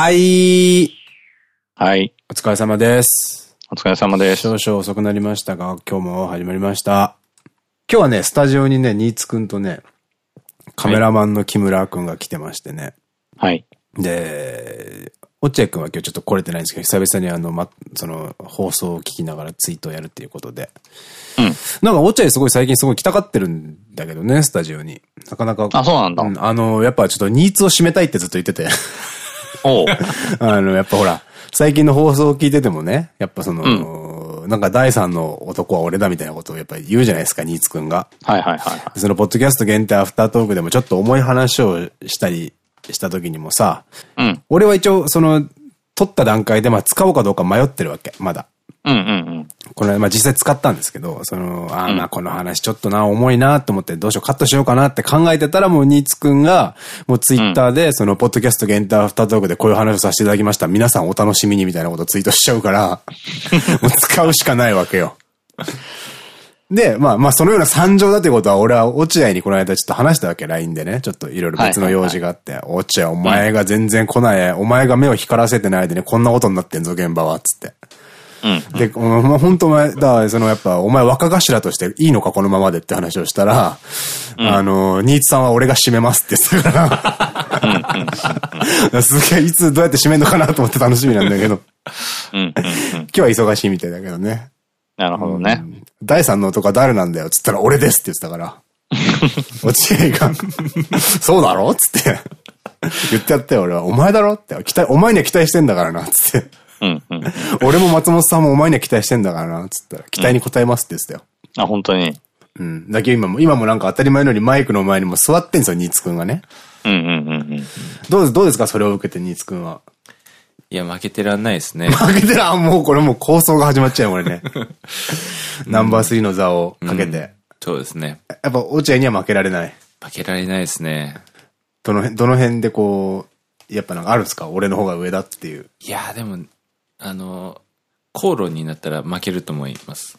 はい。はい。お疲れ様です。お疲れ様です。少々遅くなりましたが、今日も始まりました。今日はね、スタジオにね、ニーツくんとね、カメラマンの木村くんが来てましてね。はい。で、落合くんは今日ちょっと来れてないんですけど、久々にあの、ま、その、放送を聞きながらツイートをやるっていうことで。うん。なんか落合すごい最近すごい来たがってるんだけどね、スタジオに。なかなか。あ、そうなんだ。あの、やっぱちょっとニーツを締めたいってずっと言ってて。あの、やっぱほら、最近の放送を聞いててもね、やっぱその、なんか第三の男は俺だみたいなことをやっぱり言うじゃないですか、ニーツくんが。はいはいはいはい。そのポッドキャスト限定アフタートークでもちょっと重い話をしたりした時にもさ、うん。俺は一応その、撮った段階でまあ使おうかどうか迷ってるわけ、まだ。うんうんうん。この、まあ、実際使ったんですけど、その、あーまあこの話ちょっとな、重いなと思ってどうしようカットしようかなって考えてたらもうニーツくんが、もうツイッターで、その、ポッドキャスト限定アフタートークでこういう話をさせていただきました。皆さんお楽しみにみたいなことをツイートしちゃうから、もう使うしかないわけよ。で、まあまあそのような惨状だということは俺は落合にこの間ちょっと話したわけ、LINE でね。ちょっといろいろ別の用事があって、落合お前が全然来ない、お前が目を光らせてないでね、こんなことになってんぞ、現場は、つって。うん。で、お前、本当お前、だから、その、やっぱ、お前若頭としていいのか、このままでって話をしたら、あの、新津さんは俺が締めますって言ってたから、すげえ、いつどうやって締めるのかなと思って楽しみなんだけど、うんうんうん。今日は忙しいみたいだけどね。なるほどね。第三の男は誰なんだよ、つったら俺ですって言ってたから。落合が、そうだろつって。言ってやったよ、俺は。お前だろって。期待、お前には期待してんだからな、つって。うんうん。俺も松本さんもお前には期待してんだからな、つったら、期待に応えますって言ってたよ。あ、本当に。うん。だけど今も、今もなんか当たり前のようにマイクの前にも座ってんですよ、ニーツくんがね。うんうんうんうん。どうです、どうですかそれを受けて、ニーツくんは？いや、負けてらんないですね。負けてる、あ、もうこれもう構想が始まっちゃうよ、俺ね。ナンバー3の座をかけて。そうですね。やっぱ、落合には負けられない？負けられないですね。どの辺、どの辺でこう、やっぱなんかあるんですか？俺の方が上だっていう。いや、でも、あの、口論になったら負けると思います。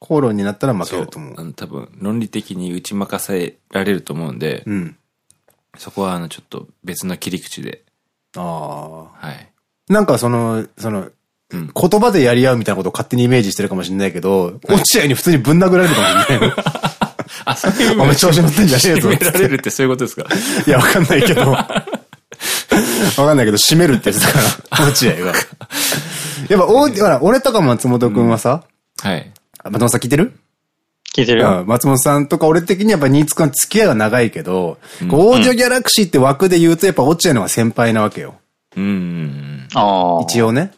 口論になったら負けると思う。あの多分、論理的に打ち負かせられると思うんで、うん。そこは、あの、ちょっと別の切り口で、ああ。はい。なんかその、その、うん言葉でやり合うみたいなことを勝手にイメージしてるかもしれないけど、落合に普通にぶん殴られるかもしれないの。あ、そういうお前調子乗ってんじゃねえぞ締められるってそういうことですか？いや、わかんないけど。わかんないけど、閉めるって言ってたから、落合が。やっぱ、お、ほら、俺とか松本くんはさ、はい。松本さん聞いてる？聞いてるよ。うん松本さんとか俺的にやっぱ新津くんは付き合いが長いけど、こうオーディオギャラクシーって枠で言うとやっぱ落合の方が先輩なわけよ。うんうんうん。ああ。一応ね。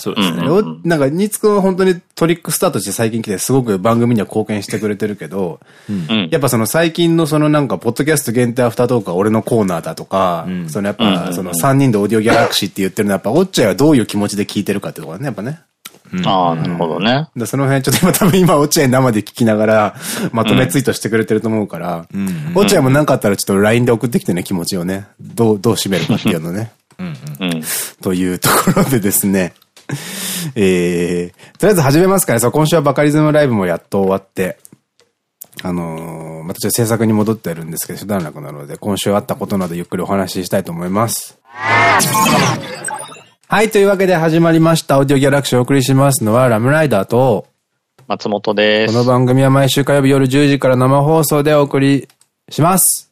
そうですね。うんおなんか、新津くんは本当にトリックスターとして最近来てすごく番組には貢献してくれてるけど、うん。やっぱその最近のそのなんか、ポッドキャスト限定アフタートークは俺のコーナーだとか、んそのやっうんぱ、その3人でオーディオギャラクシーって言ってるのはやっぱ、オッチャイはどういう気持ちで聞いてるかってところね、やっぱね。ああ、なるほどね。でその辺ちょっと今多分今、落合生で聞きながら、まとめツイートしてくれてると思うから、落合も何かあったらちょっと LINE で送ってきてね、気持ちをね。どう、どう締めるかっていうのね。うん。というところでですね。えー、とりあえず始めますかね。そう、今週はバカリズムライブもやっと終わって、あのー、またちょっと制作に戻ってるんですけど、一段落なので、今週あったことなどゆっくりお話ししたいと思います。はい、というわけで始まりました。オーディオギャラクシーをお送りしますのは、ラムライダーと、松本です。この番組は毎週火曜日夜10時から生放送でお送りします。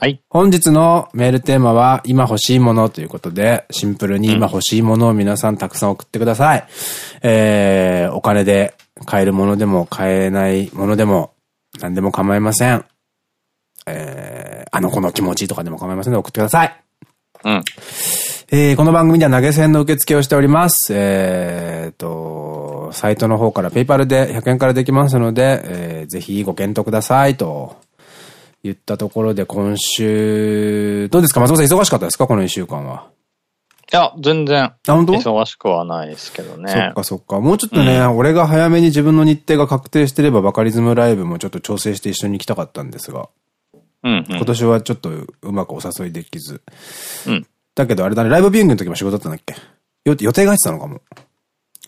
はい。本日のメールテーマは、今欲しいものということで、シンプルに今欲しいものを皆さんたくさん送ってください。えー、お金で買えるものでも買えないものでも、何でも構いません。えー、あの子の気持ちとかでも構いませんので送ってください。うん。えー、この番組では投げ銭の受付をしております。えーと、サイトの方からペイパルで100円からできますので、えーぜひご検討くださいと言ったところで今週、どうですか？松本さん忙しかったですか？この1週間は。いや、全然、あ、本当？忙しくはないですけどそねっ。かそっか。もうちょっとね、俺が早めに自分の日程が確定してればバカリズムライブもちょっと調整して一緒に行きたかったんですが、うん、うん今。年はちょっとうまくお誘いできず。うん。だけどあれだね、ライブビューイングの時も仕事だったんだっけ？よ予定が入ってたのかも。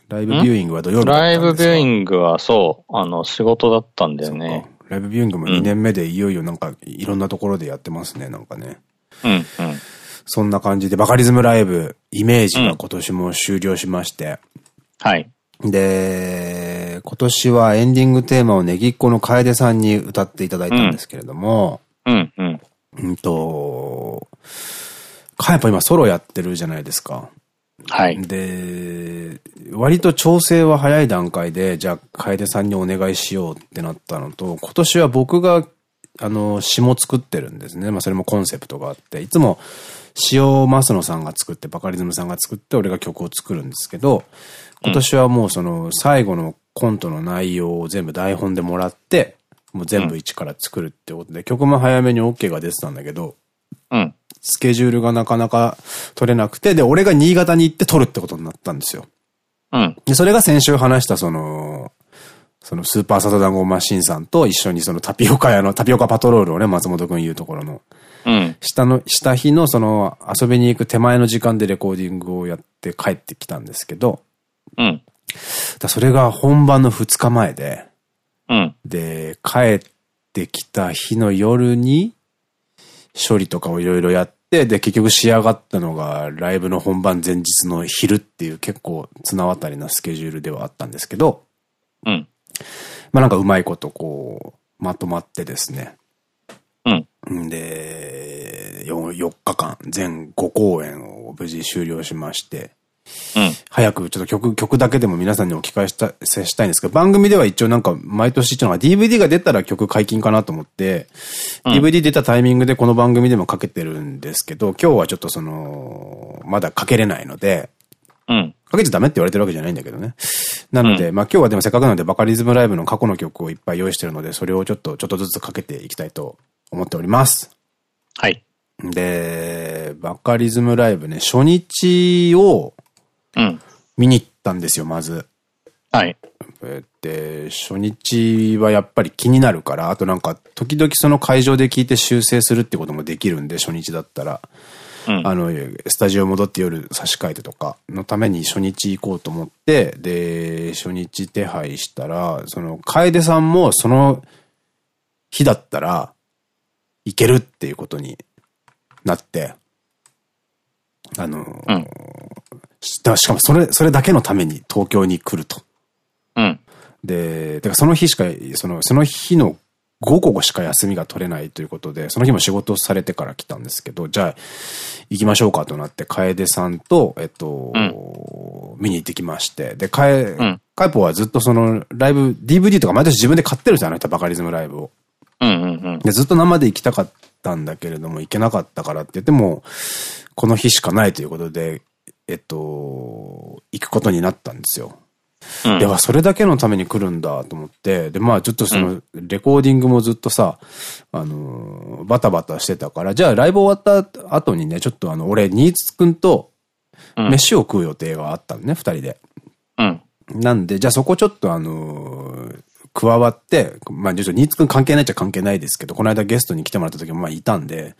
ライブビューイングは土曜日だったんライブビューイグングはそう、あの、仕事だったんだよね。ライブビューイングも2年目でいよいよなんかいろんなところでやってますね、なんかね。うん、うん。そんな感じで、バカリズムライブ、イメージが今年も終了しまして。はい。で、今年はエンディングテーマをネギっ子の楓さんに歌っていただいたんですけれども、うん、うん。うんと、かやっぱ今ソロやってるじゃないですか。はい。で、割と調整は早い段階で、じゃあ、楓さんにお願いしようってなったのと、今年は僕が、あの、詩も作ってるんですね。まあ、それもコンセプトがあって、いつも、塩増野さんが作って、バカリズムさんが作って、俺が曲を作るんですけど、今年はもうその、最後のコントの内容を全部台本でもらって、もう全部一から作るってことで、曲も早めに OK が出てたんだけど、うん。スケジュールがなかなか取れなくて、で、俺が新潟に行って撮るってことになったんですよ。うん。で、それが先週話したその、そのスーパーサトダンゴマシンさんと一緒にそのタピオカ屋の、タピオカパトロールをね、松本くん言うところの、うん。下の、した日のその遊びに行く手前の時間でレコーディングをやって帰ってきたんですけど、うん。だそれが本番の2日前で、うん。で、帰ってきた日の夜に、処理とかをいろいろやって、で、結局仕上がったのが、ライブの本番前日の昼っていう結構綱渡りなスケジュールではあったんですけど、うん。まあなんかうまいことこう、まとまってですね。うん。んで、4, 4日間、全5公演を無事終了しまして、うん。早くちょっと曲、曲だけでも皆さんにお聞かせした、いんですけど、番組では一応なんか毎年一応なんか DVD が出たら曲解禁かなと思って、うん DVD 出たタイミングでこの番組でもかけてるんですけど、今日はちょっとその、まだかけれないので、うん。かけちゃダメって言われてるわけじゃないんだけどね。なので、まあ今日はでもせっかくなのでバカリズムライブの過去の曲をいっぱい用意してるので、それをちょっと、ちょっとずつかけていきたいと思っております。はい。で、バカリズムライブね、初日をうん。見に行ったんですよ、まず。はい。えーで、初日はやっぱり気になるから、あとなんか、時々その会場で聞いて修正するってこともできるんで、初日だったら。うん。あの、スタジオ戻って夜差し替えてとかのために初日行こうと思って、で、初日手配したら、その、楓さんもその日だったら、行けるっていうことになって、あの、うんしだしかもそれ、それだけのために東京に来ると。うん。で、だからその日しか、その、その日の午後しか休みが取れないということで、その日も仕事をされてから来たんですけど、じゃあ、行きましょうかとなって、楓さんと、えっと、見に行ってきまして、で、かえ、んカイポはずっとその、ライブ、DVD とか毎年自分で買ってるんですよ、あの人、バカリズムライブを。うん。うん。で、ずっと生で行きたかったんだけれども、行けなかったからって言っても、この日しかないということで、えっと、行くことになったんですよ。うん。では、それだけのために来るんだと思って、で、まあ、ちょっとその、レコーディングもずっとさ、あのー、バタバタしてたから、じゃあ、ライブ終わった後にね、ちょっとあの、俺、新津くんと、うん飯を食う予定があったのね、二人で。うん。なんで、じゃあそこちょっとあのー加わって、まあ、ちょっと新津くん関係ないっちゃ関係ないですけど、この間ゲストに来てもらった時もまあいたんで、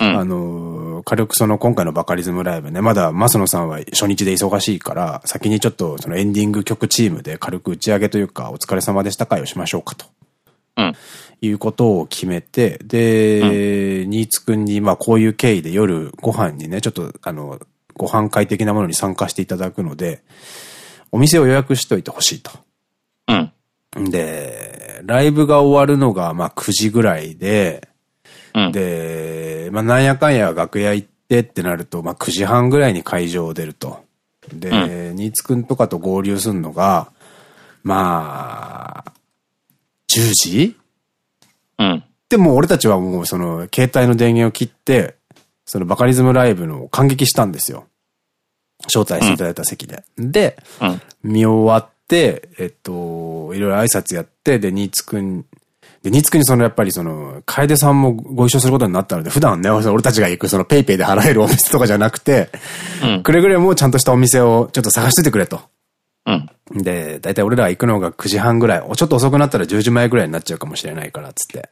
うんあのー軽くその今回のバカリズムライブね、まだ増野さんは初日で忙しいから、先にちょっとそのエンディング曲チームで軽く打ち上げというか、お疲れ様でした会をしましょうかと。うん。いうことを決めて、で、新津くんに、まあこういう経緯で夜ご飯にね、ちょっとあの、ご飯会的なものに参加していただくので、お店を予約しといてほしいと。うん。で、ライブが終わるのがまあ9時ぐらいで、うん。で、まあなんやかんや楽屋行ってってなると、まあ9時半ぐらいに会場を出ると。で、新津くんとかと合流するのが、まあ、10時？うん。でもう俺たちはもうその携帯の電源を切って、そのバカリズムライブの感激したんですよ。招待していただいた席で。で、うん。見終わって、えっと、いろいろ挨拶やって、で、新津くん、で、新津くんにそのやっぱりその、楓さんもご一緒することになったので、普段ね、俺たちが行くそのペイペイで払えるお店とかじゃなくて、うん。くれぐれもちゃんとしたお店をちょっと探しててくれと。うん。で、だいたい俺ら行くのが9時半ぐらい、ちょっと遅くなったら10時前ぐらいになっちゃうかもしれないから、つって。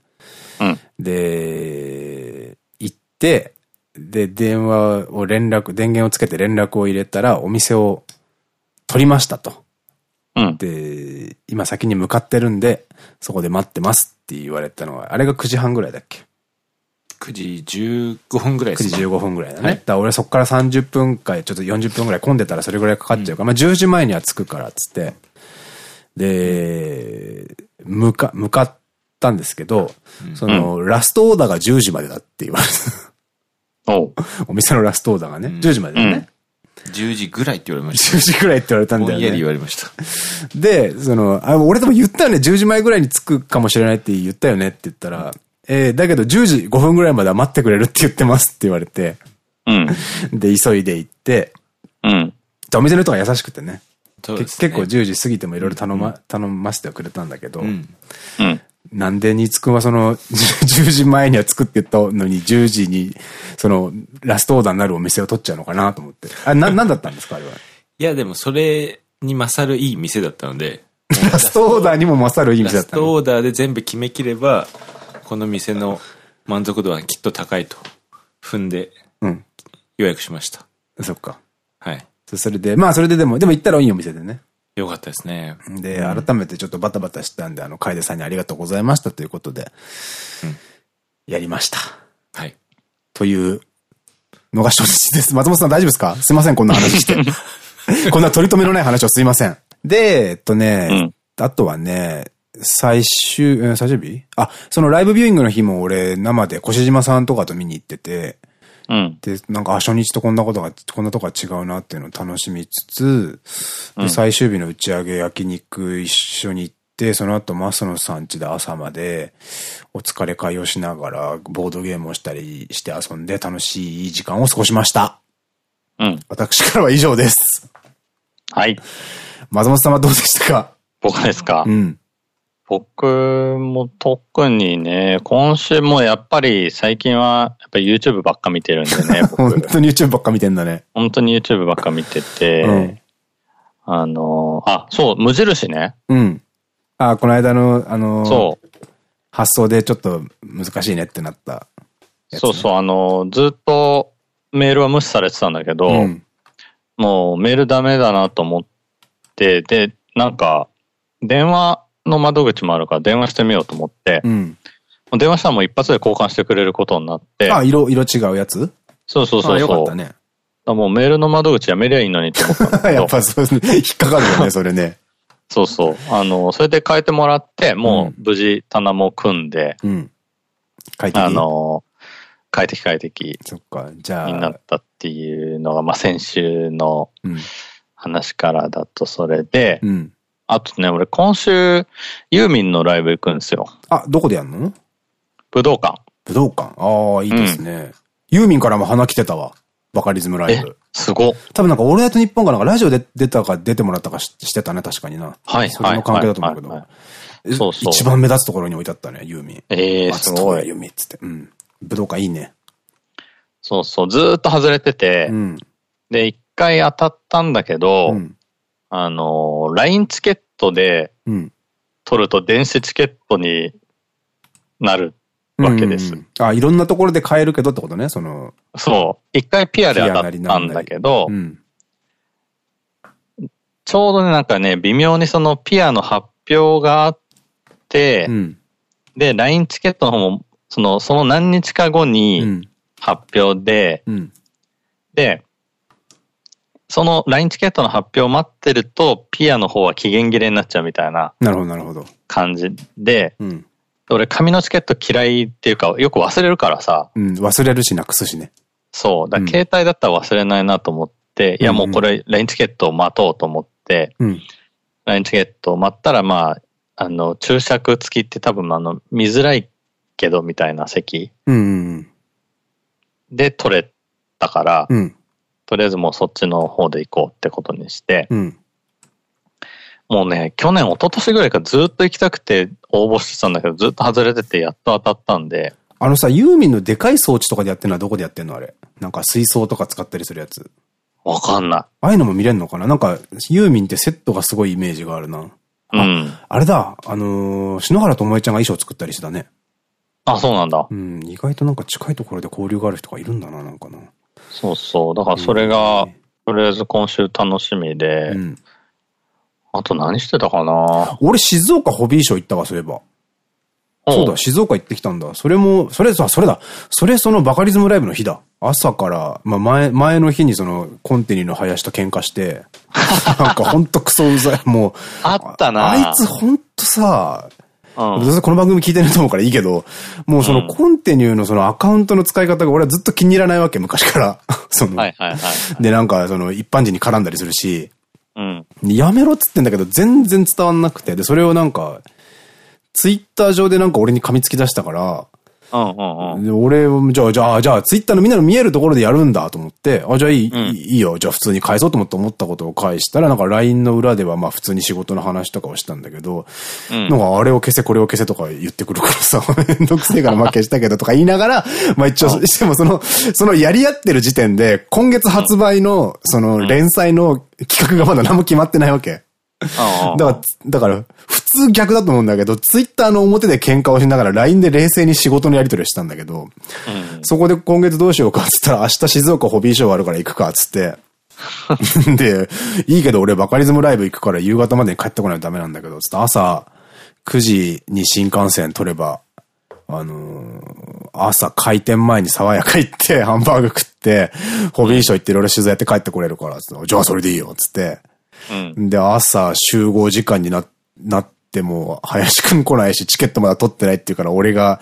うん。で、行って、で、電話を連絡、電源をつけて連絡を入れたら、お店を取りましたと。うん。で、今先に向かってるんで、そこで待ってますって言われたのは、あれが9時半ぐらいだっけ？9時15分ぐらいで9時すね。15分ぐらいだね。はいだ俺そっから30分か、ちょっと40分ぐらい混んでたらそれぐらいかかっちゃうから、まあ10時前には着くからっつって。で、向か、向かったんですけど、その、ラストオーダーが10時までだって言われた。お店のラストオーダーがね。10時までだね。10時ぐらいって言われました。10時くらいって言われたんだよぼんやり言ね。われました。で、その、あ、俺でも言ったよね、10時前ぐらいに着くかもしれないって言ったよねって言ったら、えー、だけど10時5分ぐらいまでは待ってくれるって言ってますって言われて、うん。で、急いで行って、うん。お店の人が優しくてね。ねけ結構10時過ぎてもいろいろ頼ま、頼ませてはくれたんだけど、うん。うん。なんでニーツくんはその、10時前には作ってたのに10時に、その、ラストオーダーになるお店を取っちゃうのかなと思って。あ、な、なんだったんですかあれは？いや、でもそれに勝るいい店だったので、ラストオーダーにも勝るいいラス店だったの？トオーダーで全部決めきれば、この店の満足度はきっと高いと踏んでうん。予約しました。そっか。はい。それで、まあそれででも、でも行ったらいいお店でね。よかったですね。で、改めてちょっとバタバタしたんで、あの、楓さんにありがとうございましたということで、やりました。はい。というのが正直です。松本さん大丈夫ですか？すいません、こんな話して。こんな取り留めのない話をすいません。で、えっとね、あとはね、最終、えー最終日？あ、そのライブビューイングの日も俺生で越島さんとかと見に行ってて、うん。で、なんか、あ、初日とこんなことが、こんなとこが違うなっていうのを楽しみつつ、で、最終日の打ち上げ焼肉一緒に行って、その後、マスノさん家で朝まで、お疲れ会をしながら、ボードゲームをしたりして遊んで、楽しい時間を過ごしました。うん。私からは以上です。はい。松本さんはどうでしたか？僕ですか？うん。僕も特にね、今週もやっぱり最近はやっぱり YouTube ばっか見てるんでね、本 僕。当に YouTube ばっか見てんだね。本当に YouTube ばっか見てて、うんあの、あ、そう、無印ね。うん。あ、この間の、あの、そう。発想でちょっと難しいねってなったね、そうそう、あの、ずっとメールは無視されてたんだけど、うん。もうメールダメだなと思って、で、なんか、電話の窓口もあるから電話してみようと思って、うん。電話したらもう一発で交換してくれることになって、あ、色、色違うやつ？そうそうそうあ、よかそう。ったね。もうメールの窓口やめりゃいいのにと思ったんだけ やどっ、ぱそうですね。引っかかるよね、それね。そうそう。あの、それで変えてもらって、もう無事棚も組んで、うん。快適？あの、快適快適そっか、じゃあになっ、たっていうのが、まあ先週のうん。話からだとそれで、うん。あとね、俺今週、ユーミンのライブ行くんですよ。あ、どこでやんの？武道館。武道館。ああ、いいですね。ユーミンからも花来てたわ。バカリズムライえブ。、すご。多分なんか、オールナイトニッポンかなんかラジオで出たか出てもらったかししてたね、確かにな。はいそれの関係だと思うけど。そうそう一番目立つところに置いてあったね、ユーミン。ええー、すごい。ユーミンっつって。うん。武道館いいね。そうそう、ずーっと外れてて、うん。で、一回当たったんだけど、うん。あの、LINE チケットでうん。取ると電子チケットになるわけです。うんあ、いろんなところで買えるけどってことね、その。そう。一回ピアで当たったんだけど、うん。ちょうどね、なんかね、微妙にそのピアの発表があって、うん。で、LINE チケットの方も、その、その何日か後うにん。発表で、うん。で、その LINE チケットの発表を待ってると、ピアの方は期限切れになっちゃうみたいななるほど、なるほど。感じで、うん。俺紙のチケット嫌いっていうか、よく忘れるからさ、うん。忘れるしなくすしね。そう。だうん携帯だったら忘れないなと思って、いやうんもうこれ LINE チケットを待とうと思って、うん。LINE チケットを待ったら、まあ、あの、注釈付きって多分あの、見づらいけどみたいな席うん。で取れたから、うん。とりあえずもうそっちの方で行こうってことにして、うん。もうね、去年、一昨年ぐらいからずっと行きたくて応募してたんだけど、ずっと外れててやっと当たったんで、あのさ、ユーミンのでかい装置とかでやってるのはどこでやってんのあれ？なんか水槽とか使ったりするやつ。わかんなああいうのも見れんのかな？なんか、ユーミンってセットがすごいイメージがあるな。い。うん。あれだ、あのー篠原ともえちゃんが衣装作ったりしてたね。あ、そうなんだう。ん、意外となんか近いところで交流がある人がいるんだな、なんかな。そうそう。だからそれが、とりあえず今週楽しみで、うん。あと何してたかな？俺静岡ホビーショー行ったわ、そういえば。そうだ、静岡行ってきたんだ。それも、それさ、それだ。それそのバカリズムライブの日だ。朝から、まあ前、前の日にそのコンテニの林と喧嘩して、なんかほんとクソうざい。もう、あったなあいつほんとさ、うん。どうせこの番組聞いてないと思うからいいけど、もうそのコンテニューのそのアカウントの使い方が俺はずっと気に入らないわけ、昔から。その。で、なんかその一般人に絡んだりするし、うん。やめろっつってんだけど全然伝わんなくて、で、それをなんか、ツイッター上でなんか俺に噛みつき出したから、俺、じゃあ、じゃあ、じゃあ、ツイッターのみんなの見えるところでやるんだと思って、あ、じゃあいい、うんいいよ。じゃあ普通に返そうと思って思ったことを返したら、なんか LINE の裏ではまあ普通に仕事の話とかをしたんだけど、うんなんかあれを消せ、これを消せとか言ってくるからさ、めんどくせえからまあ消したけどとか言いながら、まあ一応、してもその、そのやり合ってる時点で、今月発売の、その連載の企画がまだ何も決まってないわけ。だから、だから、普通逆だと思うんだけど、ツイッターの表で喧嘩をしながら LINE で冷静に仕事のやり取りをしたんだけど、うんそこで今月どうしようかっつったら、明日静岡ホビーショーあるから行くかっつって。で、いいけど俺バカリズムライブ行くから夕方までに帰ってこないとダメなんだけど、つって朝9時に新幹線取れば、あのー朝開店前に爽やか行って、ハンバーグ食って、ホビーショー行っていろいろ取材やって帰ってこれるから、つって、じゃあそれでいいよ、つって。うん。で、朝集合時間にな、なっても、林くん来ないし、チケットまだ取ってないっていうから、俺が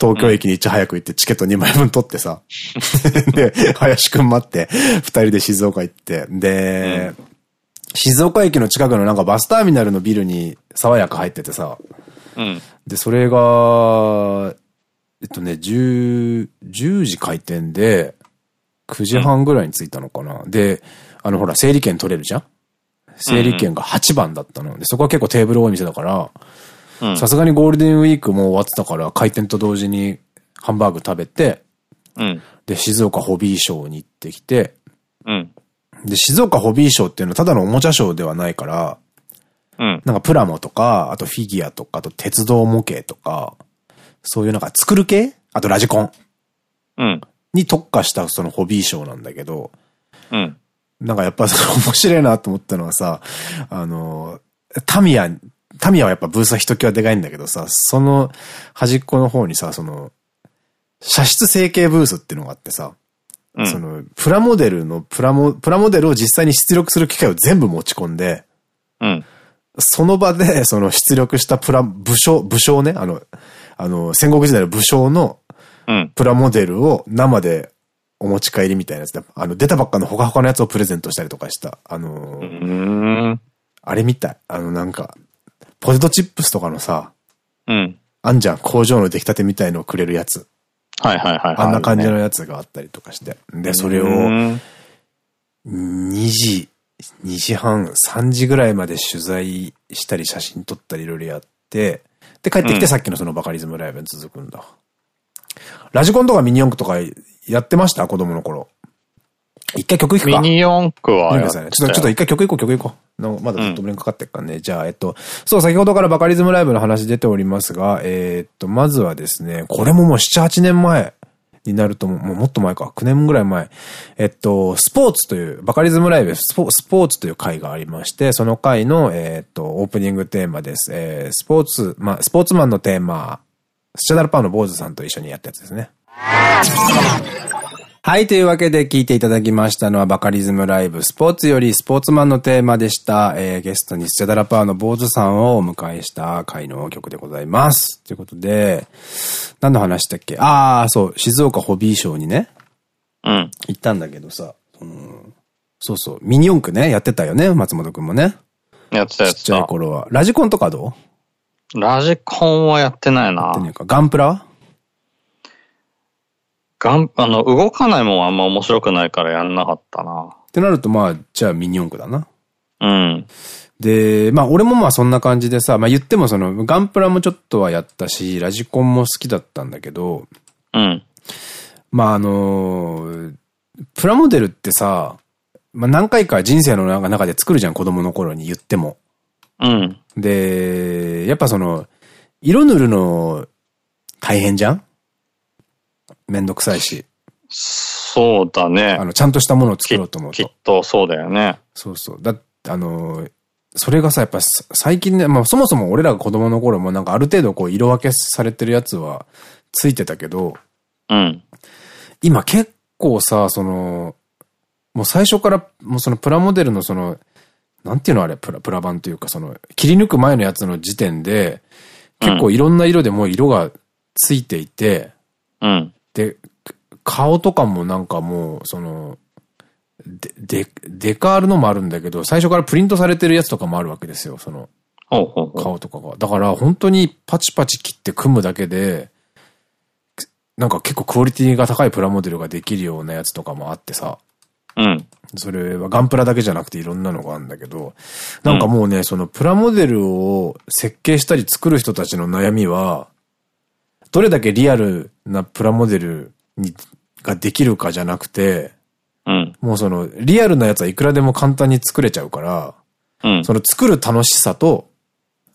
東京駅にいち早く行って、チケット2枚分取ってさ。で、林くん待って、二人で静岡行って。で、静岡駅の近くのなんかバスターミナルのビルに爽やか入っててさ。うん。で、それが、えっとね、10、10時開店で、9時半ぐらいに着いたのかな。で、あのほら、整理券取れるじゃん？整理券が8番だったの。で、そこは結構テーブル多い店だから、うん。さすがにゴールデンウィークもう終わってたから、開店と同時にハンバーグ食べて、うん。で、静岡ホビーショーに行ってきて、うん。で、静岡ホビーショーっていうのはただのおもちゃショーではないから、うん。なんかプラモとか、あとフィギュアとか、あと鉄道模型とか、そういうなんか作る系？あとラジコンうん。に特化したそのホビーショーなんだけど、うん。なんかやっぱその面白いなと思ったのはさ、あの、タミヤ、タミヤはやっぱブースはひときわでかいんだけどさ、その端っこの方にさ、その、射出成形ブースっていうのがあってさ、うん。その、プラモデルの、プラモ、プラモデルを実際に出力する機械を全部持ち込んで、うん。その場で、その出力したプラ、武将、武将ね、あの、あの、戦国時代の武将のうん。プラモデルを生でお持ち帰りみたいなやつで、あの、出たばっかのほかほかのやつをプレゼントしたりとかした。あのう、ーん。あれみたい。あの、なんか、ポテトチップスとかのさ、うん。あんじゃん、工場の出来たてみたいのをくれるやつ。はいはいはい。あんな感じるのやつがあったりとかして。で、それを、うん2時、2時半、3時ぐらいまで取材したり写真撮ったりいろいろやって、で、帰ってきてさっきのそのバカリズムライブに続くんだ。ラジコンとかミニ四駆とかやってました？子供の頃。一回曲いくか。ミニ四駆はやっ。ちょっと、ちょっと一回曲いこう、曲いこう。なんかまだずっとブレンかかってっからね。じゃあ、えっと、そう、先ほどからバカリズムライブの話出ておりますが、えーっと、まずはですね、これももう7、8年前になると思う、もうもっと前か、9年ぐらい前。えっと、スポーツという、バカリズムライブスポスポーツという回がありまして、その回の、えーっと、オープニングテーマです。えー、スポーツ、まあ、スポーツマンのテーマ、スチャダルパーの坊主さんと一緒にやったやつですね。はい。というわけで聞いていただきましたのはバカリズムライブスポーツよりスポーツマンのテーマでした。えー、ゲストにスチャダラパーの坊主さんをお迎えした回の曲でございます。ということで、何の話したっけ？ああ、そう、静岡ホビーショーにね、うん。行ったんだけどさ、うん、そうそう、ミニ四駆ね、やってたよね、松本くんもね。やってたやつちっちゃいだ。頃は。ラジコンとかどう？ラジコンはやってないなやって。ねえか。ガンプラ？はがん、あの、動かないもんはあんま面白くないからやんなかったな。ってなると、まあ、じゃあミニ四駆だな。うん。で、まあ俺もまあそんな感じでさ、まあ言ってもそのガンプラもちょっとはやったし、ラジコンも好きだったんだけど、うん。まああのープラモデルってさ、まあ何回か人生の中で作るじゃん、子供の頃に言っても。うん。で、やっぱその、色塗るの大変じゃん？めんどくさいし。そうだねあ。の、ちゃんとしたものを作ろうと思うときっ。とそうだよね。そうそう。だあのーそれがさ、やっぱ最近ね、まあそもそも俺らが子供の頃もなんかある程度こう色分けされてるやつはついてたけど、うん。今結構さ、その、もう最初から、もうそのプラモデルのその、なんていうのあれ、プラ、プラ版というかその、切り抜く前のやつの時点で、結構いろんな色でもう色がついていて、うん。で、顔とかもなんかもう、その、で、で、デカールのもあるんだけど、最初からプリントされてるやつとかもあるわけですよ、その。顔とかが。だから本当にパチパチ切って組むだけで、なんか結構クオリティが高いプラモデルができるようなやつとかもあってさ。うん。それはガンプラだけじゃなくていろんなのがあるんだけど、なんかもうね、そのプラモデルを設計したり作る人たちの悩みは、どれだけリアルなプラモデルにができるかじゃなくて、うん。もうそのリアルなやつはいくらでも簡単に作れちゃうから、うん。その作る楽しさと、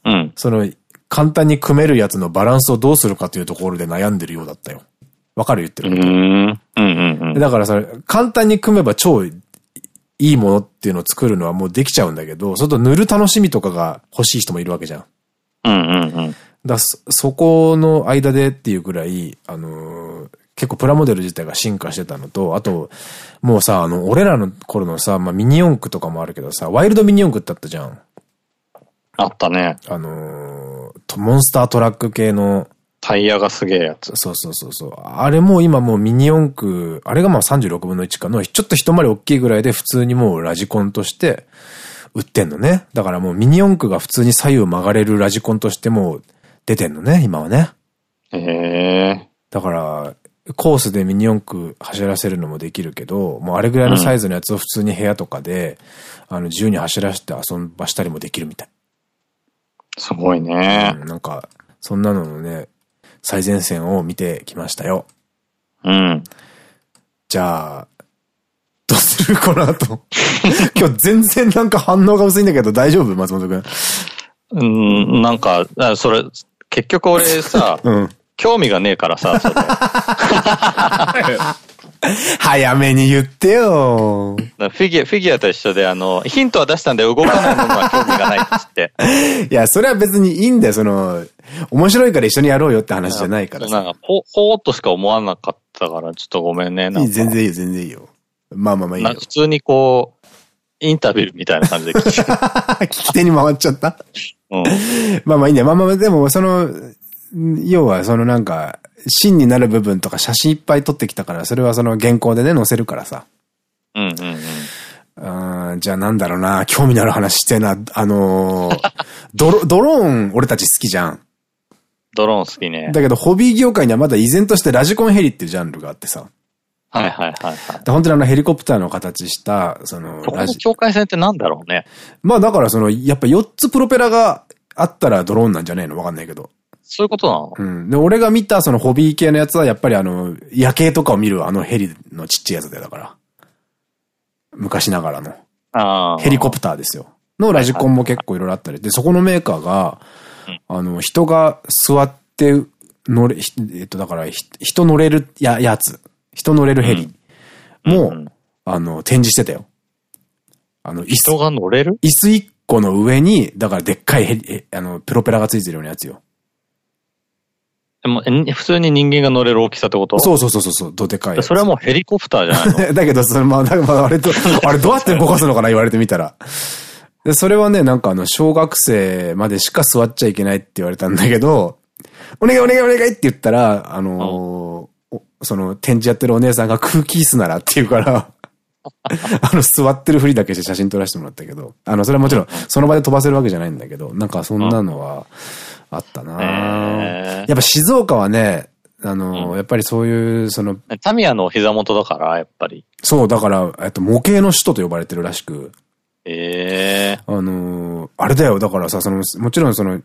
うん。その簡単に組めるやつのバランスをどうするかというところで悩んでるようだったよ。わかる言ってうる？こと。ん。うん。うん。うん。だからそれ、簡単に組めば超いいものっていうのを作るのはもうできちゃうんだけど、そと塗る楽しみとかが欲しい人もいるわけじゃん。だそ、そこの間でっていうぐらい、あのー結構プラモデル自体が進化してたのと、あと、もうさ、あの、俺らの頃のさ、まあ、ミニ四駆とかもあるけどさ、ワイルドミニ四駆ってあったじゃん。あったね。あのーとモンスタートラック系の、タイヤがすげえやつ。そうそうそうそう。あれも今もうミニ四駆、あれがまあ36分の1かの、ちょっと一回り大きいぐらいで普通にもうラジコンとして売ってんのね。だからもうミニ四駆が普通に左右曲がれるラジコンとしてもう出てんのね、今はね。へえ。だから、コースでミニ四駆走らせるのもできるけど、もうあれぐらいのサイズのやつを普通に部屋とかで、あの自由に走らせて遊ばしたりもできるみたい。すごいね。うんなんか、そんなののね、最前線を見てきましたよ。うん。じゃあ、どうするこの後？今日全然なんか反応が薄いんだけど大丈夫？松本くん。うん、なんか、あそれ、結局俺さ、うん。興味がねえからさ、早めに言ってよ。らフィギュア、フィギュアと一緒で、あの、ヒントは出したんで動かないものは興味がないっつって。いや、それは別にいいんだよ。その、面白いから一緒にやろうよって話じゃないからさ。なんか、ほ、ほーっとしか思わなかったから、ちょっとごめんね。なん全然いいよ、全然いいよ。まあまあまあいいよな。普通にこう、インタビューみたいな感じで聞き手に回っちゃった？うん。まあまあいいんだよ。まあまあ、でも、その、要はそのなんか、芯になる部分とか写真いっぱい撮ってきたから、それはその原稿でね、載せるからさ。うんうんうん。うん、じゃあなんだろうな、興味のある話してえな、あのー ドロ、ドローン俺たち好きじゃん。ドローン好きね。だけど、ホビー業界にはまだ依然としてラジコンヘリっていうジャンルがあってさ。はいはいはいはい。で本当にあのヘリコプターの形した、その、そこの境界線ってなんだろうね。まあだからその、やっぱ4つプロペラがあったらドローンなんじゃねえの？わかんないけど。そういうことなの？うん。で、俺が見たそのホビー系のやつはやっぱりあの、夜景とかを見るあのヘリのちっちゃいやつだよ、だから。昔ながらの。ああ。ヘリコプターですよ。のラジコンも結構いろいろあったり。で、そこのメーカーが、あの、人が座って乗れ、ひえっと、だから、ひ人乗れるや、やつ。人乗れるヘリ。も、うあの、展示してたよ。あの、椅子、人が乗れる？椅子一個の上に、だからでっかいヘリ、えあの、プロペラがついてるようなやつよ。でも、え普通に人間が乗れる大きさってこと？そうそうそうそうそう、どでかい。それはもうヘリコプターじゃないの？だけど、それ、まあ、だまああれと、あれどうやって動かすのかな言われてみたら。で、それはね、なんかあの、小学生までしか座っちゃいけないって言われたんだけど、お願いお願いお願いって言ったら、あのーおその、展示やってるお姉さんが空気椅子ならって言うから、あの、座ってるふりだけして写真撮らせてもらったけど、あの、それはもちろん、その場で飛ばせるわけじゃないんだけど、なんかそんなのは、あったな。へー。やっぱ静岡はね、あのーやっぱりそういう、その、タミヤのお膝元だから、やっぱり。そう、だから、えっと、模型の首都と呼ばれてるらしく、ええあのーあれだよ、だからさ、その、もちろんその、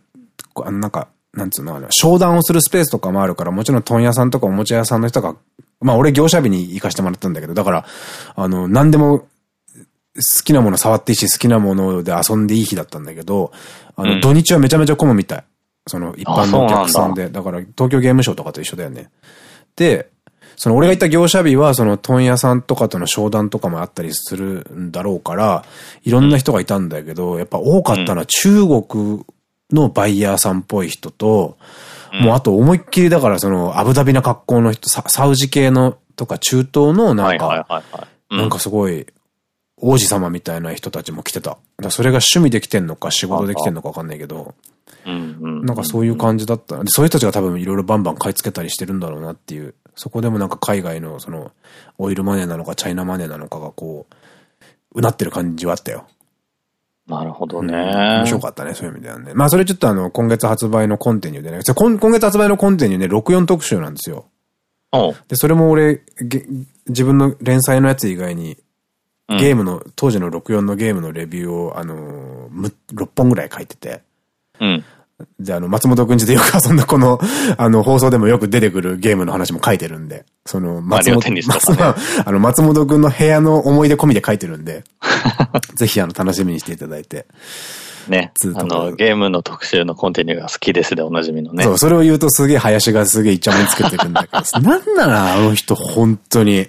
こあのなんか、なんつうの、商談をするスペースとかもあるから、もちろん問屋さんとかおもちゃ屋さんの人が、まあ俺業者日に行かしてもらったんだけど、だから、あの、何でも、好きなもの触っていいし、好きなもので遊んでいい日だったんだけど、あの、うん土日はめちゃめちゃ混むみたい。その、一般のお客さんで。だから、東京ゲームショウとかと一緒だよね。で、その俺が行った業者日は、その問屋さんとかとの商談とかもあったりするんだろうから、いろんな人がいたんだけど、やっぱ多かったのは中国のバイヤーさんっぽい人と、もうあと思いっきりだからそのアブダビな格好の人、ササウジ系のとか中東のなんか、なんかすごい王子様みたいな人たちも来てた。それが趣味で来てんのか仕事で来てんのかわかんないけど。なんかそういう感じだった。でそういう人たちが多分いろいろバンバン買い付けたりしてるんだろうなっていう。そこでもなんか海外のその、オイルマネーなのかチャイナマネーなのかがこう、うなってる感じはあったよ。なるほどうんね。面白かったね、そういう意味ではね。まあそれちょっとあの、今月発売のコンテニューでね。じゃあ今今月発売のコンテニューね、64特集なんですよ。で、それも俺、げ自分の連載のやつ以外に、うんゲームの、当時の64のゲームのレビューを、あのー、む6本ぐらい書いてて。うん。で、あの、松本くんちでよく 遊んだこの、あの、放送でもよく出てくるゲームの話も書いてるんで、その、松本、ね松 あの、松本くんの部屋の思い出込みで書いてるんで、ぜひ、あの、楽しみにしていただいて。ねあの、ゲームの特集のコンテニューが好きですでおなじみのねそ。う、それを言うとすげえ林がすげえイチャモンつけてくんだけど、なんならあの人本当に。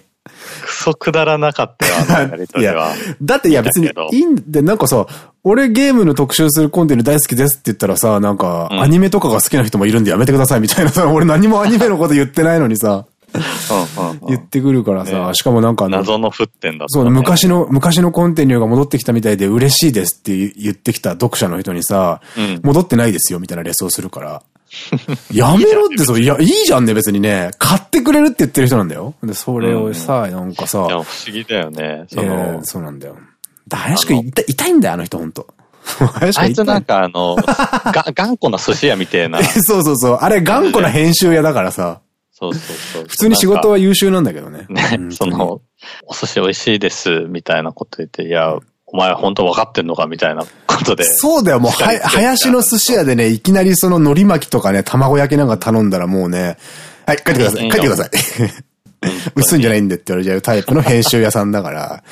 クソくだらなかったよ、あの やりといやりは。、だっていや別にいいんで、なんかさ、俺ゲームの特集するコンテンツ大好きですって言ったらさ、なんか、うんアニメとかが好きな人もいるんでやめてくださいみたいなさ、俺何もアニメのこと言ってないのにさ、言ってくるからさ、ねしかもなんか謎の沸点だったそう、ね。昔の、昔のコンテンツが戻ってきたみたいで嬉しいですって言ってきた読者の人にさ、うん戻ってないですよみたいなレスをするから。やめろってそう、いや、いいじゃんね別にね。買ってくれるって言ってる人なんだよ。で、それをさ、なんかさ、いや、不思議だよね。そえのー、そうなんだよ。だ林くん痛いんだよ、あの人ほんと。あいつなんかあの、が、頑固な寿司屋みたいな。そうそうそう。あれ頑固な編集屋だからさ。そうそうそう。普通に仕事は優秀なんだけどね。ねうん、その、お寿司美味しいです、みたいなこと言って、いや、お前本当分かってんのかみたいなことで。そうだよ、もう、は林の寿司屋でね、いきなりその海苔巻きとかね、卵焼きなんか頼んだらもうね、はい、帰ってください、うん帰ってください。薄いんじゃないんでって言われちゃうタイプの編集屋さんだから。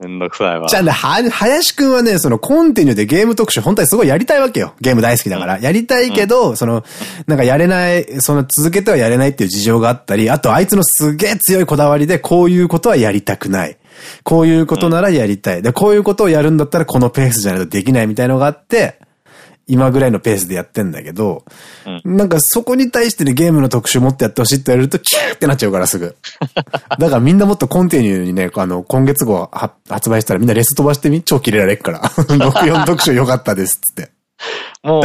めんどくさいわ。じゃあね、は、林くんはね、そのコンティニューでゲーム特集、本当にすごいやりたいわけよ。ゲーム大好きだから。やりたいけど、その、なんかやれない、その続けてはやれないっていう事情があったり、あとあいつのすげえ強いこだわりで、こういうことはやりたくない。こういうことならやりたい。で、こういうことをやるんだったらこのペースじゃないとできないみたいのがあって、今ぐらいのペースでやってんだけど、なんかそこに対してね、ゲームの特集持ってやってほしいって言われると、キューってなっちゃうからすぐ。だからみんなもっとコンティニューにね、あの、今月号は発売したらみんなレス飛ばしてみ超キレられっから。64特集良かったですっつって。もう、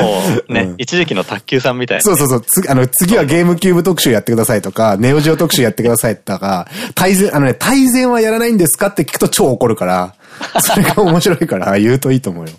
うんね、一時期の卓球さんみたいな。そうそうそう。次、あの、次はゲームキューブ特集やってくださいとか、ネオジオ特集やってくださいとか、大善、あのね、大善はやらないんですかって聞くと超怒るから、それが面白いから言うといいと思うよ。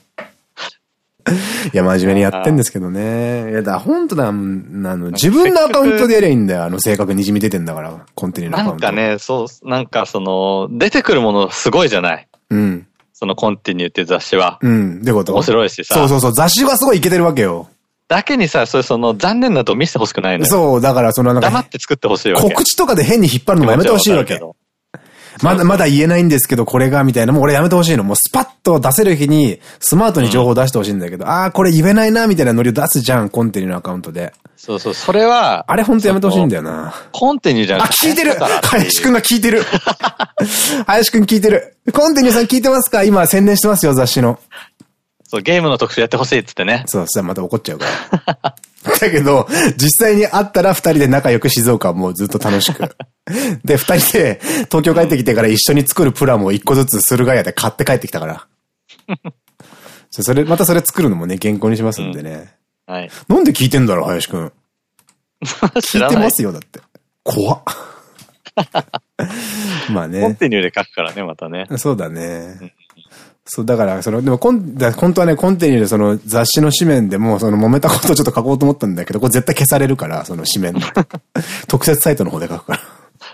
いや、真面目にやってんですけどね。いや、だ、本当だ、あの、自分のアカウントでやりゃいいんだよ。あの、性格にじみ出てんだから、コンテニューのアカウント。なんか。ね、そう、なんかその、出てくるものすごいじゃないうん。そのコンティニューっていう雑誌は。うん。ってこと面白いしさ。そうそうそう。雑誌がすごいイケてるわけよ。だけにさ、それその残念なと見せてほしくないのよ。そう、だからそのなんか、黙って作ってほしいわけ。告知とかで変に引っ張るのもやめてほしいわけ。まだ、まだ言えないんですけど、これが、みたいな。もう俺やめてほしいの。もうスパッと出せる日に、スマートに情報を出してほしいんだけど、ああ、これ言えないな、みたいなノリを出すじゃん、コンテニューのアカウントで。そうそう、それは、あれほんとやめてほしいんだよな。コンティニューじゃなあ、くて。聞いてる 林くんが聞いてる林くん聞いてるコンテニューさん聞いてますか？今宣伝してますよ、雑誌の。そう、ゲームの特集やってほしいっつってね。そう、そしたらまた怒っちゃうから。だけど、実際に会ったら二人で仲良く静岡はもうずっと楽しく。で、二人で東京帰ってきてから一緒に作るプランも一個ずつ駿河屋で買って帰ってきたから。そそれ、またそれ作るのもね、原稿にしますんでね。はい。なんで聞いてんだろう、林くん。聞い。てますよ、だって。怖っ。まあコンね。ティニューで書くからね、またね。そうだね。そう、だから、その、でも、コン、だ本当はね、コンテニューでその雑誌の紙面でも、その揉めたことをちょっと書こうと思ったんだけど、これ絶対消されるから、その紙面の。特設サイトの方で書くから。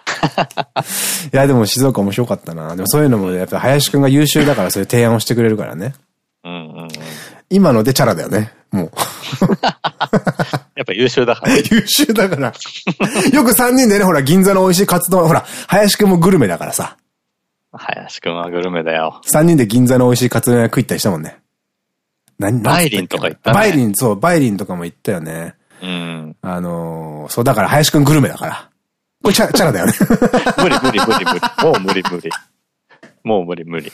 いや、でも静岡面白かったな。でもそういうのもね、やっぱ林くんが優秀だからそういう提案をしてくれるからね。うんうんうん。今のでチャラだよね。もう。やっぱ優秀だから。優秀だから。よく3人でね、ほら、銀座の美味しいカツ丼、ほら、林くんもグルメだからさ。林くんはグルメだよ。3人で銀座の美味しいカツ丼屋食いったりしたもんね。何バイリンとか行ったねバイリン、そう、バイリンとかも行ったよね。うん。あのーそう、だから林くんグルメだから。これチャチャラだよね。無理無理無理無理。もう無理無理。もう無理無理。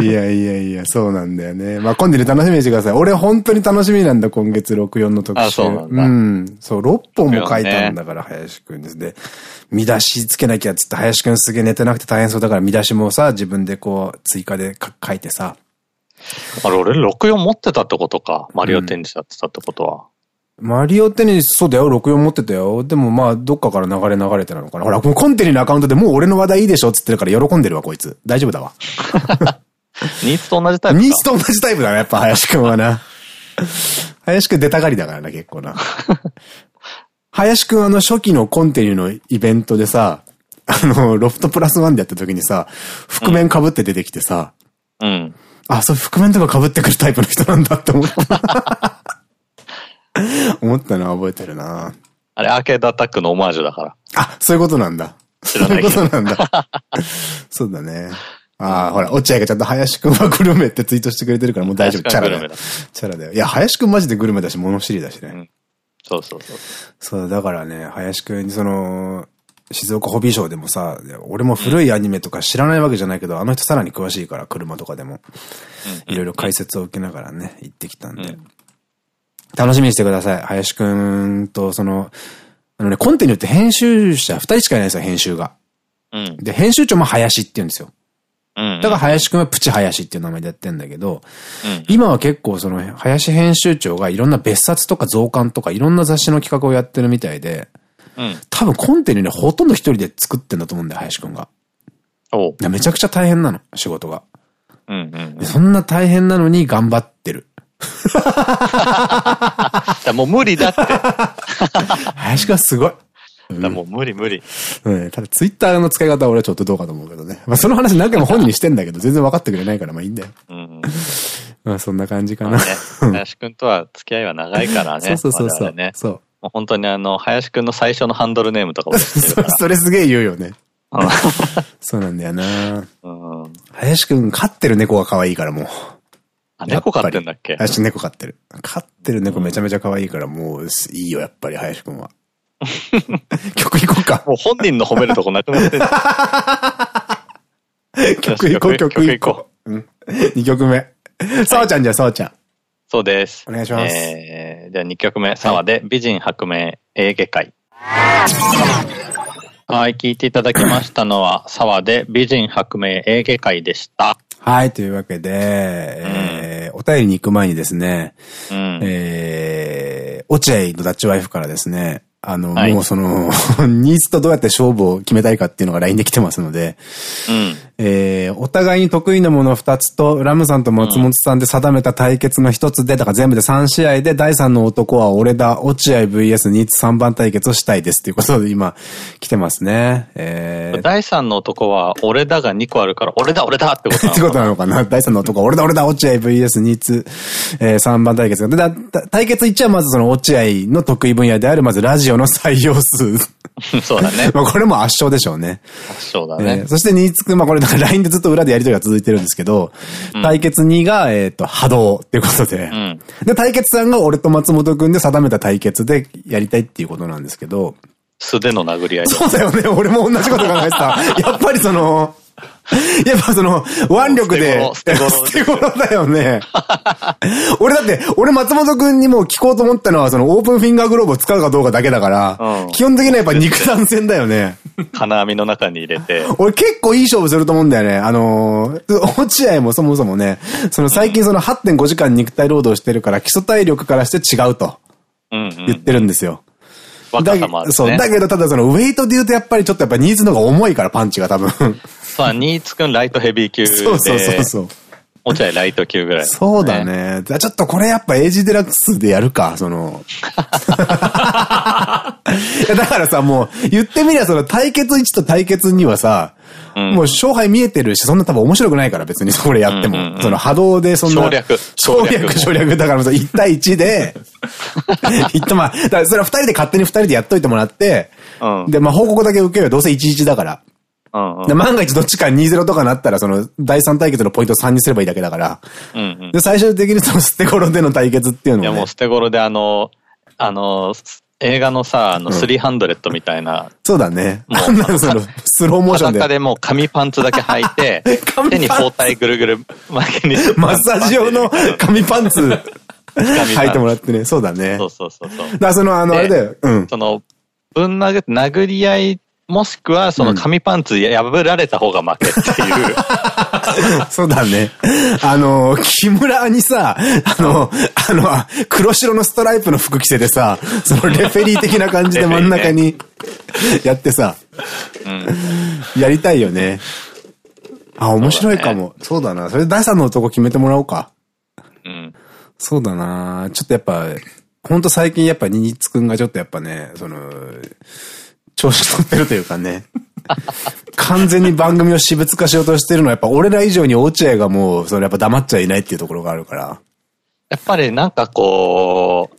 いやいやいや、そうなんだよね。まあ、今度に楽しみにしてください。俺本当に楽しみなんだ、今月64の特集。あそうなんだうん。そう、6本も書いたんだから、林くんです。で、見出しつけなきゃっつって、林くんすげえ寝てなくて大変そうだから、見出しもさ、自分でこう、追加でか書いてさ。あれ、俺64持ってたってことか。マリオテニスやってたってことは。マリオテニス、そうだよ、64持ってたよ。でもまあ、どっかから流れ流れてなのかな。ほら、このコンテニのアカウントでもう俺の話題いいでしょっつってるから喜んでるわ、こいつ。大丈夫だわ。ニーツと同じタイプか。ニースと同じタイプだな、やっぱ林くんはな。林くん出たがりだからな、結構な。林くんあの初期のコンテニのイベントでさ、あの、ロフトプラスワンでやった時にさ、覆面被って出てきてさ、うん。あ、そう、覆面とか被ってくるタイプの人なんだって思った。思ったのは覚えてるな。あれ、アーケードアタックのオマージュだから。あ、そういうことなんだ。知らないけどそういうことなんだ。そうだね。ああ、ほら、落合がちゃんと林くんはグルメってツイートしてくれてるからもう大丈夫。チャラだよ。チャラだよ。いや、林くんマジでグルメだし、物知りだしね。うんそうそうそう。そう、だからね、林くんにその、静岡ホビーショーでもさ、俺も古いアニメとか知らないわけじゃないけど、あの人さらに詳しいから、車とかでも。いろいろ解説を受けながらね、行ってきたんで。うん楽しみにしてください。林くんと、その、あのね、コンテニューって編集者二人しかいないんですよ、編集が。うん。で、編集長も林って言うんですよ。うん。だから林くんはプチ林っていう名前でやってんだけど、うん今は結構その林編集長がいろんな別冊とか増刊とかいろんな雑誌の企画をやってるみたいで、うん。多分コンテニューね、ほとんど一人で作ってんだと思うんだよ、林くんが。おめちゃくちゃ大変なの、仕事が。うんうん。でそんな大変なのに頑張ってる。だもう無理だって。林くんはすごい。らもう無理無理。うん、ただツイッターの使い方は俺はちょっとどうかと思うけどね。まあその話何回も本人にしてんだけど、全然分かってくれないからまあいいんだよ。うん。まあそんな感じかな。まあね、林くんとは付き合いは長いからね。そうそうそうそう。ね。そう。もう本当にあの、林くんの最初のハンドルネームとかも それすげえ言うよね。うん そうなんだよな。うん。林くん飼ってる猫が可愛いからもう。あ、猫飼ってんだっけ？林猫飼ってる。飼ってる猫めちゃめちゃ可愛いからもういいよ、やっぱり林くんは。曲行こうか。もう本人の褒めるとこなくなってん 曲行こう、曲行こう。うん。2曲目。さおちゃんじゃあ、さおちゃん。そうです。お願いしますえー、じゃあ2曲目、沢で美人白明エーゲ海。はい、聞いていただきましたのは、沢で美人白明エーゲ海でした。はい、というわけで、えー、お便りに行く前にですね、うん。えー、落合のダッチワイフからですね、あの、はいもうその、ニーズとどうやって勝負を決めたいかっていうのが LINE で来てますので、うん。えー、お互いに得意なもの2つと、ラムさんと松本さんで定めた対決の1つで、だから全部で3試合で、第3の男は俺だ、落合 VS ニーツ3番対決をしたいですっていうことで今、来てますね。えー、第三の男は、俺だが2個あるから、俺だ、俺だってことなってのことなのかな？第3の男は俺だ俺だ落合 VS ニーツ、えー、3番対決で対決1はまずその落合の得意分野である、まずラジオの採用数。そうだね。まあこれも圧勝でしょうね。そうだえねー。そして、ニーツくん、まあこれ、だから LINE でずっと裏でやりとりが続いてるんですけど、対決2が、えっ、と、波動っていうことで、ん。で、対決3が俺と松本くんで定めた対決でやりたいっていうことなんですけど、素手の殴り合い。で。そうだよね、俺も同じこと考えてた。やっぱりその、やっぱその、腕力で、捨て頃だよね。俺だって、俺松本くんにもう聞こうと思ったのは、そのオープンフィンガーグローブを使うかどうかだけだから、うん基本的にはやっぱ肉弾戦だよね。金網の中に入れて。俺結構いい勝負すると思うんだよね。あのー、落合もそもそもね、その最近その8.5時間肉体労働してるから基礎体力からして違うと。言ってるんですよ。若さもあるしそう、ね。だけどただそのウェイトで言うとやっぱりちょっとやっぱニーズの方が重いからパンチが多分。そうだ、ニーツくんライトヘビー級で、そうそうそうそう。落合ライト級ぐらい、そうだ。ね。じゃあちょっとこれやっぱエイジデラックスでやるか、その。だからさ、もう言ってみりゃその対決1と対決2はさ、うんもう勝敗見えてるし、そんな多分面白くないから別にそれやっても。その波動でそんな。省略省略、省略。だからさ、1対1で、一とまあ、だからそれは2人で勝手に2人でやっといてもらって、うんで、まあ報告だけ受けようよ。どうせ11だから。うんうんで、万が一どっちか2-0とかなったら、その、第3対決のポイントを3にすればいいだけだから。うんうん。で、最終的にその捨て頃での対決っていうのいやを、ね。もう捨て頃であの、あの、映画のさ、あの、うん300みたいな、そうだね。もうその、スローモーションで。裸でもう紙パンツだけ履いて 手に包帯ぐるぐる巻きにして。マッサージ用の紙パンツ履いてもらってね。そうだね。そうそうそうそう。だその、あの、であれだよ。うん。その、ぶん殴って殴り合い、もしくはその紙パンツ破られた方が負けっていう。そうだね。あの、木村にさ、あの、あの、黒白のストライプの服着せてさ、そのレフェリー的な感じで真ん中にやってさ、やりたいよね。あ、面白いかも。そうだな。それで第三の男決めてもらおうか。うん。そうだなちょっとやっぱ、ほんと最近やっぱニーツくんがちょっとやっぱね、その、調子乗ってるというかね。完全に番組を私物化しようとしてるのはやっぱ俺ら以上に落合がもう、それやっぱ黙っちゃいないっていうところがあるから。やっぱりなんかこ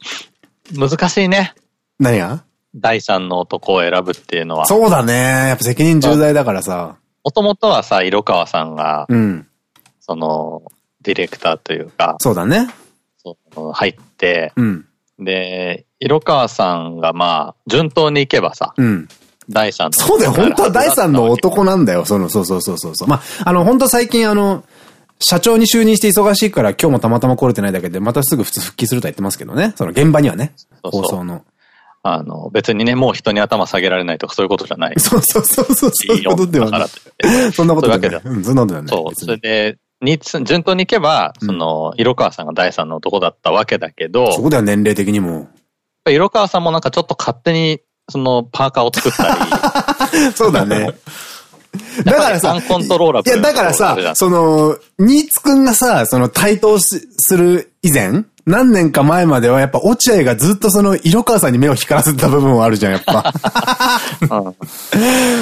う、難しいね。何が？第三の男を選ぶっていうのは。そうだね。やっぱ責任重大だからさ。もともとはさ、色川さんが、うん。その、ディレクターというか、そうだね。入って、うん。で、色川さんがまあ、順当に行けばさ、うん。第三のそうだよ。本当は第三の男男なんだよ。その、そうそうそうそうそう。まあ、あの、本当最近あの、社長に就任して忙しいから今日もたまたま来れてないだけで、またすぐ普通復帰するとは言ってますけどね。その現場にはね。そうそう放送の。あの、別にね、もう人に頭下げられないとかそういうことじゃない。そうそうそうそう。そういうことではない。そんなことではない。そん、なことではない。そう。それで、に順当に行けば、うんその、色川さんが第三の男だったわけだけど、そこでは年齢的にも。色川さんもなんかちょっと勝手に、その、パーカーを作ったり、そうだ ね。だからさ、コントローラブいや、だからさその、ニーツくんがさ、その、対等しする以前、何年か前まではやっぱ落合がずっとその、色川さんに目を光らせてた部分はあるじゃん、やっぱ。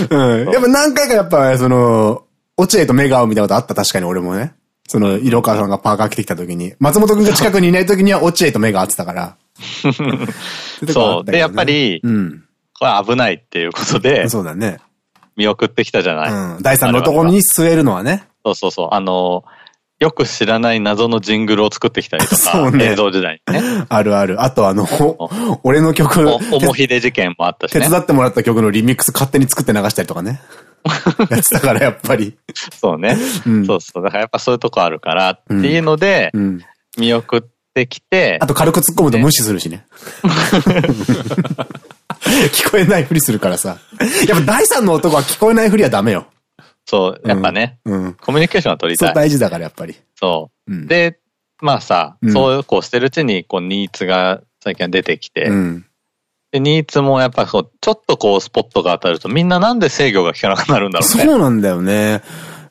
うんうん。やっぱ何回かやっぱ、その、落合と目が合うみたいなことあった、確かに俺もね。その、色川さんがパーカー着てきた時に。松本くんが近くにいない時には落合と目が合ってたから。そう。で、やっぱり、うん。これ危ないっていうことで、そうだね。見送ってきたじゃない。うん。第三の男に据えるのはね。そうそうそう。あの、よく知らない謎のジングルを作ってきたりとか、そうね映像時代にね。あるある。あとあの、俺の曲、お、おもひで事件もあったしね。手伝ってもらった曲のリミックス勝手に作って流したりとかね。やってたから、やっぱり。そうね。うんそうそう。だからやっぱそういうとこあるからっていうのでう、ん。見送ってきてあ、と軽く突っ込むと無視するしね。聞こえないふりするからさ。やっぱ第三の男は聞こえないふりはダメよ。そう、やっぱね、うん。コミュニケーションは取りそうたい。大事だから、やっぱり。そう。うん。で、まあさ、うんそうこうしてるうちに、こう、ニーツが最近は出てきて、うん。で、ニーツもやっぱそう、ちょっとこう、スポットが当たると、みんななんで制御が効かなくなるんだろうね。そうなんだよね。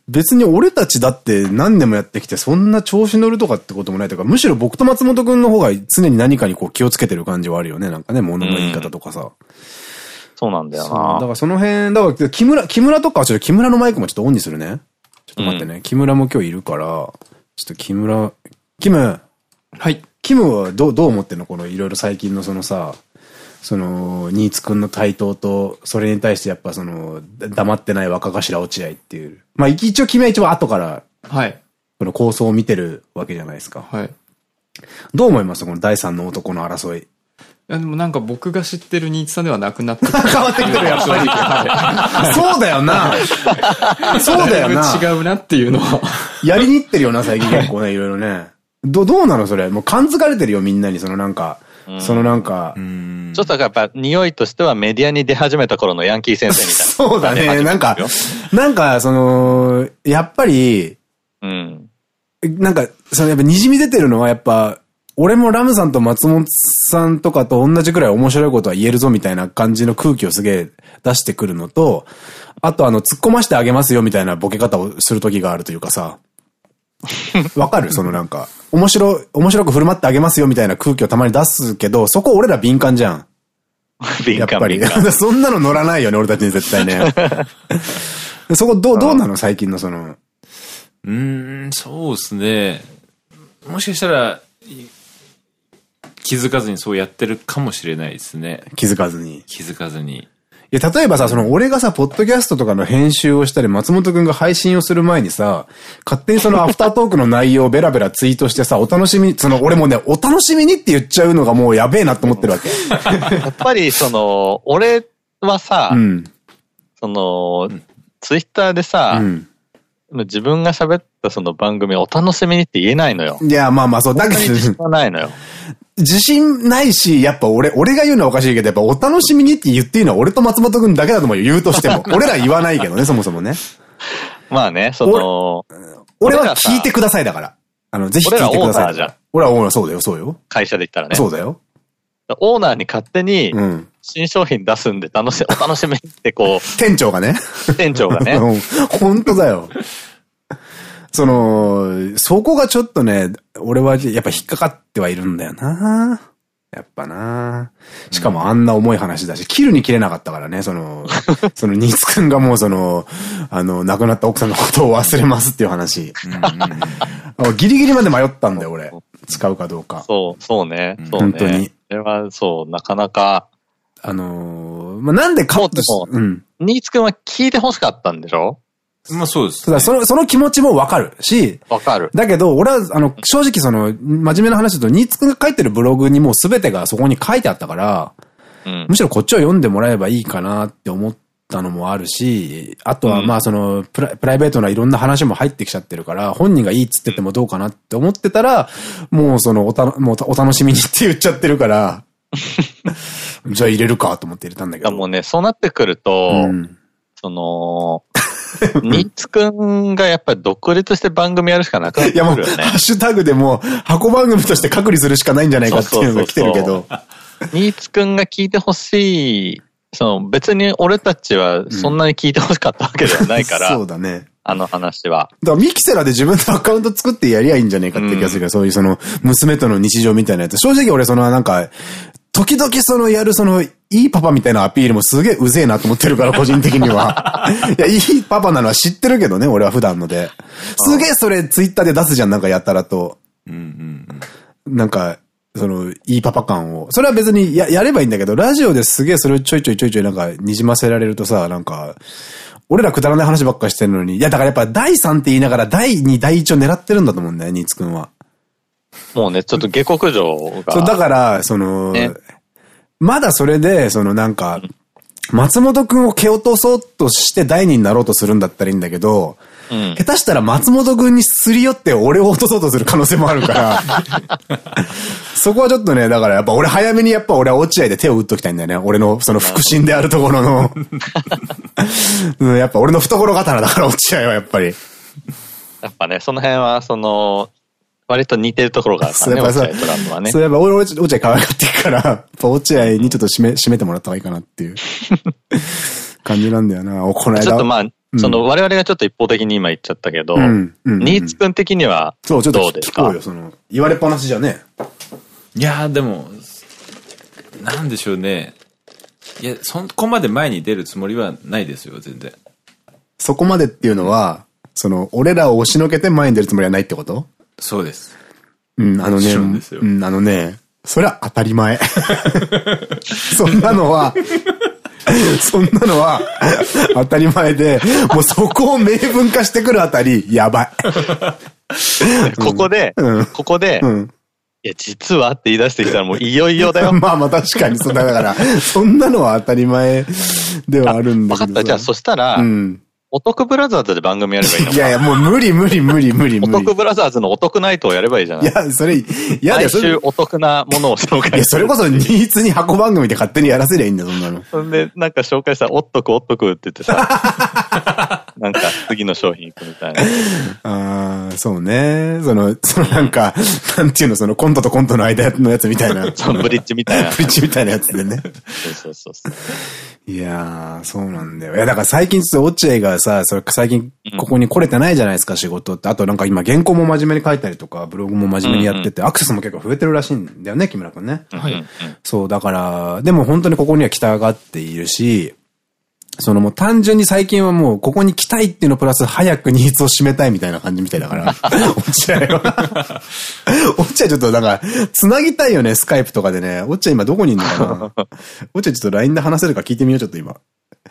別に俺たちだって何年もやってきてそんな調子乗るとかってこともないというか、むしろ僕と松本くんの方が常に何かにこう気をつけてる感じはあるよね。なんかね、物の言い方とかさ。そうなんだよそうだかな。らその辺、だから木村、木村とかはちょっと木村のマイクもちょっとオンにするね。ちょっと待ってね。木村も今日いるから、ちょっと木村、キム、はい。キムはどう、どう思ってんの？このいろいろ最近のそのさ、その、ニーツくんの台頭と、それに対してやっぱその、だ黙ってない若頭落合っていう。まあ一応君は一番後から、はい。この構想を見てるわけじゃないですか。はい。いどう思います？この第三の男の争い。や、でもなんか僕が知ってるニーツさんではなくなってき 変わってきてる、やっぱり。はそうだよな。そうい。だよな。違うなっていうのは。やりに行ってるよな、最近結構ね、いろいろね。ど、どうなのそれ？もう感づかれてるよ、みんなに。そのなんか、そのなんか、んちょっとやっぱ匂いとしてはメディアに出始めた頃のヤンキー先生みたいな。そうだね。なんか、なんか、その、やっぱり、うん。なんか、そのやっぱ滲み出てるのはやっぱ、俺もラムさんと松本さんとかと同じくらい面白いことは言えるぞみたいな感じの空気をすげえ出してくるのと、あとあの、突っ込ましてあげますよみたいなボケ方をする時があるというかさ、わかる？そのなんか、面白い、面白く振る舞ってあげますよみたいな空気をたまに出すけど、そこ俺ら敏感じゃん。敏やっぱり。そんなの乗らないよね、俺たちに絶対ね。そこどう、どうなの？最近のその、うーん、そうですね。もしかしたら、い気づかずにそうやってるかもしれないですね。気づかずに。気づかずに。いや、例えばさ、その、俺がさ、ポッドキャストとかの編集をしたり、松本くんが配信をする前にさ、勝手にその アフタートークの内容をベラベラツイートしてさ、お楽しみ、その、俺もね、お楽しみにって言っちゃうのがもうやべえなと思ってるわけ。やっぱり、その、俺はさ、うん。その、ツイッターでさ、うん。自分が喋ったその番組をお楽しみにって言えないのよ。いや、まあまあそう、だけど、はないのよ。自信ないし、やっぱ俺、俺が言うのはおかしいけど、やっぱお楽しみにって言っていいのは俺と松本くんだけだと思うよ、言うとしても。俺ら言わないけどね、そもそもね。まあね、その、俺は聞いてくださいだから。あの、ぜひ聞いてください。俺らオーナーじゃん。俺はオーナー、そうだよ、そうよ。会社で言ったらね。そうだよ。オーナーに勝手にうん。新商品出すんで楽し、お楽しみにってこ店長がね。う、店長がね。うん本当だよ。その、そこがちょっとね、俺はやっぱ引っかかってはいるんだよな。やっぱな。しかもあんな重い話だし、切るに切れなかったからね、その、その、ニーツくんがもうその、あの、亡くなった奥さんのことを忘れますっていう話。ギリギリまで迷ったんだよ、俺。使うかどうか。そう、そうね。そうね。本当に。それは、そう、なかなか、あのーまあ、なんでカットしうん。ニーツくんは聞いて欲しかったんでしょ？まあそうです、ただその、その気持ちもわかるし、わかる。だけど、俺は、あの、正直その、真面目な話だと、ニーツくんが書いてるブログにもう全てがそこに書いてあったから、うん。むしろこっちを読んでもらえばいいかなって思ったのもあるし、あとはうんまあそのプラ、プライベートないろんな話も入ってきちゃってるから、本人がいいっつっててもどうかなって思ってたら、もうそのおた、もうお楽しみにって言っちゃってるから、じゃあ入れるかと思って入れたんだけど。もうね、そうなってくると、うんその、ニーツくんがやっぱり独立して番組やるしかなくなっいやもう、てくるよねハッ。シュタグでもう箱番組として隔離するしかないんじゃないかっていうのが来てるけど。ニーツくんが聞いてほしい、その別に俺たちはそんなに聞いてほしかったわけではないから、そうだね。あの話は。だからミキセラで自分のアカウント作ってやりゃいいんじゃねえかって気がするけど、そういうその、娘との日常みたいなやつ。正直俺そのなんか、時々そのやるその、いいパパみたいなアピールもすげえうぜえなと思ってるから、個人的には。いや、いいパパなのは知ってるけどね、俺は普段ので。すげえそれツイッターで出すじゃん、なんかやったらと。うんうんなんか、その、いいパパ感を。それは別にや、やればいいんだけど、ラジオですげえそれをちょいちょいちょいちょいなんか、にじませられるとさ、なんか、俺らくだらない話ばっかしてるのに、いや、だからやっぱ第3って言いながら第2、第1を狙ってるんだと思うんだよ、ニーツくんは。もうね、ちょっと下克上が。そう、だから、その、ねまだそれで、そのなんか、松本くんを蹴落とそうとして第2になろうとするんだったらいいんだけど、うん。下手したら松本くんにすり寄って俺を落とそうとする可能性もあるから、そこはちょっとね、だからやっぱ俺早めにやっぱ俺は落合で手を打っときたいんだよね。俺のその腹心であるところの。うんやっぱ俺の懐刀だから落合はやっぱり。やっぱね、その辺は、その、割と似てるところがあるからね、そうやっぱさ落合とラムはねそう。いえば俺落合可愛がっていくから、やっぱ落合 に ちょっと締め、締めてもらった方がいいかなっていう感じなんだよな。おこの間。ちょっとまあ、んその我々がちょっと一方的に今言っちゃったけど、うんうんうんニーツくん的にはそう、ちょっとどうですか？聞こうよ、その、言われっぱなしじゃね。いやーでも、なんでしょうね。いや、そこまで前に出るつもりはないですよ、全然。そこまでっていうのは、その、俺らを押しのけて前に出るつもりはないってこと？そうです。うん、あのもね、うん、あのね、それは当たり前。そんなのは、そんなのは当たり前で、もうそこを明文化してくるあたり、やばい。ここで、うんここで、うん。いや、実はって言い出してきたらもういよいよだよ。まあまあ確かにそうだから、そんなのは当たり前ではあるんだけどさ。分かった。じゃあ、そしたら、うん。お得ブラザーズで番組やればいいのいやいや、もう無理無理無理無理お無理。得ブラザーズのお得ナイトをやればいいじゃないいや、それ、いや毎。週お得なものを紹介いや、それこそニーツに箱番組で勝手にやらせりゃいいんだよ、そんなの。そんで、なんか紹介したら、おっとくおっとくって言ってさ、なんか次の商品行くみたいな。ああ、そうね。その、そのなんか、なんていうの、そのコントとコントの間のやつみたいな。そのブリッジみたいな。ブリッジみたいなやつでね。そうそうそうそう。いやー、そうなんだよ。いや、だから最近ちょっと落合がさ、それ最近ここに来れてないじゃないですか、仕事って。あとなんか今原稿も真面目に書いたりとか、ブログも真面目にやってて、アクセスも結構増えてるらしいんだよね、木村くんね。はい。そう、だから、でも本当にここには来たがっているし、そのもう単純に最近はもうここに来たいっていうのプラス早くニーズを締めたいみたいな感じみたいだから。落合は。落合ちょっとなんか、繋ぎたいよね、スカイプとかでね。落合今どこにいんのかな 落合ちょっと LINE で話せるか聞いてみよう、ちょっと今。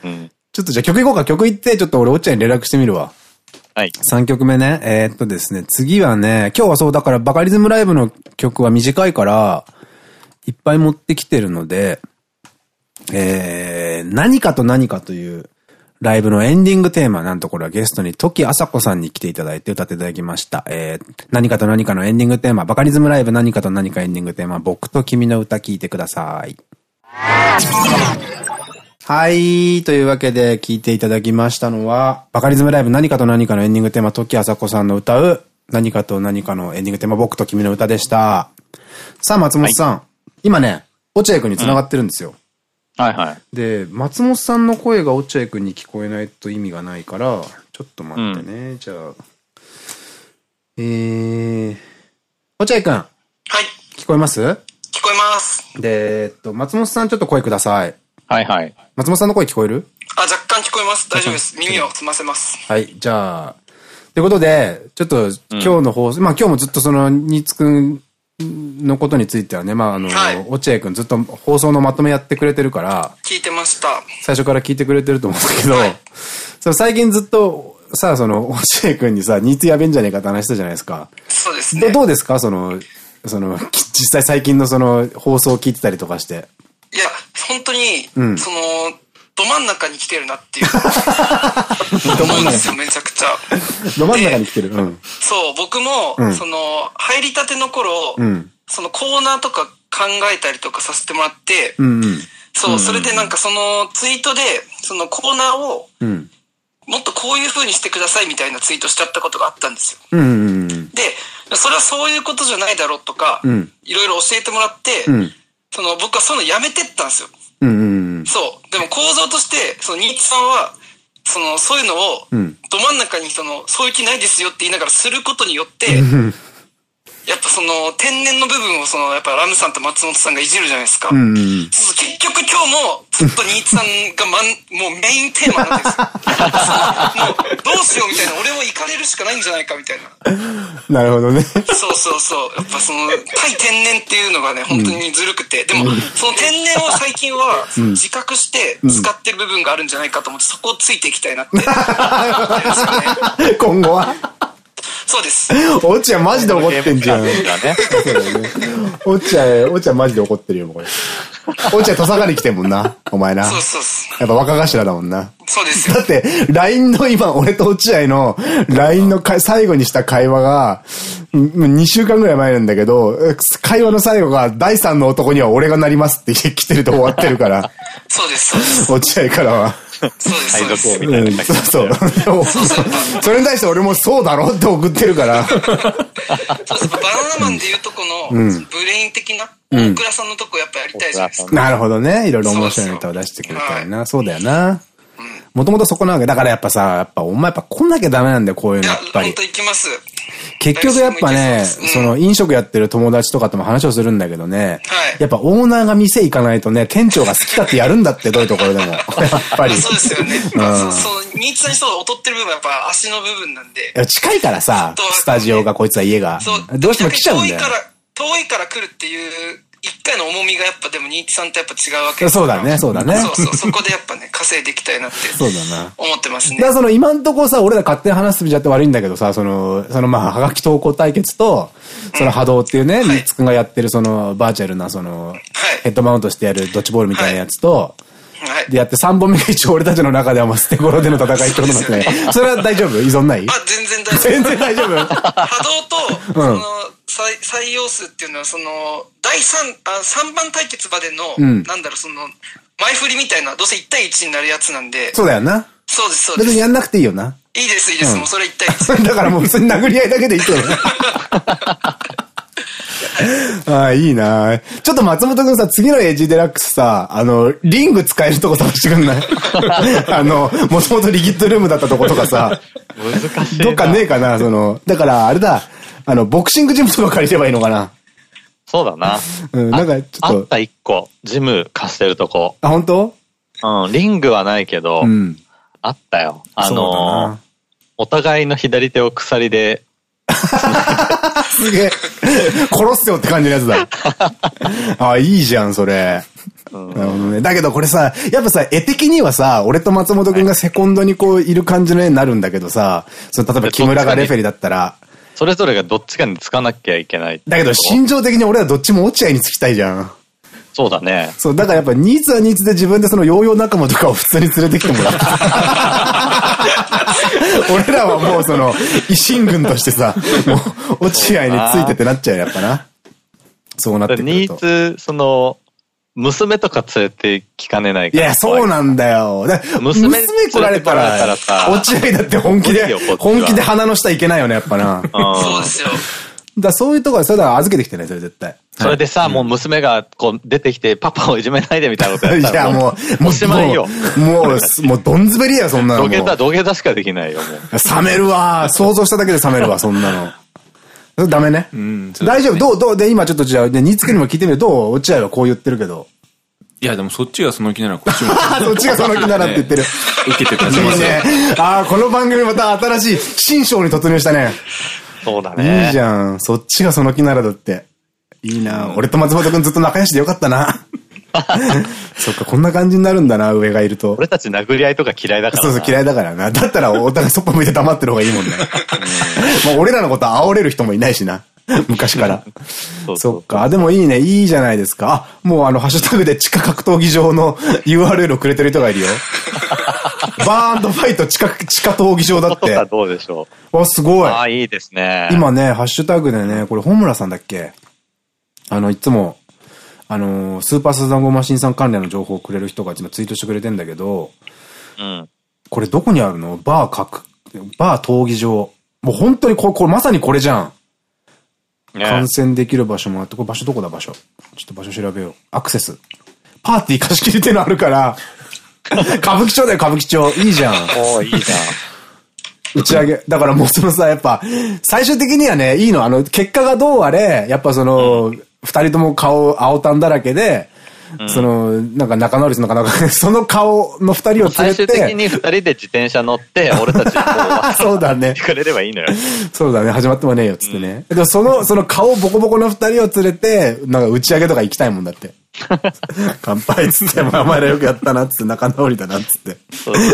うん。ちょっとじゃあ曲いこうか。曲いって、ちょっと俺、おっちゃんに連絡してみるわ。はい。3曲目ね。えーっとですね、次はね、今日はそう、だからバカリズムライブの曲は短いから、いっぱい持ってきてるので、えー、何かと何かというライブのエンディングテーマなんとこれはゲストに時あさこさんに来ていただいて歌っていただきました。えー、何かと何かのエンディングテーマ、バカリズムライブ何かと何かエンディングテーマ、僕と君の歌聞いてください。はい。というわけで聞いていただきましたのは、バカリズムライブ何かと何かのエンディングテーマ、時あさこさんの歌う、何かと何かのエンディングテーマ、僕と君の歌でした。さあ、松本さん。今ね、落合くんに繋がってるんですよ。はいはい。で、松本さんの声が落合くんに聞こえないと意味がないから、ちょっと待ってね。じゃあ、えー、落合くん、はい。聞こえます？聞こえます。で、えっと、松本さんちょっと声ください。はいはい。松本さんの声聞こえる？あ、若干聞こえます。大丈夫です。耳を澄ませます。はい、じゃあ、ということで、ちょっと今日の放送、まあ今日もずっとその、新津くんのことについてはね、まああの、はい落合くんずっと放送のまとめやってくれてるから、聞いてました。最初から聞いてくれてると思うんだけど、はい その最近ずっと、さ、その、落合くんにさ、ニーツやべんじゃねえかって話したじゃないですか。どそうですね。どうですか？その、その、き実際最近のその、放送を聞いてたりとかして。いや、本当に、うんその、ど真ん中に来てるなっていう。思うんですよ、めちゃくちゃ。ど真ん中に来てる。うん。そう、僕も、うんその、入りたての頃、うん。そのコーナーとか考えたりとかさせてもらって、うんうん。そう、それでなんかそのツイートで、そのコーナーを、うん。もっとこういう風にしてくださいみたいなツイートしちゃったことがあったんですよ。で、それはそういうことじゃないだろうとか、うんいろいろ教えてもらって、うん。その僕はそういうのやめてったんですよ。うんうんそう。でも構造として、その新津さんは、その、そういうのを、うんど真ん中にその、そういう気ないですよって言いながらすることによって、うん。やっぱその、天然の部分をその、やっぱラムさんと松本さんがいじるじゃないですか。うんうん。そう結局今日もずっと新津さんがまん、もうメインテーマなんですよ。もう、どうしようみたいな、俺も行かれるしかないんじゃないかみたいな。なるほどね。そうそうそう。やっぱその、対天然っていうのがね、本当にずるくて。でも、その天然を最近は、自覚して使ってる部分があるんじゃないかと思って、そこをついていきたいなって ね。今後は？そうです。落合マジで怒ってんじゃん。落合、落合マジで怒ってるよ、これ。落合土佐がり来てんもんな、お前な。そうそう。やっぱ若頭だもんな。そうですよだ。って、LINE の今、俺と落合の LINE のか最後にした会話が、2週間ぐらい前なんだけど、会話の最後が、第三の男には俺がなりますって来てると終わってるから、そうです、そうです。落合からは。そうです、そうです。海賊王みうん、たいなそう それに対して俺もそうだろって送ってるから。そうです。バナナマンでいうとこの、ブレイン的な、大倉さんのとこやっぱやりたいじゃないですか。なるほどね。いろいろ面白いネタを出してくれたいな。そうだよな。もともとそこなわけ。だからやっぱさ、やっぱお前やっぱ来なきゃダメなんだよ、こういうのやっ、ぱり本当。行きます。結局やっぱね、その飲食やってる友達とかとも話をするんだけどね、はいやっぱオーナーが店行かないとね、店長が好き勝手やるんだって、どういうところでも。やっぱり。そうですよね。うんまあそう、そう、新津さんにそう劣ってる部分はやっぱ足の部分なんで。近いからさスタジオがこいつは家が。どうしても来ちゃうんだよ遠い。から、遠いから来るっていう、一回の重みがやっぱでも新津さんとやっぱ違うわけそうだねそうだねそうそう、そこでやっぱね、稼いでいきたいなって。そうだな。思ってますねだか。らその今んとこさ、俺ら勝手に話すんじゃって悪いんだけどさ、その、そのまあ、はがき投稿対決と、その波動っていうね、はいニッツくんがやってるそのバーチャルなその、ヘッドマウントしてやるドッジボールみたいなやつと、はい。でやって3本目が一応俺たちの中ではもう捨て頃での戦いってことになってねそうですよ。それは大丈夫？依存ない？あ、全然大丈夫。全然大丈夫？波動と、そうんの、採採用数っていうのは、その、第三、あ、三番対決までの、うんなんだろう、その、前振りみたいな、どうせ1対1になるやつなんで、そうだよな。そうです、そうです。別にやんなくていいよな。いいです、いいです。もうそれ1対1。だからもう普通に殴り合いだけでいいと。ああ、いいなちょっと松本くんさ、次のエイジデラックスさ、あの、リング使えるとこ探してくんない？あの、もともとリキッドルームだったとことかさ、難しいな。どっかねえかな、その、だからあれだ、あの、ボクシングジムとか借りればいいのかな。そうだな。うん、なんかちょっと、あった一個、ジム貸してるとこ。あ、本当？うん、リングはないけど、うん。あったよ。あのな、お互いの左手を鎖で すげえ。殺すよって感じのやつだ。あ、いいじゃん、それ。ね。だけどこれさ、やっぱさ、絵的にはさ、俺と松本くんがセコンドにこういる感じの絵になるんだけどさ、その例えば木村がレフェリーだったら、それぞれがどっちかにつかなきゃいけない。だけど心情的に俺はどっちも落合につきたいじゃん。そうだね。そう、だからやっぱニーツはニーツで自分でそのヨーヨー仲間とかを普通に連れてきてもらった。俺らはもうその、維新軍としてさ、もう、落合についてってなっちゃうよやっぱな。そうなってくると。ニーツ、その、娘とか連れて聞かねないから。いや、そうなんだよ。だ娘娘来られたら連れてこられたら、さ落合だって本気で本気で鼻の下いけないよね、やっぱな。そうですよ。らそういうとこは、それ預けてきてね、それ絶対。それでさ、もう娘がこう出てきて、パパをいじめないでみたいなことやいったら。や、もう、おしまいよ。もう、もう、もう、どんずべりや、そんなの。土下座、土下座しかできないよ、もう。冷めるわ。想像しただけで冷めるわ、そんなの。ダメね。うですね大丈夫どうどうで、今ちょっとじゃあ、ね、ニーツクにも聞いてみるどう？落合はこう言ってるけど。いや、でもそっちがその気ならこっちも。あ、そっちがその気ならって言ってる。受けてくだいいさい。ね。ああ、この番組また新しい新章に突入したね。そうだね。いいじゃん。そっちがその気ならだって。いいな。俺と松本くんずっと仲良しでよかったな。そっか、こんな感じになるんだな、上がいると。俺たち殴り合いとか嫌いだからな。そうそう、嫌いだからな。だったらお互いそっぽ向いて黙ってる方がいいもんね。まあ俺らのこと煽れる人もいないしな。昔から。そっか。でもいいね。いいじゃないですか。あ、もうあの、ハッシュタグで地下格闘技場の URL をくれてる人がいるよ。バーンドファイト地下、地下闘技場だって。どうでしょあ、すごう。い。ああ、いいですね。今ね、ハッシュタグでね、これ、本村さんだっけ？あの、いつも、あのー、スーパーサザンゴマシンさん関連の情報をくれる人が今ツイートしてくれてんだけど、うん。これどこにあるの？バー各、バー闘技場。もう本当にこれ、これまさにこれじゃん。ね観戦できる場所もあって、これ場所どこだ場所？ちょっと場所調べよう。アクセス。パーティー貸し切りってのあるから、歌舞伎町だよ、歌舞伎町。いいじゃん。おーいいじゃん。打ち上げ。だからもうそのさ、やっぱ、最終的にはね、いいの。あの、結果がどうあれ、やっぱその、二、人とも顔、青タンだらけで、その、なんか仲直りするのかな？その顔の二人を連れ最終的て、に二人で自転車乗って、俺たちに そうだね。くれればいいのよ。そうだね、始まってもねえよ、つってね。でもその、その顔ボコボコの二人を連れて、なんか打ち上げとか行きたいもんだって。乾杯っつって、まあお前らよくやったなっつって、仲直りだなっつって。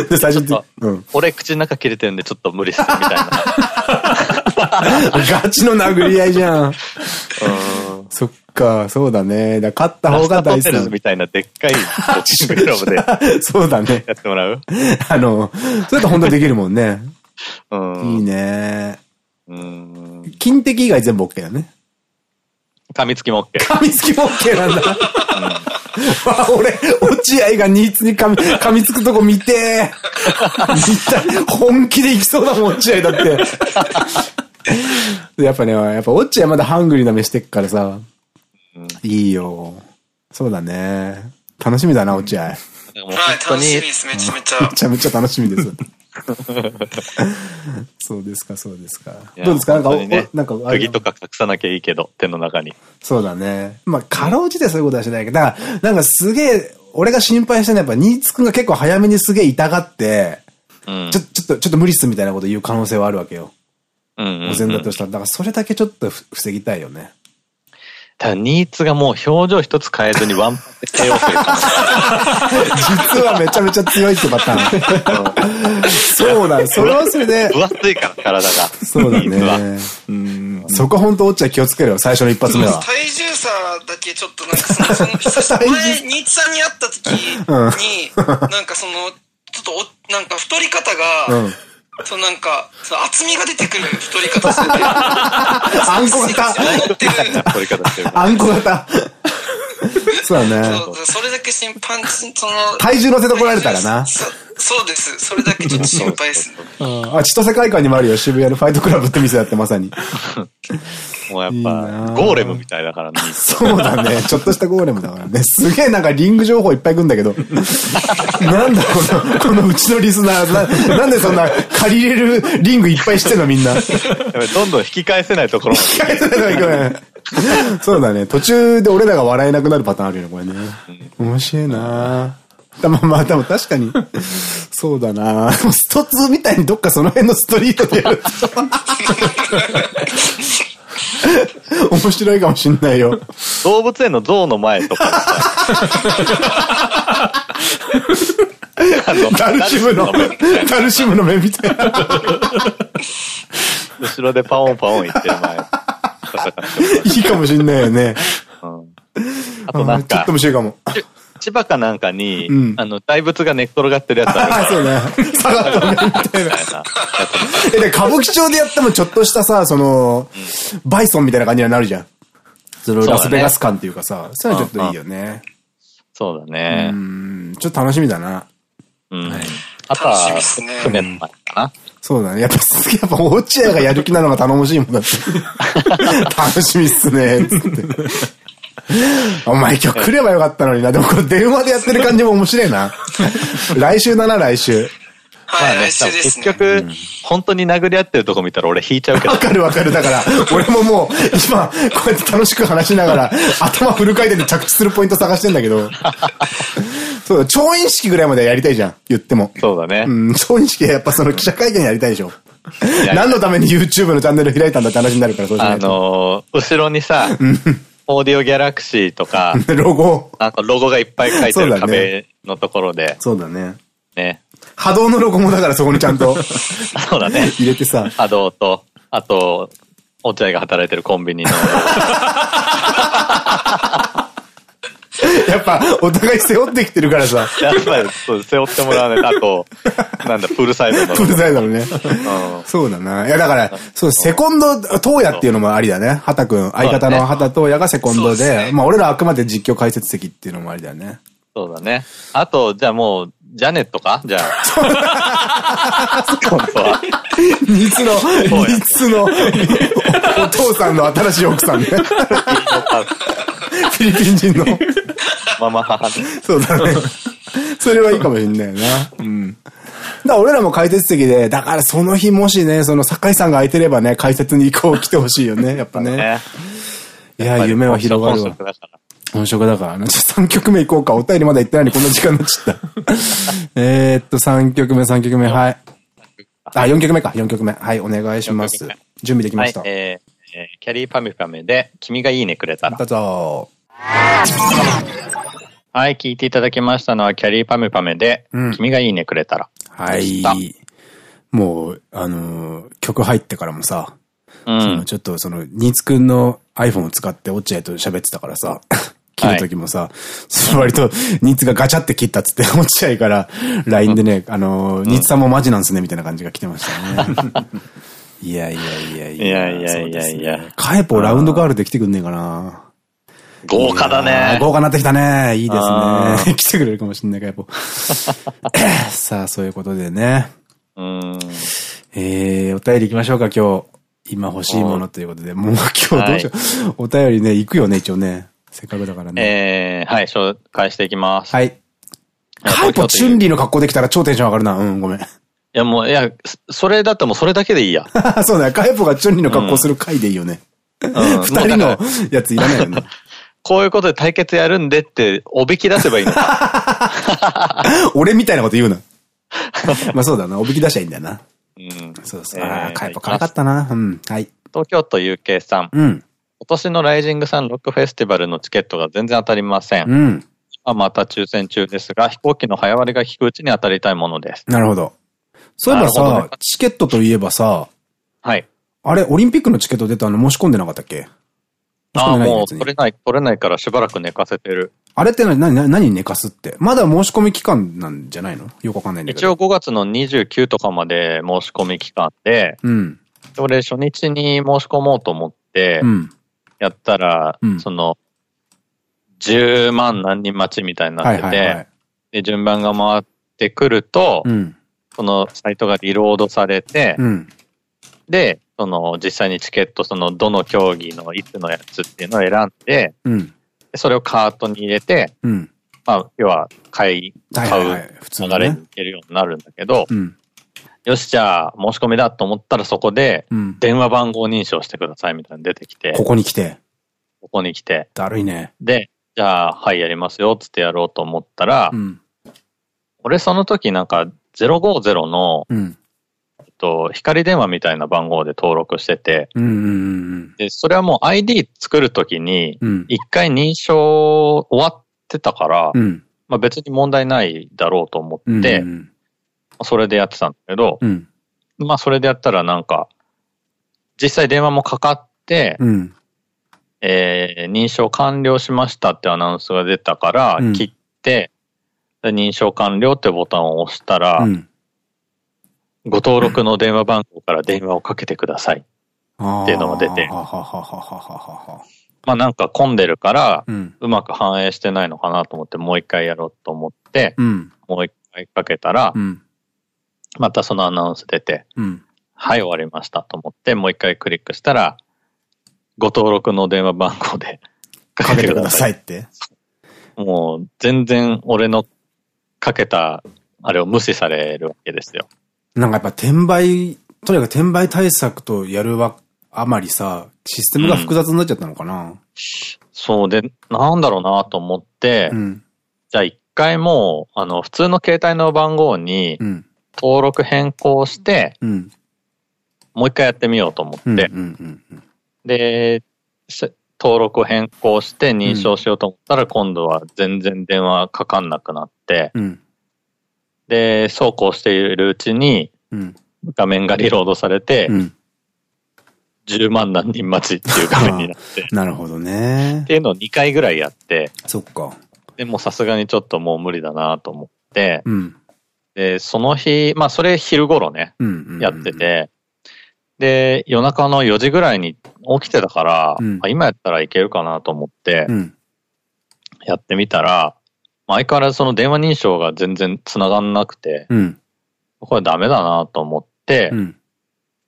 で、最初にうん。俺口の中切れてるんでちょっと無理してみたいな。ガチの殴り合いじゃん。うん。そっか、そうだね。だ勝った方が大事ラスみたいなでっかいボクシンググローブでや そうだね。ってもらう？あの、それと本当にできるもんね。うん。いいね。うん。金的以外全部 OK だね。噛みつきも OK。噛みつきも OK なんだ。わあ俺、落合がニーツに噛み、噛みつくとこ見てー。見たい。本気で行きそうだもん、落合だって。やっぱね、やっぱ落合まだハングリーな目してっからさ。いいよ。そうだね。楽しみだな、落合。はい、本当に楽しみです。めちゃめちゃ め。ちゃめちゃ楽しみです。そうですか、そうですか。どうですか？なんか、なんか、釘とか隠さなきゃいいけど、手の中に。そうだね。まあ、かろうじてそういうことはしないけど、だから、なんかすげえ、俺が心配したのはやっぱ、ニーツくんが結構早めにすげえ痛がって、うん。ちょ、ちょっと、ちょっと無理っすみたいなこと言う可能性はあるわけよ。うんうんうんお膳だとしたら。だから、それだけちょっとふ防ぎたいよね。ただ、ニーツがもう表情一つ変えずにワンパンで KO するか実はめちゃめちゃ強いってパターン。そうだ、それはそれで、分厚いから、体が。そうだ。ね。うん。そこ本当落ちは気をつけるよ、最初の一発目は。体重差だけちょっとなんかその、その、前、ニーツさんに会った時に、なんかその、ちょっとお、なんか太り方が、うん。そのなんか、その厚みが出てくる太り方す る。あんこ型。あんこ型。そうだね。そうそれだけ心パンチ、その、体重乗せてこられたらな。そそうです。それだけちょっと心配です。あ、千歳会館にもあるよ、渋谷のファイトクラブって店だってまさに。もうやっぱ、ゴーレムみたいだから、ニーツ。そうだね。ちょっとしたゴーレムだからね。すげえなんかリング情報いっぱい来んだけど。なんだこの、このうちのリスナー。ななんでそんな借りれるリングいっぱいしてんのみんな。どんどん引き返せないところまで。控えてないのがいけない そうだね。途中で俺らが笑えなくなるパターンあるよね、これね。面白いなだまあまあ、でも確かに、そうだなストツーみたいにどっかその辺のストリートでやると。面白いかもしんないよ。動物園の象の前とか ダルシムの、ダルシムの目みたいな。後ろでパオンパオン言ってる前。いいかもしんないよね。うんあとなんかちょっと、面白いかも。千葉かなんかに、うんあの、大仏が寝っ転がってるやつあるそうね。下がった目みたいな。え、で、歌舞伎町でやってもちょっとしたさ、その、バイソンみたいな感じになるじゃん。そのラスベガス感っていうかさ、そういうのちょっといいよね。つそうだうね。ん、ちょっと楽しみだな。うん。あとは、楽しかな。そうだね。やっぱすげえ、やっぱ落合がやる気なのが頼もしいもんだって。楽しみっすね、つって。お前今日来ればよかったのにな。でもこれ電話でやってる感じも面白いな。来週だな、来週。はい、まあね、来週です結ね。局、本当に殴り合ってるとこ見たら俺引いちゃうけどわ。かるわかる。だから、俺ももう、今、こうやって楽しく話しながら、頭フル回転で着地するポイント探してんだけど。そうだ、調印式ぐらいまでやりたいじゃん。言っても。そうだね。うん、調印式はやっぱその記者会見やりたいでしょ。何のために YouTube のチャンネル開いたんだって話になるから、そうしなあ。のー、後ろにさ、オーディオギャラクシーとか、ロゴ。なんかロゴがいっぱい書いてる壁のところで、そうだね。ね。波動のロゴもだからそこにちゃんとそうだね。入れてさ。波動と、あと、落合が働いてるコンビニの、やっぱ、お互い背負ってきてるからさ。やっぱりそう背負ってもらわないと、あと、なんだ、プールサイドの。プールサイドのね。うんそうだな。いや、だから、そう、セコンド、東野っていうのもありだね。畑くん。相方の畑東野がセコンドでまあ、俺らあくまで実況解説席っていうのもありだよね。そうだね。あと、じゃあもう、ジャネットか？じゃあ。本当は。ニツの、ニツの、おお父さんの新しい奥さんね。フィリピン人の。ママ母ね。そうだね。それはいいかもしんないよな。うん。だ俺らも解説席で、だからその日もしね、その酒井さんが空いてればね、解説にこう来てほしいよね、やっぱね。ね。いや、夢は広がるわ本。職だから本職だからな。ちょっと3曲目行こうか。お便りまだ行ってないのにこんな時間になっちゃった。えーっと、3曲目、3曲目、はい。あ、4曲目か、4曲目。はい、お願いします。準備できまはいした。、えーえーキャリーパミュパミュで、君がいいねくれたらど。うぞ。はい、聞いていただきましたのは、キャリーパミュパミュで、うん君がいいねくれたら。はい。もう、あのー曲入ってからもさ、うん。そのちょっとその、ニーツくんの iPhone を使って落合と喋ってたからさ、切る時もさ、それ割と、ニーツがガチャって切ったっつって、落合から LINE でね、あのー、ニーツさんもマジなんすね、みたいな感じが来てましたね。いやいやいやいや。いやいやいやいカエポラウンドガールで来てくんねえかな。豪華だね。豪華になってきたね。いいですあね。来てくれるかもしんないか、やっぱ。さあ、そういうことでね。うん。えー、お便り行きましょうか、今日。今欲しいものということで。もう今日どうしよう。お便りね、行くよね、一応ね。せっかくだからね。えー、はい、紹介していきます。いはい。カイポチュンリーの格好できたら超テンション上がるな。うん、ごめん。や、もう、いや、それだってもうそれだけでいいや。そうだね。カイポがチュンリーの格好する回でいいよね。うん二人のやついらないよね。こういうことで対決やるんでって、おびき出せばいいのか。俺みたいなこと言うな。まあそうだな。おびき出しゃいいんだよな。うん。そうそう。えーああ、カイポ可愛かったな。うん。はい。東京都 UK さん。うん。今年のライジングサンロックフェスティバルのチケットが全然当たりません。うん。まあまた抽選中ですが、飛行機の早割りが効くうちに当たりたいものです。なるほど。そういえばさね、チケットといえばさ、はい。あれ、オリンピックのチケット出たの申し込んでなかったっけ？ああ、もう取れない、取れないからしばらく寝かせてる。あれって何、何、何に寝かすって？まだ申し込み期間なんじゃないの？よくわかんないんだけど。一応5月の29とかまで申し込み期間で、うん。俺初日に申し込もうと思ってう、ん。やったら、うんその、10万何人待ちみたいになはってて、いはいはい。で、順番が回ってくると、うん。そのサイトがリロードされて、うん。で、その実際にチケット、そのどの競技のいつのやつっていうのを選んで、うん。でそれをカートに入れて、うん。まあ、要は買い、買う普通流れに行けるようになるんだけど、うん。よし、じゃあ申し込みだと思ったらそこでうん。電話番号認証してくださいみたいなの出てきて、ここに来て。ここに来て、だるいね。で、じゃあ、はい、やりますよ、つってやろうと思ったら、うん。俺その時なんか050の、うん。と、光電話みたいな番号で登録してて、で、それはもう ID 作るときに。一回認証終わってたから、うん。まあ別に問題ないだろうと思うん。って、うん。それでやってたんだけど、うん。まあそれでやったらなんか、実際電話もかかって、うん。えー認証完了しましたってアナウンスが出たから、うん切って、で認証完了ってボタンを押したら、うん。ご登録の電話番号から電話をかけてください。っていうのが出て。まあなんか混んでるから、うまく反映してないのかなと思って、もう一回やろうと思って、うん。もう一回かけたらう、ん。またそのアナウンス出て、うん。はい、終わりましたと思って、もう一回クリックしたら、ご登録の電話番号でかかけてくだ。さいって。もう全然俺のかけたあれを無視されるわけですよ。なんかやっぱ転売、とにかく転売対策とやるわ、あまりさ、システムが複雑になっちゃったのかな。そうで、なんだろうなと思って、うん。じゃあ一回もう、あの、普通の携帯の番号にうん。登録変更して、うん。もう一回やってみようと思って、うん。うん。うん。で、し登録を変更して認証しようと思ったら、今度は全然電話かかんなくなって、うん。で、そうこうしているうちにうん。画面がリロードされて、うん。10万何人待ちっていう画面になって、っなるほどねて。いうのを2回ぐらいやって、そっか。でもさすがにちょっともう無理だなと思って、うん。で、その日、まあそれ昼頃ね、うん。やって。て、で、夜中の4時ぐらいに起きてたから、うんあ今やったらいけるかなと思ってう、ん。やってみたら、まあ相変わらずその電話認証が全然繋がんなくて、うん。これダメだなと思ってう、ん。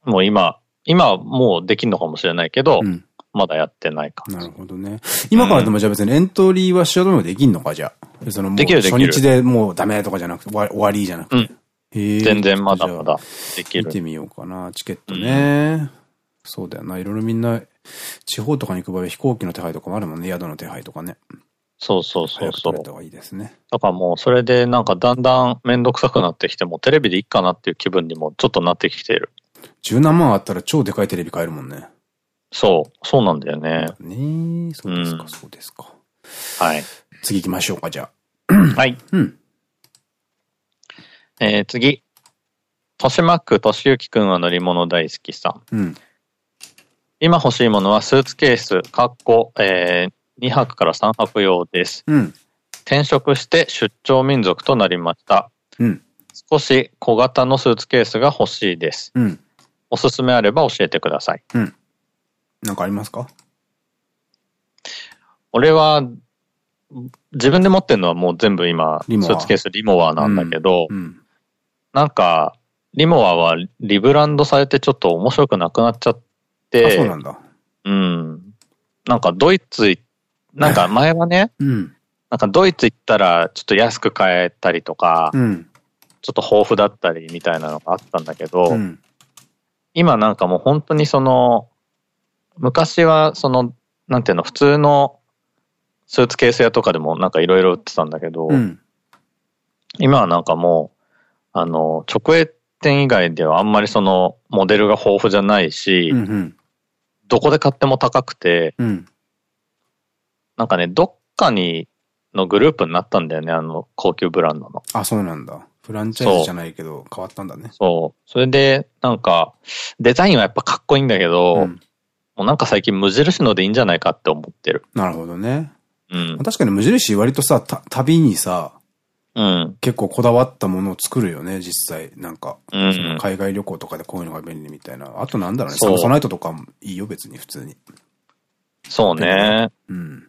もう今、今はもうできんのかもしれないけど、うん。まだやってないか。なるほどね。今からでもじゃあ別にエントリーはしようともできんのかじゃあ。そのできるできる初日でもうダメとかじゃなくて終わりじゃなくて。全然まだまだできる。見てみようかな。チケットね。そうだよな。いろいろみんな、地方とかに行く場合飛行機の手配とかもあるもんね。宿の手配とかね。そうそうそうそういいですね。だからもうそれでなんかだんだんめんどくさくなってきてもテレビでいいかなっていう気分にもちょっとなってきている。十何万あったら超でかいテレビ買えるもんね。そう、そうなんだよね。ねえ、そうですか、うんそうですか。はい。次行きましょうか、じゃはい。あ。うん。えー、次。豊島区としゆきくんは乗り物大好きさん。うん。今欲しいものはスーツケース、かっこ、えー、2泊から3泊用です。うん。転職して出張民族となりました。うん。少し小型のスーツケースが欲しいです。うん。おすすめあれば教えてください。なんかありますか？俺は、自分で持ってるのはもう全部今、スーツケースリモワなんだけど、うん。なんか、リモワはリブランドされてちょっと面白くなくなっちゃっあ、て、そうなんだ。うん。なんかドイツい、なんか前はね、うん。なんかドイツ行ったらちょっと安く買えたりとか、うん。ちょっと豊富だったりみたいなのがあったんだけど、うん。今なんかもう本当にその、昔はその、なんていうの、普通のスーツケース屋とかでもなんかいろいろ売ってたんだけど、うん。今はなんかもう、あの、直営店以外ではあんまりそのモデルが豊富じゃないし、うん。うん。どこで買っても高くて、うん。なんかね、どっかにのグループになったんだよね、あの高級ブランドの。あ、そうなんだ。フランチャイズじゃないけど、変わったんだね。そう。それで、なんか、デザインはやっぱかっこいいんだけど、うんもうなんか最近無印のでいいんじゃないかって思ってる。なるほどね。うん。確かに無印割とさ、た旅にさ、うん。結構こだわったものを作るよね、実際。なんか、うん海外旅行とかでこういうのが便利みたいな。あとなんだろうね、そうサムソナイトとかもいいよ、別に、普通に。そうね。うん。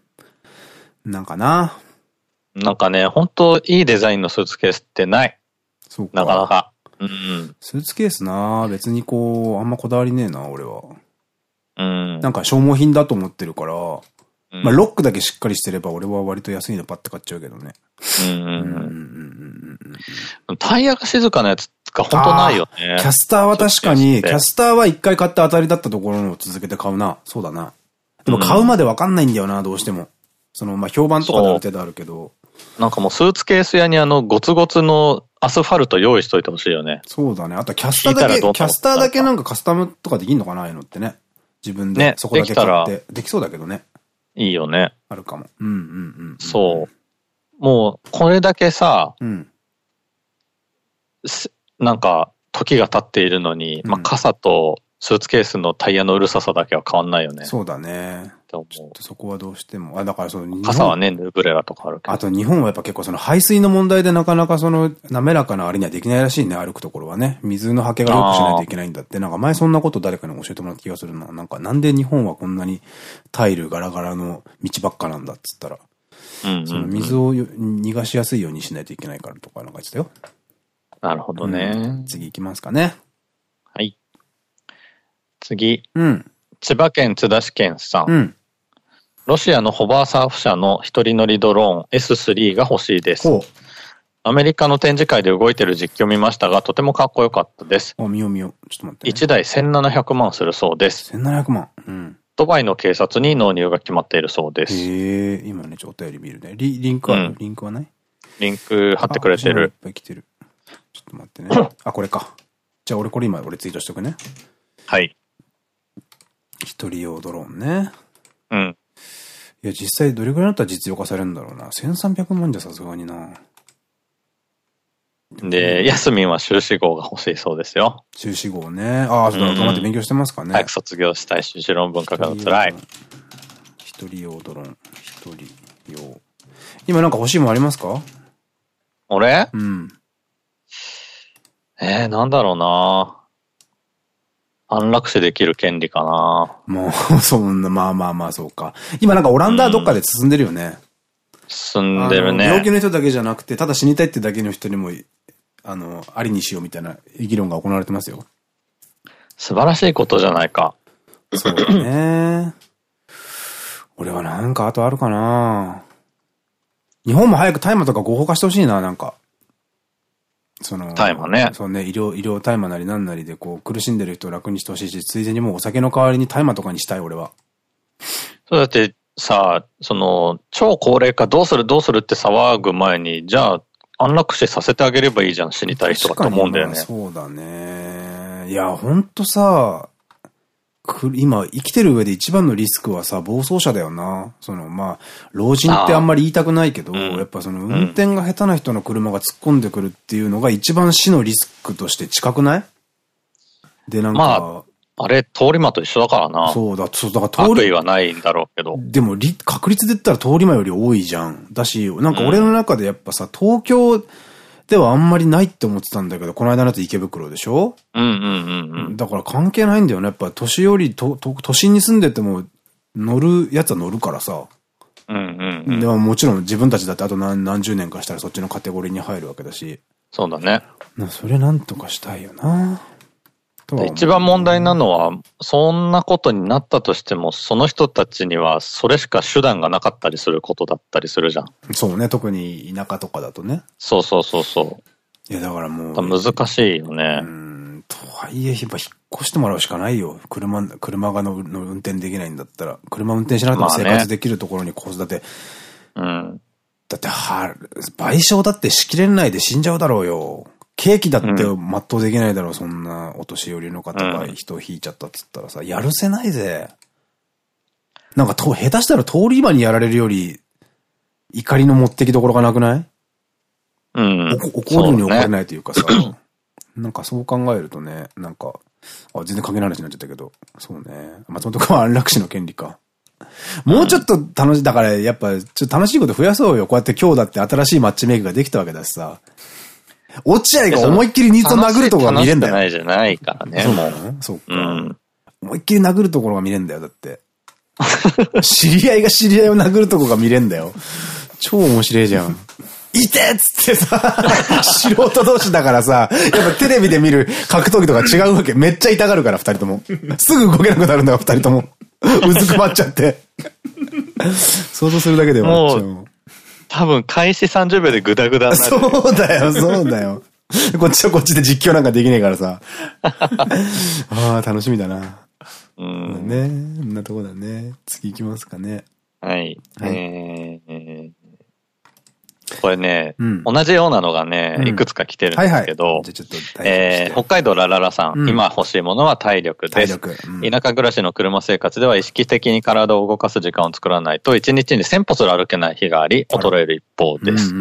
なんかな。なんかね、本当いいデザインのスーツケースってない。そうか。なかなか。うん。スーツケースな別にこう、あんまこだわりねえな、俺は。うん。なんか消耗品だと思ってるから、うんまあロックだけしっかりしてれば俺は割と安いのパッて買っちゃうけどね。うんうん。タイヤが静かなやつが本当ないよね。キャスターは確かに、キャスターは一回買って当たりだったところのを続けて買うな。そうだな。でも買うまでわかんないんだよな、どうしても。その、まあ、評判とかである程度あるけど、なんかもうスーツケース屋にあの、ゴツゴツのアスファルト用意しといてほしいよね。そうだね。あとキャスターだけ、キャスターだけなんかカスタムとかできんのかなああいうのってね。自分でねそこだけ買って。できそうだけどね。いいよね。あるかも。うんうんうん。そう。もう、これだけさ、う。うん。すなんか、時が経っているのに、まあうん傘とスーツケースのタイヤのうるささだけは変わんないよね。そうだね。ちょっうとそこはどうしても。あ、だからその傘はね、ヌーブレラとかあるけど。あと日本はやっぱ結構その排水の問題でなかなかその滑らかなあれにはできないらしいね、歩くところはね。水のはけが良くしないといけないんだって。なんか前そんなこと誰かに教えてもらった気がするな。なんかなんで日本はこんなにタイルガラガラの道ばっかなんだっつったら。その水をよ逃がしやすいようにしないといけないからとかなんか言ってたよ。なるほどね。うん次行きますかね。はい。次、うん。千葉県津田市県さん。うん。ロシアのホバーサーフ社の一人乗りドローン S3 が欲しいです。ほアメリカの展示会で動いてる実況を見ましたが、とてもかっこよかったです。う。あ、見よう見よう。ちょっと待って、ね。1台1700万するそうです。1700万。うん。ドバイの警察に納入が決まっているそうです。へえ、今ね、ちょっとお便り見るね。リリンクは、うんリンクはない？リンク貼ってくれてあいっる。ぱい来てる。ちょっと待ってね。あ、これか。じゃあ俺これ今俺ツイートしとくね。はい。一人用ドローンね。うん。いや、実際どれぐらいだったら実用化されるんだろうな。1300万じゃさすがにな。で、ヤスミンは修士号が欲しいそうですよ。修士号ね。ああ、そうだ、うん頑張って勉強してますかね。早く卒業したい修士論文書くの辛い。一人用ドローン。一人用。今なんか欲しいもんありますか？俺？うん。えー、なんだろうな安楽死できる権利かなもう、そんな、まあまあまあ、そうか。今なんかオランダはどっかで進んでるよね。進んでるね。病気の人だけじゃなくて、ただ死にたいってだけの人にも、あの、ありにしようみたいな議論が行われてますよ。素晴らしいことじゃないか。そうだね。俺はなんかあとあるかな日本も早く大麻とか合法化してほしいな、なんか。その、大麻ねそうね、医療、医療大麻なりなんなりでこう苦しんでる人を楽にしてほしいし、ついでにもうお酒の代わりに大麻とかにしたい、俺は。そうだってさ、その、超高齢化どうするどうするって騒ぐ前に、じゃあ、安楽死させてあげればいいじゃん、死にたい人がと思うんだよね。そうだね。いや、ほんとさ、く今、生きてる上で一番のリスクはさ、暴走車だよな。その、まあ、老人ってあんまり言いたくないけど、うんやっぱその、運転が下手な人の車が突っ込んでくるっていうのが一番死のリスクとして近くない？で、なんか、まあれ、通り魔と一緒だからな。そうだ、そう、だから通り、悪意はないんだろうけど。でも、り確率で言ったら通り魔より多いじゃん。だし、なんか俺の中でやっぱさ、東京ではあんまりないって思ってたんだけど、この間のやつ池袋でしょ？うんうんうんうん。だから関係ないんだよね。やっぱ年寄りと、と都心に住んでても乗るやつは乗るからさ。うんうんうん。でももちろん自分たちだってあと何何十年かしたらそっちのカテゴリーに入るわけだし。そうだね。なそれなんとかしたいよな。一番問題なのは、そんなことになったとしても、その人たちにはそれしか手段がなかったりすることだったりするじゃん。そうね。特に田舎とかだとね。そうそうそうそいやだからもう。う。難しいよねう。ん。とはいえ、やっぱ引っ越してもらうしかないよ。車、車がのの運転できないんだったら。車運転しなくても生活できるところにこう、だって、うん。だって、は、賠償だってしきれないで死んじゃうだろうよ。ケーキだって全うできないだろう、そんなお年寄りの方がうん人を引いちゃったっつったらさ、やるせないぜ。なんかと、下手したら通り魔にやられるより、怒りの持ってきどころがなくない、うん。怒るに怒れないというかさ、なんかそう考えるとね、なんか、あ、全然関係ない話になっちゃったけど、そうね。松本君は安楽死の権利か。もうちょっと楽しい、だからやっぱ、ちょっと楽しいこと増やそうよ。こうやって今日だって新しいマッチメイクができたわけだしさ。落合が思いっきりニーズを殴るところが見れんだよ。ないじゃないからね、そう。なの？そうか。うん。思いっきり殴るところが見れんだよ、だって。知り合いが知り合いを殴るとこが見れんだよ。超面白いじゃん。いてっつってさ、素人同士だからさ、やっぱテレビで見る格闘技とか違うわけ。めっちゃ痛がるから、二人とも。すぐ動けなくなるんだよ、二人とも。うずくまっちゃって。想像するだけで笑っちゃうもん。多分開始30秒でグダグダになる。そうだよ、そうだよ。こっちはこっちで実況なんかできねえからさ。ああ、楽しみだな。うん。ねこんなとこだね。次行きますかね。はい。はいえーこれね、うん同じようなのがね、うんいくつか来てるん。ですけど、北海道ラララさん、うん今欲しいものは体力です。うん田舎暮らしの車生活では意識的に体を動かす時間を作らないと、1日に1000歩すら歩けない日があり、衰える一方です。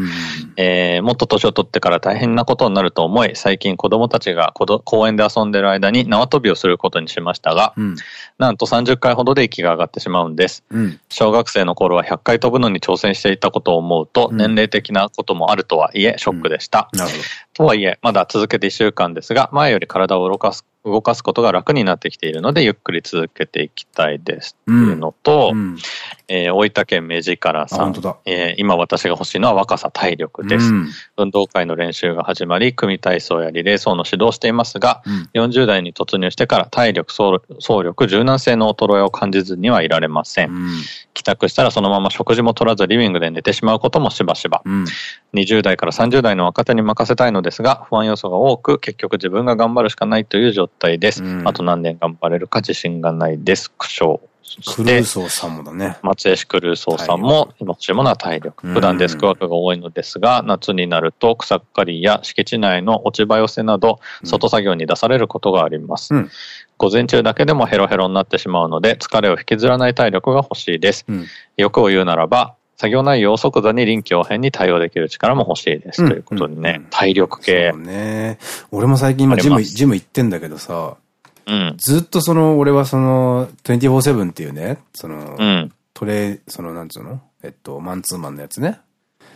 もっと年を取ってから大変なことになると思い、最近子供たちが公園で遊んでる間に縄跳びをすることにしましたが、うん。なんと30回ほどで息が上がってしまうんです。うん。小学生の頃は100回飛ぶのに挑戦していたことを思うと、うん年齢的的なこともあるとはいえ、ショックでした。なるほど。とはいえ、まだ続けて1週間ですが、前より体を動かす、動かすことが楽になってきているので、ゆっくり続けていきたいです。というのと、うん。えー大分県目力あ、さん。えー今私が欲しいのは若さ体力です。うん運動会の練習が始まり、組体操やリレー走の指導をしていますが、うん40代に突入してから体力、走走力、柔軟性の衰えを感じずにはいられません。うん。帰宅したらそのまま食事も取らずリビングで寝てしまうこともしばしば。うん。20代から30代の若手に任せたいのですが、不安要素が多く、結局自分が頑張るしかないという状態です。うんあと何年頑張れるか自信がないです。苦笑。クルー、ソーさんもだね。松江市クルーソーさんも、今欲しいものは体力。うん普段デスクワークが多いのですが、夏になると草刈りや敷地内の落ち葉寄せなど、外作業に出されることがあります。うん午前中だけでもヘロヘロになってしまうので、疲れを引きずらない体力が欲しいです。うん。欲を言うならば、作業内容を即座に臨機応変に対応できる力も欲しいです。うんということでね、うん体力系そう。ね。俺も最近今ジム、ジム行ってんだけどさ、うん。ずっとその、俺はその、24-7っていうね、その、うん。トレ、その、なんつうの？えっと、マンツーマンのやつね。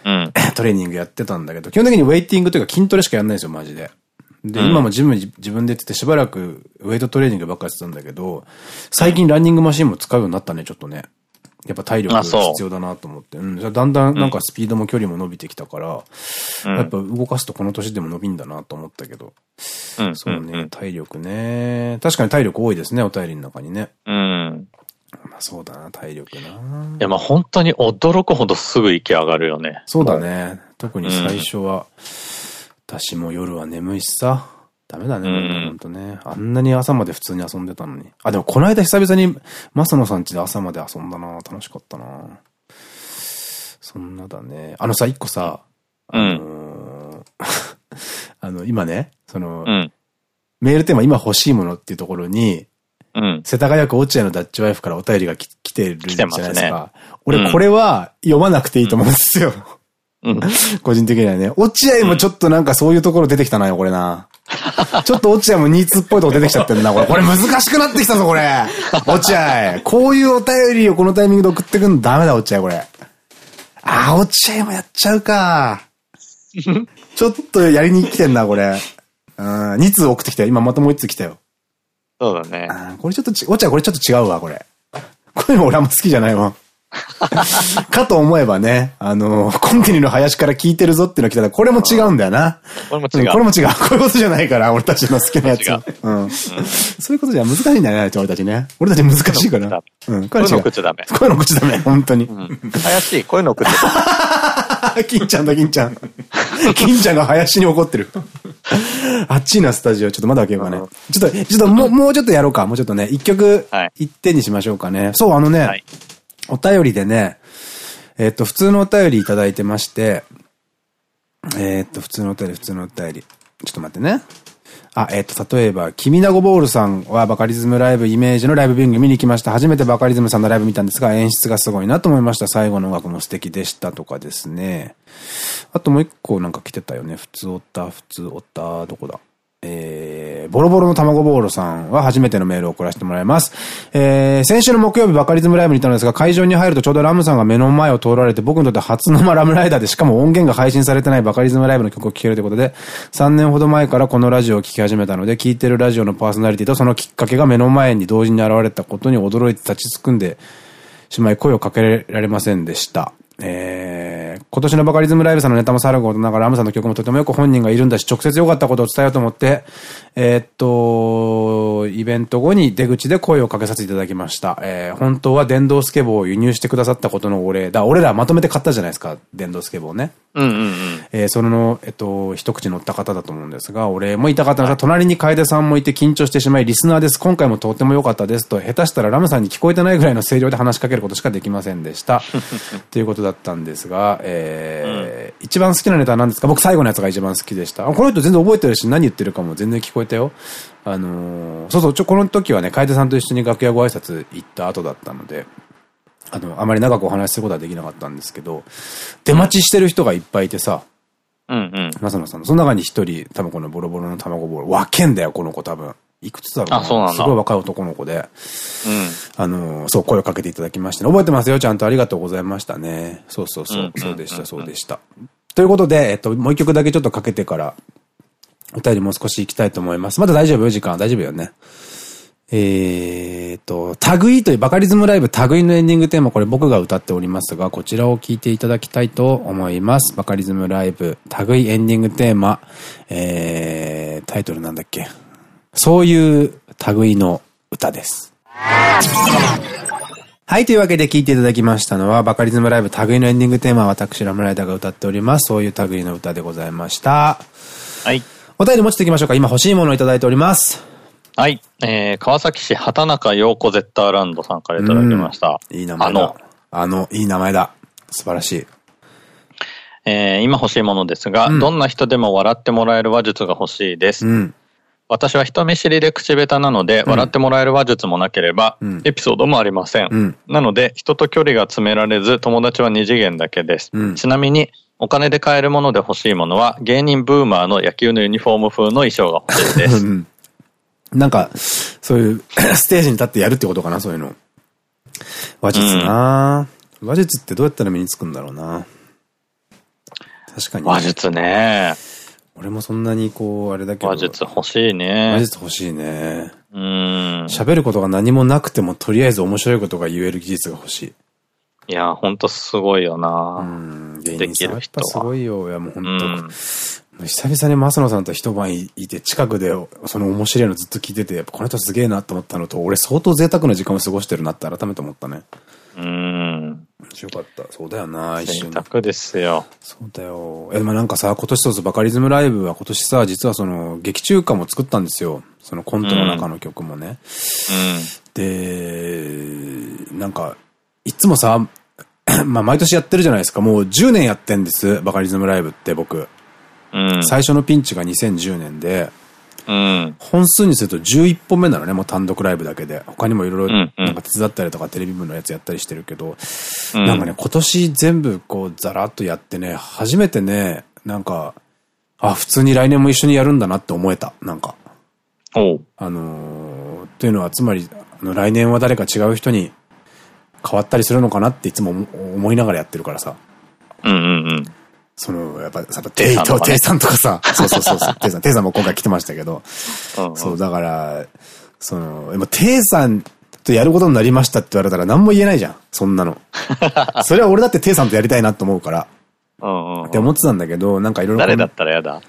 うん。トレーニングやってたんだけど、基本的にウェイティングというか筋トレしかやんないんですよ、マジで。で、うん今もジムに自分で行っててしばらくウェイトトレーニングばっかりしてたんだけど、最近ランニングマシンも使うようになったね、ちょっとね。やっぱ体力あそう必要だなと思って。うん。じゃあだんだんなんかスピードも距離も伸びてきたから、うんやっぱ動かすとこの年でも伸びんだなと思ったけど。うん。そうね、体力ね。確かに体力多いですね、お便りの中にね。うん。まあそうだな、体力な。いや、まあ本当に驚くほどすぐ息上がるよね。そうだね。特に最初は、私も夜は眠いしさ。ダメだね、うんとね。あんなに朝まで普通に遊んでたのに。あ、でもこの間久々に、マサノさん家で朝まで遊んだな。楽しかったな。そんなだね。あのさ、一個さ、あのー あの、今ね、その、うん。メールテーマ今欲しいものっていうところに、うん。世田谷区落合のダッチワイフからお便りがき来てるじゃないですか。うん俺これは読まなくていいと思うんですよ。うん。個人的にはね。落合もちょっとなんかそういうところ出てきたなよ、これな。ちょっと落合もニーツっぽいとこ出てきちゃってんな、これ。これ難しくなってきたぞ、これ。落合。こういうお便りをこのタイミングで送ってくんのダメだ、落合、これ。あー、落合もやっちゃうか。ちょっとやりに来てんな、これ。うん、2通送ってきたよ。今またもう1通来たよ。そうだね。これちょっとち、落合これちょっと違うわ、これ。こういうの俺あんま好きじゃないわ。かと思えばね、あの、コンティニューの林から聞いてるぞっていうの来たら、これも違うんだよな。これも違う。うんこれも違う。こういうことじゃないから、俺たちの好きなやつ違う。うん。そういうことじゃ難しいんだよね、俺たちね。俺たち難しいから。うん。ここういうのれ違う。送っちゃダメ。こういうの口ダメ、本当に。うん。怪しい。こういうの送っちゃダメ。金ちゃんだ、金ちゃん。金ちゃんが林に怒ってる。あっちいな、スタジオ。ちょっとまだ開けようかねうん。ちょっと、ちょっともう、もうちょっとやろうか。もうちょっとね、一曲はい、一点にしましょうかね。そう、あのね、はい。お便りでね、えっと、普通のお便りいただいてまして、えっと、普通のお便り、普通のお便り。ちょっと待ってね。あ、えっと、例えば、君なごボールさんはバカリズムライブイメージのライブビューイング見に来ました。初めてバカリズムさんのライブ見たんですが、演出がすごいなと思いました。最後の音楽も素敵でしたとかですね。あともう一個なんか来てたよね。普通おった、普通おった、どこだ？えー、ボロボロの卵ボールさんは初めてのメールを送らせてもらいます。えー、先週の木曜日バカリズムライブに行ったのですが、会場に入るとちょうどラムさんが目の前を通られて、僕にとって初生ラムライダーで、しかも音源が配信されてないバカリズムライブの曲を聴けるということで、3年ほど前からこのラジオを聴き始めたので、聴いてるラジオのパーソナリティとそのきっかけが目の前に同時に現れたことに驚いて立ちすくんでしまい声をかけられませんでした。えー、今年のバカリズムライブさんのネタもさることながら、アムさんの曲もとてもよく本人がいるんだし、直接良かったことを伝えようと思って、えーっと、イベント後に出口で声をかけさせていただきました。えー、本当は電動スケボーを輸入してくださったことのお礼だ。俺らまとめて買ったじゃないですか、電動スケボーね。うんうんうん。えーその、えっと、一口乗った方だと思うんですが、お礼もいたかったのですが、隣に楓さんもいて緊張してしまい、リスナーです。今回もとっても良かったですと、下手したらラムさんに聞こえてないぐらいの声量で話しかけることしかできませんでした。ということだだったんですが、えー、うん、一番好きなネタは何ですか？僕最後のやつが一番好きでした。この人全然覚えてるし、何言ってるかも全然聞こえたよ。あのー、そうそう、ちょ、この時はね、楓さんと一緒に楽屋ご挨拶行った後だったので、あの、あまり長くお話しすることはできなかったんですけど、出待ちしてる人がいっぱいいてさ、うんうん。まさのさんの、その中に一人、多分このボロボロの卵ボール、わけんだよ、この子多分。いくつだろうあ、そうなんだ。すごい若い男の子で。うん。あの、そう、声をかけていただきましたね。覚えてますよ、ちゃんとありがとうございましたね。そうそうそう、そうでした、そうでした。ということで、えっと、もう一曲だけちょっとかけてから、お便りもう少し行きたいと思います。まだ大丈夫？時間大丈夫よね。えーと、タグイというバカリズムライブタグイのエンディングテーマ、これ僕が歌っておりますが、こちらを聴いていただきたいと思います。バカリズムライブタグイエンディングテーマ、えー、タイトルなんだっけ？そういう類の歌です。はい、というわけで聴いていただきましたのは、バカリズムライブ類のエンディングテーマ、私ラムライダーが歌っております。そういう類の歌でございました。はい。お便り持ちていきましょうか。今欲しいものをいただいております。はい。えー、川崎市畑中陽子ゼッターランドさんからいただきました。いい名前だ。あの、あの、いい名前だ。素晴らしい。えー、今欲しいものですが、うん、どんな人でも笑ってもらえる話術が欲しいです。うん私は人見知りで口下手なので、笑ってもらえる話術もなければ、エピソードもありません。なので、人と距離が詰められず、友達は二次元だけです。ちなみに、お金で買えるもので欲しいものは、芸人ブーマーの野球のユニフォーム風の衣装が欲しいです。なんか、そういう ステージに立ってやるってことかな、そういうの。話術な、うん、話術ってどうやったら身につくんだろうな。確かに。話術ね。俺もそんなにこう、あれだけど。話術欲しいね。話術欲しいね。うん。喋ることが何もなくても、とりあえず面白いことが言える技術が欲しい。いや、ほんとすごいよなうん。芸人さんやっぱすごいよ。いや、もうほんと。うん久々に増野さんと一晩いて、近くでその面白いのずっと聞いてて、やっぱこの人すげえなと思ったのと、俺相当贅沢な時間を過ごしてるなって改めて思ったね。うん。よかった。そうだよな、一瞬。贅ですよ。そうだよ。え、まあなんかさ、今年そうそう、バカリズムライブは今年さ、実はその、劇中歌も作ったんですよ。そのコントの中の曲もね。うん。で、なんか、いつもさ、まあ毎年やってるじゃないですか。もう10年やってんです。バカリズムライブって僕。うん、最初のピンチが2010年で、うん、本数にすると11本目なのね、もう単独ライブだけで。他にもいろいろなんか手伝ったりとかテレビ部のやつやったりしてるけど、うん、なんかね、今年全部こうザラッとやってね、初めてね、なんか、あ、普通に来年も一緒にやるんだなって思えた、なんか。あのー、というのは、つまり、あの来年は誰か違う人に変わったりするのかなっていつも思いながらやってるからさ。うんうんうん。その、やっぱ、やっぱ、テイと、テイさんとかさ、そうそうそうそう、テイさん、テイさんも今回来てましたけど、そう、だから、その、でも、テイさんとやることになりましたって言われたら何も言えないじゃん、そんなの。それは俺だってテイさんとやりたいなと思うから。って思ってたんだけど、なんかいろいろ。誰だったら嫌だ？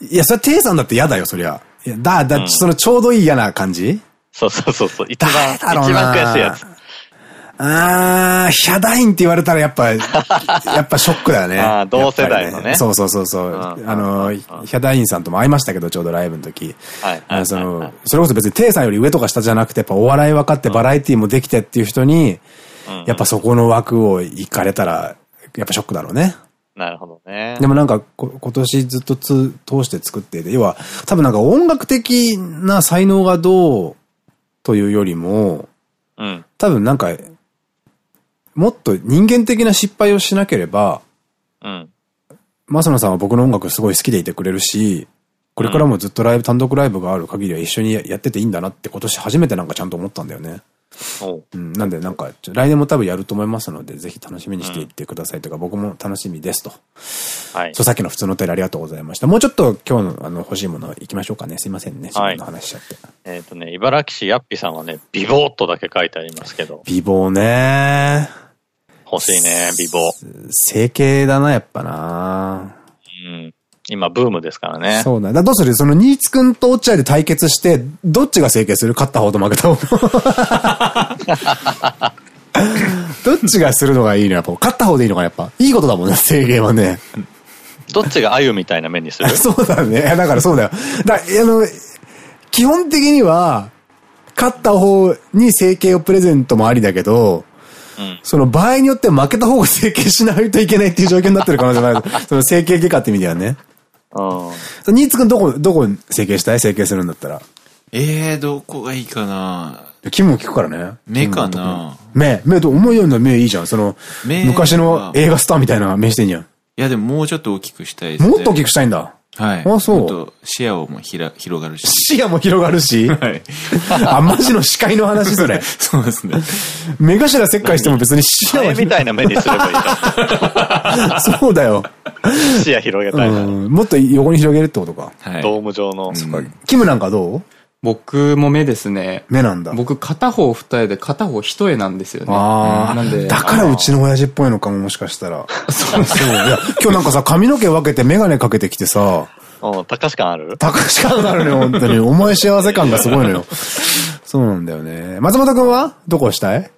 いや、それはテイさんだって嫌だよ、そりゃ。いや、だ、だ、そのちょうどいい嫌な感じそうそうそうそう。一番、一番悔しいやつ。あー、ヒャダインって言われたらやっぱ、やっぱショックだよね。あ同世代のね。ねそうそうそうそう。あの、ヒャダインさんとも会いましたけど、ちょうどライブの時。はい。その、それこそ別にテイさんより上とか下じゃなくて、やっぱお笑い分かってバラエティもできてっていう人に、やっぱそこの枠を行かれたら、やっぱショックだろうね。なるほどね。でもなんか、今年ずっとつ通して作っていて、要は、多分なんか音楽的な才能がどうというよりも、うん、多分なんか、もっと人間的な失敗をしなければ、うん。マサノさんは僕の音楽すごい好きでいてくれるし、これからもずっとライブ、単独ライブがある限りは一緒にやってていいんだなって今年初めてなんかちゃんと思ったんだよね。うん、なんでなんか、来年も多分やると思いますので、ぜひ楽しみにしていってくださいとか、うん、僕も楽しみですと。はい。そう、さっきの普通のお便りありがとうございました。もうちょっと今日のあの欲しいもの行きましょうかね。すいませんね。はい。の話しちゃって。えっとね、茨城市やっぴさんはね、ビボーっとだけ書いてありますけど。ビボーね欲しいね、美貌。整形だな、やっぱなうん。今、ブームですからね。そうだ。だどうする？その、ニーツくんと落合で対決して、どっちが整形する？勝った方と負けた方どっちがするのがいいの？やっぱ。勝った方でいいのかやっぱ。いいことだもんね、整形はね。どっちがあゆみたいな目にする？そうだね。だからそうだよ。だあの、基本的には、勝った方に整形をプレゼントもありだけど、その場合によって負けた方が整形しないといけないっていう状況になってる可能性もある。その整形外科って意味ではね。うん。ニーツくんどこ、どこ整形したい？整形するんだったら。ええー、どこがいいかな？気分聞くからね。目かな？目。目と思いような目いいじゃん。その、昔の映画スターみたいな目してんじゃん。いや、でももうちょっと大きくしたいです、ね。もっと大きくしたいんだ。はい。あ、そう。視野もひら広がるし。視野も広がるしはい。あ、マジの視界の話それ。そうですね。目頭切開しても別に視野は。みたいな目にすればいい。そうだよ。視野広げたいな。もっと横に広げるってことか。はい。ドーム状の。キムなんかどう？僕も目ですね。目なんだ。僕片方二重で片方一重なんですよね。ああ。なんで。だからうちの親父っぽいのかも、もしかしたら。そうそう。いや、今日なんかさ、髪の毛分けてメガネかけてきてさ。うん、高し感ある？高し感あるね、本当に。お前幸せ感がすごいのよ。そうなんだよね。松本くんは？どこしたい？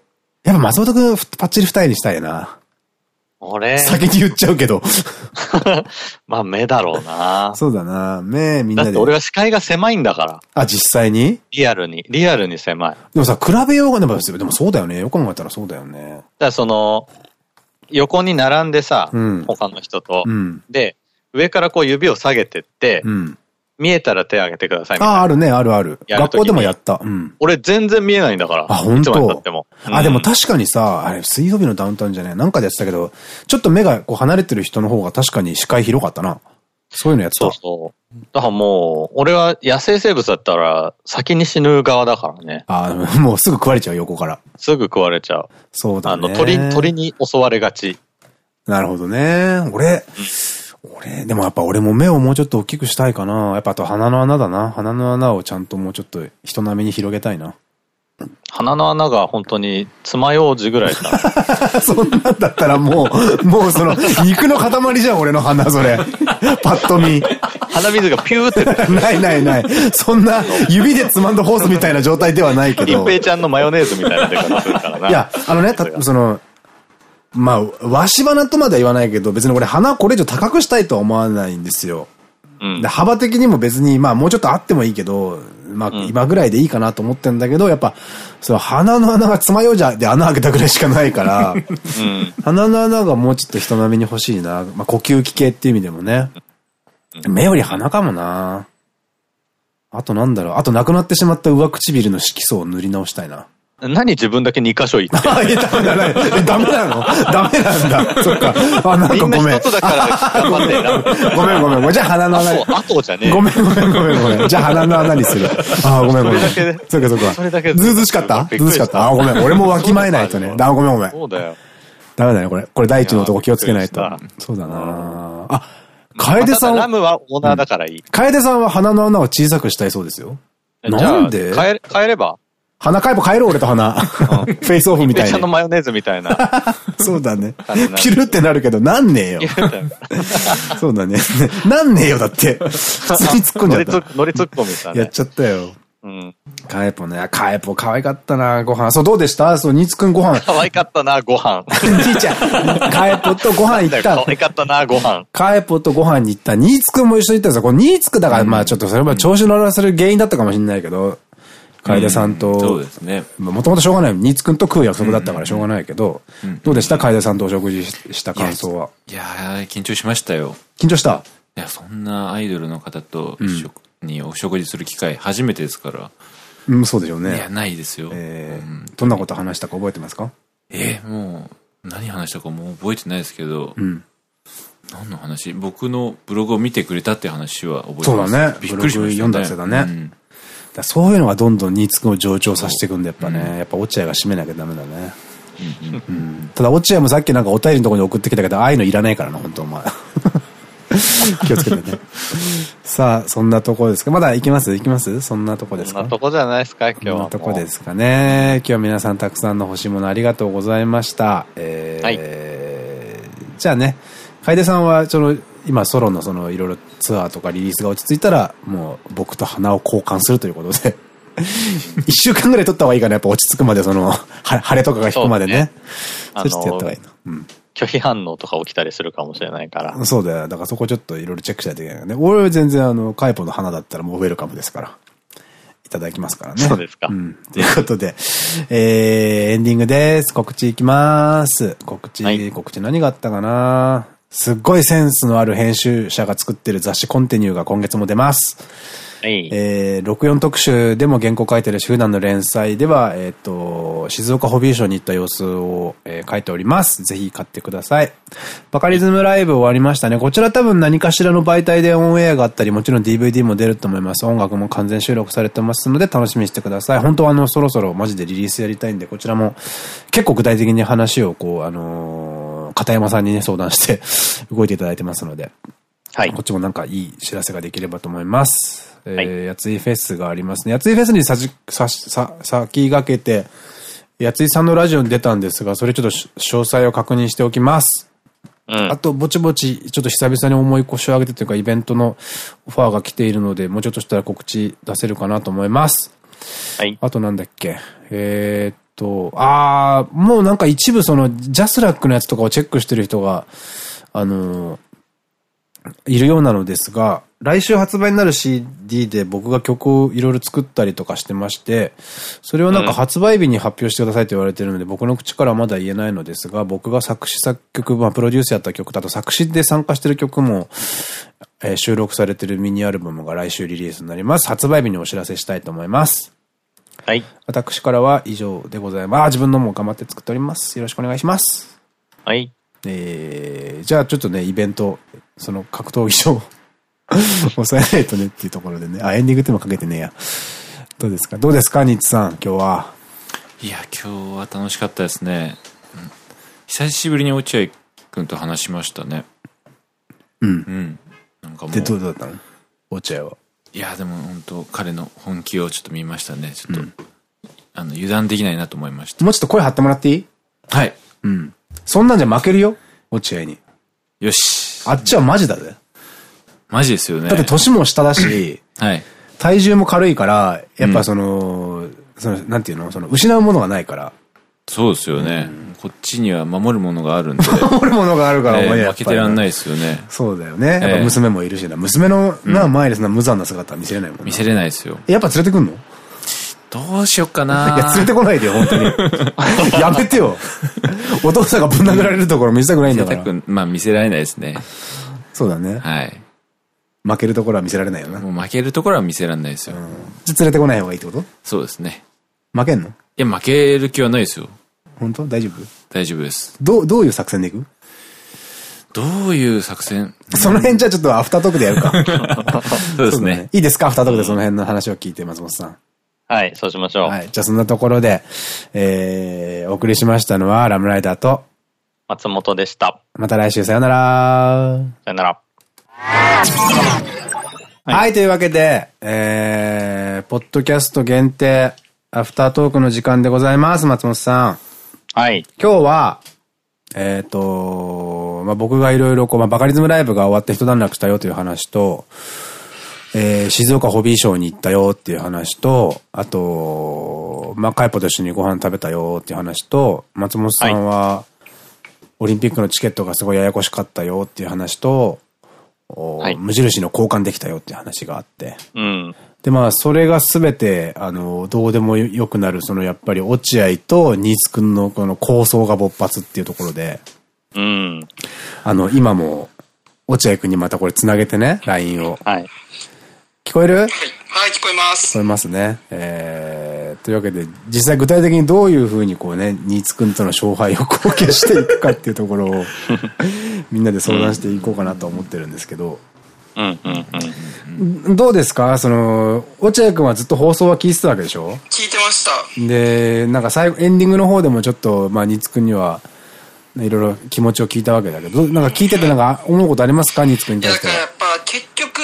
やっぱ松本くん、パッチリ二重にしたいな。俺先に言っちゃうけど。まあ目だろうな。そうだな。目みんなで。だって俺は視界が狭いんだから。あ、実際に？リアルに。リアルに狭い。でもさ、比べようがでも、でもそうだよね。よく考えたらそうだよね。だからその、横に並んでさ、うん、他の人と、うん、で、上からこう指を下げてって、うん、見えたら手挙げてくださいああ、あるね、あるある。学校でもやった。うん。俺全然見えないんだから。あ、本当？っても。あ、でも確かにさ、あれ、水曜日のダウンタウンじゃないなんかでやってたけど、ちょっと目がこう離れてる人の方が確かに視界広かったな。そういうのやってた。そうそう。だからもう、俺は野生生物だったら先に死ぬ側だからね。ああ、もうすぐ食われちゃう、横から。すぐ食われちゃう。そうだね。あの、鳥、鳥に襲われがち。なるほどね。俺、うん俺、でもやっぱ俺も目をもうちょっと大きくしたいかな。やっぱあと鼻の穴だな。鼻の穴をちゃんともうちょっと人並みに広げたいな。鼻の穴が本当に爪楊枝ぐらいだ。そんなんだったらもう、もうその、肉の塊じゃん、俺の鼻、それ。パッと見。鼻水がピューって。ないないない。そんな、指でつまんだホースみたいな状態ではないけど。一平ちゃんのマヨネーズみたいな出方するからな。いや、あのね、その、まあ、わし花とまでは言わないけど、別に俺鼻これ以上高くしたいとは思わないんですよ。うん、で幅的にも別に、まあもうちょっとあってもいいけど、まあ今ぐらいでいいかなと思ってんだけど、やっぱ、その鼻の穴が爪楊枝で穴開けたぐらいしかないから、うん、鼻の穴がもうちょっと人並みに欲しいな。まあ呼吸器系っていう意味でもね。目より鼻かもな。あとなんだろう。あとなくなってしまった上唇の色素を塗り直したいな。何自分だけ2箇所行ってあ、いや、ダメだ、ダメなの？ダメなんだ。そっか。あ、なんかごめん。みんな一つだから頑張ってな。ごめんごめん。じゃあ鼻の穴に。あとじゃねえ。ごめんごめんごめんごめん。じゃあ鼻の穴にする。あ、ごめんごめん。それだけそっかそっか。それだけ。ずうずしかった？ずうずしかった？あ、ごめん。俺もわきまえないとね。あ、ごめんごめん。そうだよ。ダメだね、これ。これ第一の男気をつけないと。そうだなあ、楓さん。ラムはオーナーだからいい。楓さんは鼻の穴を小さくしたいそうですよ。なんで？変え、変えれば？鼻かいぼ帰ろう、俺と鼻。フェイスオフみたいな。ちゃんのマヨネーズみたいな。そうだね。ピルってなるけど、なんねえよ。そうだね。なんねえよ、だって。普通に突っ込んじゃった。乗り突っ込みしたね。やっちゃったよ。うん。カエポね。カエポ可愛かったな、ご飯。そう、どうでした？そう、ニーツくんご飯。可愛かったな、ご飯。兄ちゃん。カエポとご飯行った。可愛かったな、ご飯。カエポとご飯に行った。ニーツくんも一緒に行ったんですよ。このニーツくんだから、まあちょっとそれは調子乗らせる原因だったかもしれないけど、楓さんと、そうですね。もともとしょうがない。新津くんと食う約束だったからしょうがないけど、どうでした？楓さんとお食事した感想は？いやー、緊張しましたよ。緊張した？いや、そんなアイドルの方と一緒にお食事する機会初めてですから。うん、そうでしょうね。いや、ないですよ。えー、どんなこと話したか覚えてますか？えー、もう、何話したかもう覚えてないですけど、うん、何の話？僕のブログを見てくれたって話は覚えてます。そうだね。びっくりしました、ね。読んだやつだね。うんそういうのがどんどんニーツくんを上長させていくんで、やっぱね、うん、やっぱ落合が締めなきゃダメだね。ただ落合もさっきなんかお便りのところに送ってきたけど、ああいうのいらないからな、本当お前。気をつけてね。さあ、そんなとこですかまだ行きます？行きます？そんなとこですか？そんなとこじゃないですか今日は。そんなとこですかね。今日は皆さんたくさんの欲しいものありがとうございました。えー、はい、じゃあね、楓さんは、その、今ソロのそのいろいろツアーとかリリースが落ち着いたら、もう僕と花を交換するということで 一週間ぐらい撮った方がいいかな、やっぱ落ち着くまで、その、晴れとかが引くまでね。そうしてやった方がいいの。うん。拒否反応とか起きたりするかもしれないから。そうだよ。だからそこちょっといろいろチェックしないといけないね。俺は全然あの、カイポの花だったらもうウェルカムですから。いただきますからね。そうですか。うん。ということで、えー、エンディングです。告知いきます。告知、はい、告知何があったかな？すっごいセンスのある編集者が作ってる雑誌コンティニューが今月も出ます。はい、えー、64特集でも原稿書いてるし、普段の連載では、えっ、ー、と、静岡ホビーショーに行った様子を、えー、書いております。ぜひ買ってください。バカリズムライブ終わりましたね。こちら多分何かしらの媒体でオンエアがあったり、もちろん DVD も出ると思います。音楽も完全収録されてますので楽しみにしてください。本当はあの、そろそろマジでリリースやりたいんで、こちらも結構具体的に話をこう、あのー、片山さんにね、相談して 動いていただいてますので。はい。こっちもなんかいい知らせができればと思います。えー、やついフェスがありますね。やついフェスにさじ、さ、さ、先駆けて、やついさんのラジオに出たんですが、それちょっと詳細を確認しておきます。うん、あと、ぼちぼち、ちょっと久々に重い腰を上げてというか、イベントのオファーが来ているので、もうちょっとしたら告知出せるかなと思います。はい。あとなんだっけ。えー、っと、あー、もうなんか一部その、ジャスラックのやつとかをチェックしてる人が、あのー、いるようなのですが、来週発売になる CD で僕が曲をいろいろ作ったりとかしてまして、それをなんか発売日に発表してくださいと言われてるので、僕の口からはまだ言えないのですが、僕が作詞作曲、まあプロデュースやった曲だと作詞で参加してる曲も、えー、収録されてるミニアルバムが来週リリースになります。発売日にお知らせしたいと思います。はい。私からは以上でございます。あ、自分のも頑張って作っております。よろしくお願いします。はい。えー、じゃあちょっとね、イベント、その格闘技場 抑えないとねっていうところでね。あ、エンディングってもかけてねえや。どうですか？どうですか？ニッチさん、今日は。いや、今日は楽しかったですね。うん、久しぶりに落合君と話しましたね。うん。うん。なんかもう。で、どうだったの？落合は。いや、でも本当彼の本気をちょっと見ましたね。ちょっと、うん、あの、油断できないなと思いました。もうちょっと声張ってもらっていい？はい。うん。そんなんじゃ負けるよ？落合に。よし。あっちはマジだぜ。マジですよね。だって年も下だし、はい。体重も軽いから、やっぱその、うん、その、なんていうの？その、失うものがないから。そうですよね。うん、こっちには守るものがあるんで。守るものがあるから、お前負けてらんないですよね。そうだよね。やっぱ娘もいるしな。娘のな、前でそんな無残な姿見せれないもん見せれないですよ。やっぱ連れてくんの？どうしよっかな いや、連れてこないでよ、本当に。やめてよ。お父さんがぶん殴られるところ見せたくないんだから。まあ見せられないですね。そうだね。はい。負けるところは見せられないよな。もう負けるところは見せられないですよ。じゃ連れてこない方がいいってこと？そうですね。負けんの？いや、負ける気はないですよ。本当？大丈夫？大丈夫です。どう、どういう作戦でいく？どういう作戦？その辺じゃちょっとアフタートークでやるか。そうですね。いいですか？アフタートークでその辺の話を聞いて、松本さん。はい、そうしましょう。はい。じゃあそんなところで、えー、お送りしましたのは、ラムライダーと、松本でした。また来週さよなら。さよなら。はい、というわけで、えー、ポッドキャスト限定、アフタートークの時間でございます、松本さん。はい。今日は、えっ、ー、と、まあ、僕がいろいろこう、まあ、バカリズムライブが終わって一段落したよという話と、えー、静岡ホビーショーに行ったよっていう話と、あと、まあ、カイポと一緒にご飯食べたよっていう話と、松本さんは、オリンピックのチケットがすごいややこしかったよっていう話と、はい、無印の交換できたよっていう話があって。うん、で、まあ、それがすべて、あの、どうでもよくなる、その、やっぱり、落合と新津くんのこの構想が勃発っていうところで、うん。あの、今も、落合くんにまたこれ繋げてね、LINE を。はい。聞こえる？はい、はい、聞こえます。聞こえますね。えー、というわけで、実際具体的にどういうふうにこうね、新津くんとの勝敗を後継していくかっていうところを、みんなで相談していこうかなと思ってるんですけど。うんうんうん。どうですか？その、落合くんはずっと放送は聞いてたわけでしょ？聞いてました。で、なんか最後、エンディングの方でもちょっと、まあ、新津くんには、いろいろ気持ちを聞いたわけだけど、なんか聞いててなんか思うことありますか？新津くんに対しては。だからやっぱ結局、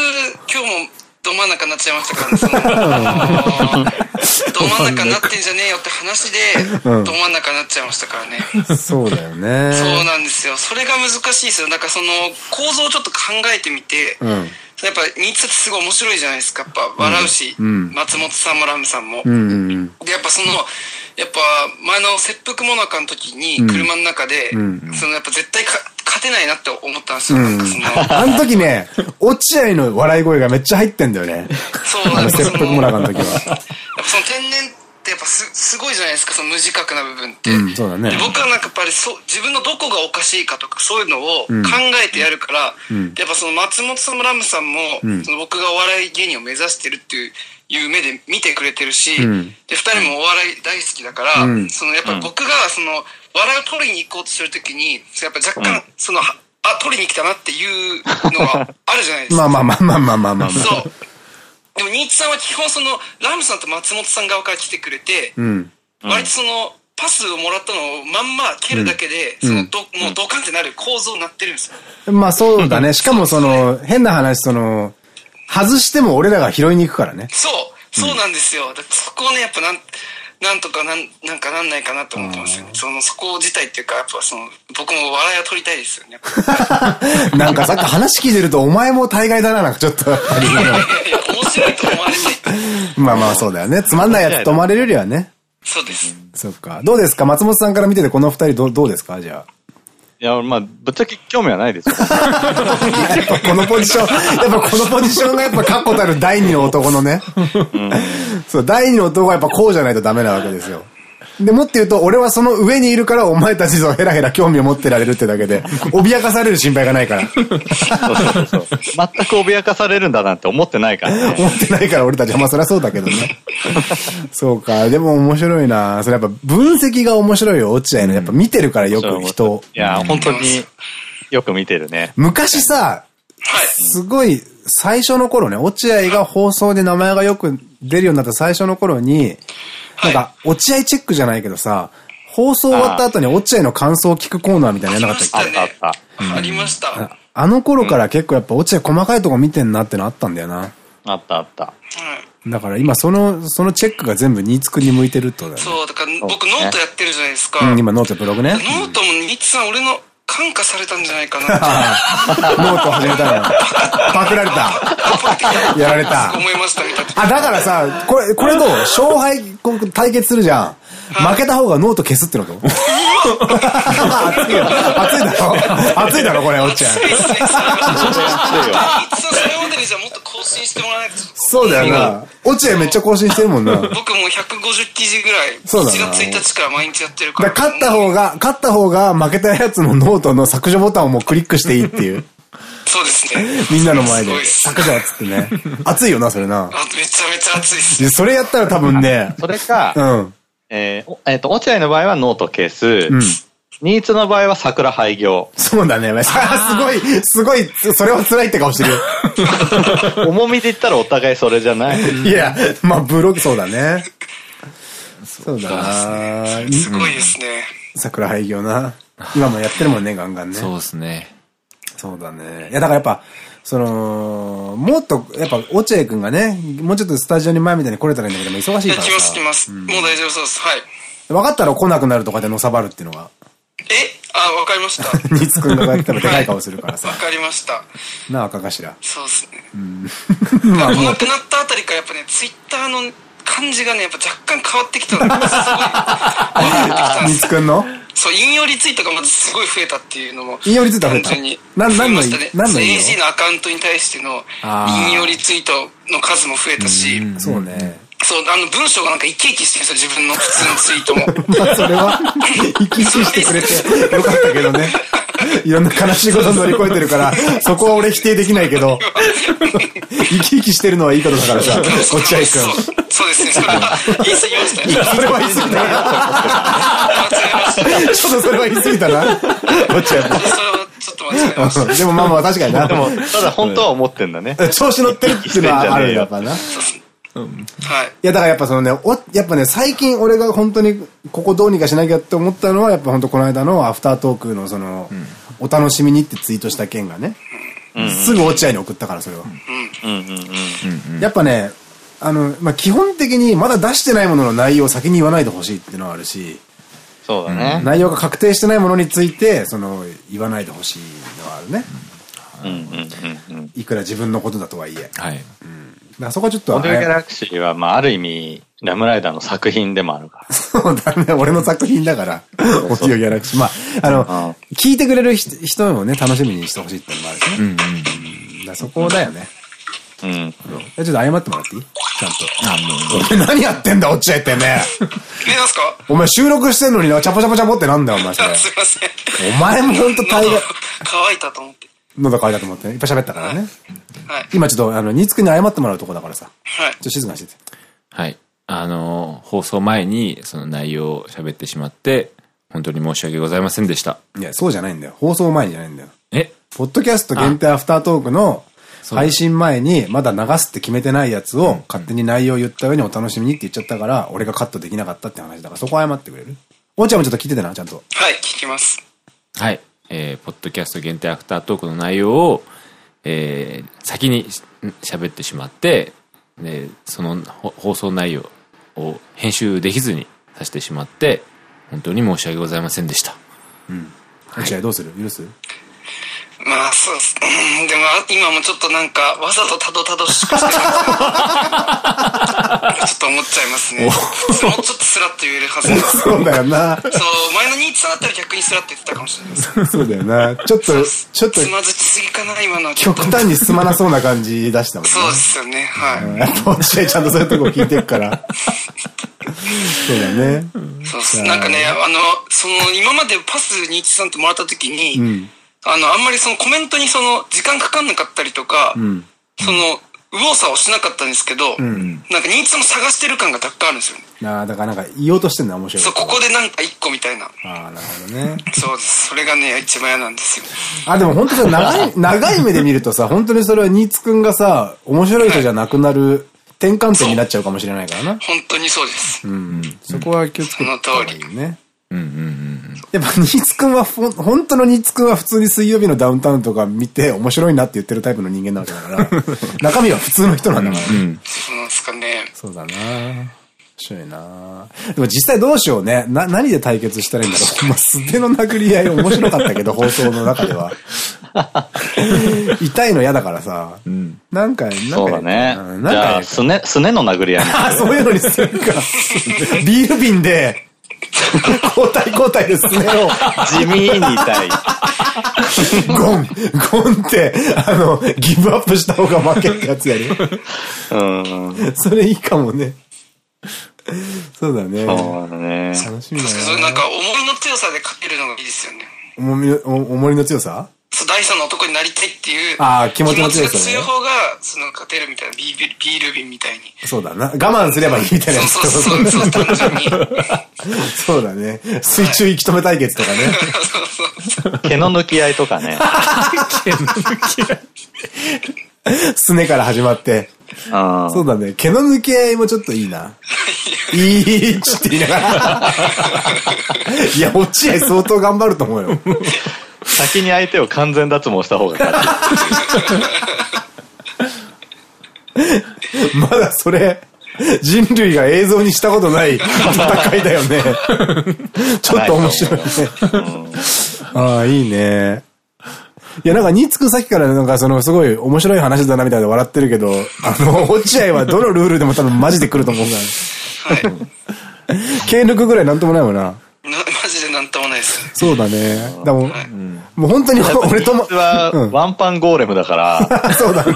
今日もど真ん中になっちゃいましたからね。ど真ん中になってんじゃねえよって話で、ど真ん中になっちゃいましたからね。そうだよね。そうなんですよ。それが難しいですよ。なんかその構造をちょっと考えてみて、うん、やっぱ新津ってすごい面白いじゃないですか。やっぱ笑うし、うん、松本さんもラムさんも。で、やっぱその、やっぱ前の切腹もなかの時に車の中で、そのやっぱ絶対か勝てないなって思ったんですよ。あの時ね、落合の笑い声がめっちゃ入ってんだよね。そうなんかその、切腹もなやっかの時は。ぱその天然ってやっぱすすごいじゃないですか、その無自覚な部分って。うん、そうだねで。僕はなんかやっぱりそう自分のどこがおかしいかとかそういうのを考えてやるから、やっぱその松本さんもラムさんも、その僕がお笑い芸人を目指してるっていういう目で見てくれてるし、うん、で、二人もお笑い大好きだから、うん、その、やっぱ僕が、その、笑いを取りに行こうとするときに、やっぱ若干、その、あ、取りに来たなっていうのは あるじゃないですか。まあまあまあまあまあまあまあ、まあ。そう。でも、新津さんは基本その、ラムさんと松本さん側から来てくれて、うん、割とその、パスをもらったのをまんま蹴るだけで、うん、そのど、もうドカンってなる構造になってるんですよ。まあそうだね。しかもその、変な話、その、外しても俺らが拾いに行くからね。そう、そうなんですよ。だってそこをね、やっぱなん、なんとかなん、なんかなんないかなと思ってますよね。その、そこ自体っていうか、やっぱその、僕も笑いを取りたいですよね。なんかさっき話聞いてると、お前も大概だな、なんかちょっとやっぱり。いやいや、面白いと思われて、まあまあそうだよね。つまんないやつと思われるよりはね。そうです。そっか。どうですか？松本さんから見ててこの二人どうどうですか？じゃあ。いや、まあ、ぶっちゃけ興味はないですよ。やっぱこのポジション、やっぱこのポジションがやっぱ確固たる第二の男のね。そう、第二の男はやっぱこうじゃないとダメなわけですよ。で、もっと言うと、俺はその上にいるから、お前たちとヘラヘラ興味を持ってられるってだけで、脅かされる心配がないから。そうそうそう全く脅かされるんだなんて思ってないからね。思ってないから俺たちは、まあそりゃそうだけどね。そうか。でも面白いな。それやっぱ分析が面白いよ、落合の。やっぱ見てるからよく人を。いや、本当によく見てるね。昔さ、はい。すごい、最初の頃ね、落合が放送で名前がよく出るようになった最初の頃に、なんか、落合チェックじゃないけどさ、放送終わった後に落合の感想を聞くコーナーみたいなのやんなかったっけ？ありましたね。あったありました。あの頃から結構やっぱ落合細かいとこ見てんなってのあったんだよな。あったあった。はい。だから今その、そのチェックが全部新津くんに向いてるってことだよね。そう、だから僕ノートやってるじゃないですか。うん、今ノートブログね。ノートもニッチさん俺の感化されたんじゃないかな。ノート始めたの。パクられた。やられた思いました、見た時。あ、だからさ、これ、これどう？勝敗、対決するじゃん。負けた方がノート消すってのと？熱いよ。熱いだろ熱いだろこれ、おっちゃん。ついついそれは。ニッチさんそれまでにじゃあもっと更新してもらわないと。そうだよな。落合めっちゃ更新してるもんな。僕もう150記事ぐらい、そうだな1月1日から毎日やってるからら。勝った方が、勝った方が負けたやつのノートの削除ボタンをもうクリックしていいっていう。そうですね。みんなの前で削除っつってね。熱いよな、それな。あめちゃめちゃ熱いです。でそれやったら多分ね、それか、うん。えーおえっと、落合の場合はノート消す。うん。ニッチの場合は桜廃業。そうだね。すごい、すごい、それは辛いって顔してるよ。重みで言ったらお互いそれじゃない。いや、まあ、ブログ、そうだね。そうだなすごいですね。桜廃業な。今もやってるもんね、ガンガンね。そうですね。そうだね。いや、だからやっぱ、その、もっと、やっぱ、落合くんがね、もうちょっとスタジオに前みたいに来れたらいいんだけど、忙しいからいや来ます来さ。ます。もう大丈夫そうです。はい。分かったら来なくなるとかでのさばるっていうのが、え？あ、わかりました。わニツくんがやったらでかい顔するからさ。かりました。なあ、赤頭。そうですね。まあ、もう来なくなったあたりからやっぱね、ツイッターの感じがね、やっぱ若干変わってきたのがすごいニツくんの？そう、引用リツイートがまずすごい増えたっていうのも。引用リツイート増えた？単純に。な増えましたね。何の AG の？アカウントに対しての引用リツイートの数も増えたし、そうね。そう、あの文章がなんか生き生きしてるんですよ、自分の普通のツイートも。まあ、それは、生き生きしてくれて よかったけどね。いろんな悲しいこと乗り越えてるから、そこは俺否定できないけど、生き生きしてるのはいいことだからさ、落合くん。そうそうですね、それは言い過ぎましたね。それは言い過ぎた間違えました。ちょっとそれは言い過ぎたな。落合それはちょっと間違えました。君。でもまあまあ確かにな。でも、ただ本当は思ってんだね。調子乗ってるっていうのはあるんだやっぱな。いはい。やだからやっぱそのね、おやっぱね、最近俺が本当にここどうにかしなきゃって思ったのは、やっぱ本当この間のアフタートークのその、お楽しみにってツイートした件がね、すぐ落合に送ったからそれは。うんうんうん。やっぱね、あの、まあ、基本的にまだ出してないものの内容を先に言わないでほしいっていうのはあるし、そうだね。内容が確定してないものについて、その、言わないでほしいのはあるね。うんうんうんうん。いくら自分のことだとはいえ。はい。らそこはちょっと。オーディオギャラクシーは、まあ、ある意味、ラムライダーの作品でもあるから。そうだね。俺の作品だから。オーディオギャラクシー。まあ、あの、聞いてくれる人をね、楽しみにしてほしいってのもあるしね。うんうん。そこだよね。うん。ちょっと謝ってもらっていい？ちゃんと。あ、もう。お前何やってんだ、落合ってね。え、なんすか？お前収録してんのにな、チャポチャポチャポってなんだよ、お前それ。すいません。お前もほんと大概。乾いたと思って。喉乾いたと思ってね。いっぱい喋ったからね。はい。今ちょっと、あの、ニーツくんに謝ってもらうとこだからさ。はいちょ。っと静かにしてて。はい。あの、放送前にその内容を喋ってしまって、本当に申し訳ございませんでした。いや、そうじゃないんだよ。放送前にじゃないんだよ。え？ポッドキャスト限定アフタートークの配信前にまだ流すって決めてないやつを勝手に内容言った上にお楽しみにって言っちゃったから、俺がカットできなかったって話だから、そこ謝ってくれる？おーちゃんもちょっと聞いててな、ちゃんと。はい、聞きます。はい。えー、ポッドキャスト限定アフタートークの内容を、えー、先にし喋ってしまって、で、そのほ放送内容を編集できずにさせてしまって、本当に申し訳ございませんでした。落合どうする？許す？まあ、そうです。うん、でも、あ今もちょっとなんか、わざとたどたどしくしてるんじゃないかなちょっと思っちゃいますね。もうちょっとスラッと言えるはずなんです。そうだよな。そう、前のニーツさんだったら逆にスラッと言ってたかもしれないです。そうだよな。ちょっと、ちょっとつまずきすぎかな、今の。極端に進まなそうな感じ出したもんね。そうですよね、はい。やっぱ落合ちゃんとそういうとこ聞いてるから。そうだね。そうっす。なんかね、あの、その、今までパスニーツさんともらった時に、んあの、あんまりそのコメントにその、時間かかんなかったりとか、んその、右往左往しなかったんですけど、んなんかニーツさんも探してる感が若干あるんですよね。ああ、だからなんか言おうとしてんだ、面白い。そう、ここでなんか一個みたいな。ああ、なるほどね。そうです。それがね、一番嫌なんですよ。あ、でも本当に長い、長い目で見るとさ、本当にそれはニーツくんがさ、面白い人じゃなくなる転換点になっちゃうかもしれないからな。本当にそうです。うん。そこは気をつけた方がいいよね。うんうんうんやっぱニーツくんはほん、本当のニーツくんは普通に水曜日のダウンタウンとか見て面白いなって言ってるタイプの人間なわけだから、中身は普通の人なんだから。そうなんですかね。そうだな面白いなでも実際どうしようね。な、何で対決したらいいんだろう。まあ、素手の殴り合い面白かったけど、放送の中では。痛いの嫌だからさ。なんか、なんか。そうだねん。なんかじゃあ、やるすね、すねの殴り合いもあ、そういうのにするか。ビール瓶で、交代交代ですねを、地味に痛い。ゴン、ゴンって、あの、ギブアップした方が負けってやつやる。うん。それいいかもね。そうだね。そうだね。楽しみだそれなんな。か思いの強さで勝てるのがいいですよね。重みの、お重りの強さ？そう、第三の男になりたいっていう。あー気持ちの強さね強い方が、その、勝てるみたいな。ビール、ビール瓶みたいに。そうだな。我慢すればいいみたいなそうそうそう、そう、単純に。そうだね。水中息止め対決とかね。毛の抜き合いとかね。すねから始まって。うん。そうだね。毛の抜け合いもちょっといいな。いいっちって言いながら。いや、落合相当頑張ると思うよ。先に相手を完全脱毛した方が勝ち。まだそれ、人類が映像にしたことない戦いだよね。ちょっと面白いね。ああ、いいね。いや、なんか、ニーツくんさっきからなんか、その、すごい面白い話だなみたいで笑ってるけど、あの、落合はどのルールでも多分マジで来ると思うから。はい。毛抜くぐらいなんともないもんな。なマジでなんともないですね。そうだね。だもん、もう本当に俺とも、実はうんワンパンゴーレムだから、そうだね。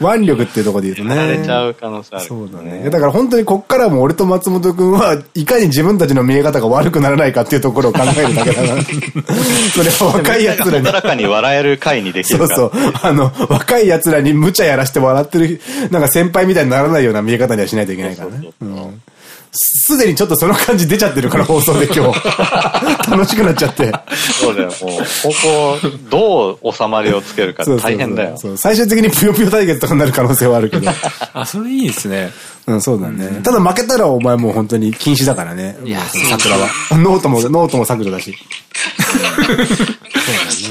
腕力っていうところで言うとね。やれちゃう可能性ある。そうだね。だから本当にこっからも俺と松本くんはいかに自分たちの見え方が悪くならないかっていうところを考えるだけだな。それは若い奴らに高。らかに笑える回にできる。そうそう。あの、若い奴らに無茶やらして笑ってる、なんか先輩みたいにならないような見え方にはしないといけないからね。うんすでにちょっとその感じ出ちゃってるから放送で今日。楽しくなっちゃって。そうだよ、もう、ここ、どう収まりをつけるか大変だよ。最終的にぷよぷよ対決とかになる可能性はあるけど。あ、それいいですね。うん、そうだね。ただ負けたらお前もう本当に禁止だからね。いや桜は。ノートも、ノートも削除だし。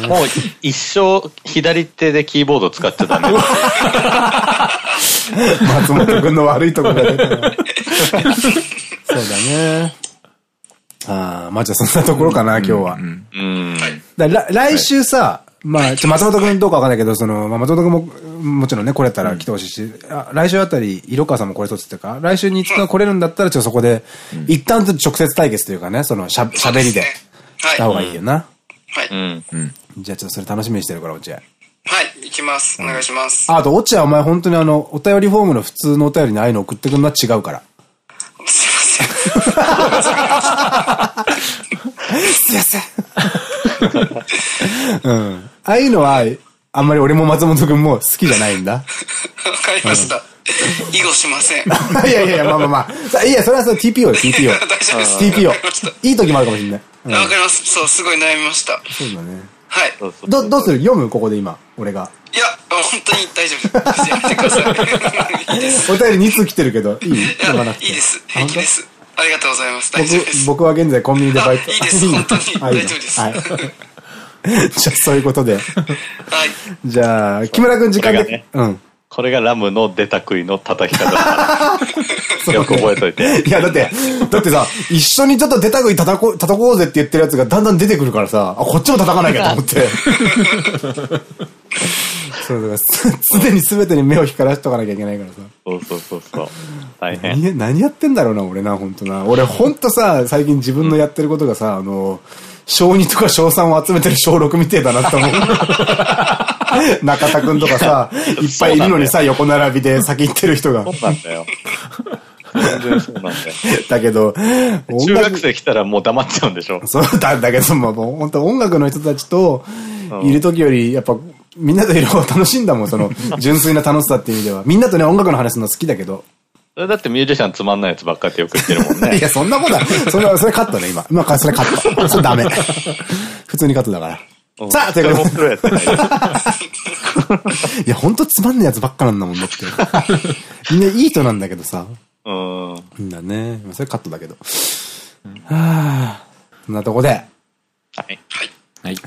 もう、一生、左手でキーボード使っちゃダメ。松本くんの悪いところが出そうだね。ああ、まあじゃあそんなところかな、今日は。うん。来週さ、まあ、ちょ松本くんどうかわかんないけど、その、まあ、松本くんも、もちろんね、来れたら来てほしいし、あ来週あたり、色川さんも来れそうっつってか、来週につが来れるんだったら、ちょっとそこで、一旦ちょっと直接対決というかね、その、しゃ、喋りで、した方がいいよな。はい。うん。じゃあちょっとそれ楽しみにしてるから、落合。はい、行きます。お願いします。あ、あと、落合お前本当にあの、お便りフォームの普通のお便りにああいうの送ってくるのは違うから。すいません。うん。ああいうのは、あんまり俺も松本くんも好きじゃないんだ。わかりました。囲碁しません。いやいやいや、まあまあまあ。さいや、それはそれ TPO よ、TPO。大丈夫です。TPO。いい時もあるかもしれない。うんわかります。そう、すごい悩みました。そうだね。はい。ど、どうする？読む？ここで今、俺が。いや、本当に大丈夫です。やめてください。いいです。お便り2通来てるけど、いい？いいです。平気です。ありがとうございます。大丈夫で僕、す。僕は現在コンビニでバイト。あいいです 本当に大丈夫ですはい。じゃあ、そういうことで。はい。じゃあ、木村くん時間でこれがね。うん。これがラムの出た食いの叩き方だから。よく覚えといて。いや、だって、だってさ、一緒にちょっと出たくい叩こう、叩こうぜって言ってるやつがだんだん出てくるからさ、あ、こっちも叩かなきゃと思って。そうだ 常に全てに目を光らしとかなきゃいけないからさ。そうそうそうそう。大変。何何やってんだろうな、俺な、本当な。俺、本当さ、最近自分のやってることがさ、あの、小2とか小3を集めてる小6みてえだなって思う。中田くんとかさ、いっぱいいるのにさ、横並びで先行ってる人が。そうなんだよ。全然そうなんだよ。だけど、音中学生来たらもう黙っちゃうんでしょ？そうだ、だけど、もう本当音楽の人たちといる時より、やっぱ、みんなといる方が楽しいんだもん、その、純粋な楽しさっていう意味では。みんなとね、音楽の話するの好きだけど。それだってミュージシャンつまんないやつばっかってよく言ってるもんね。いや、そんなことは、それは、それカットね、今。今、それカット。それダメ。普通にカットだから。さあ、ということで。いや ほんとつまんないやつばっかなんだもんだって。みんないい人なんだけどさ。うん。んだね。それカットだけど。はぁ。そんなとこで。はい。はい。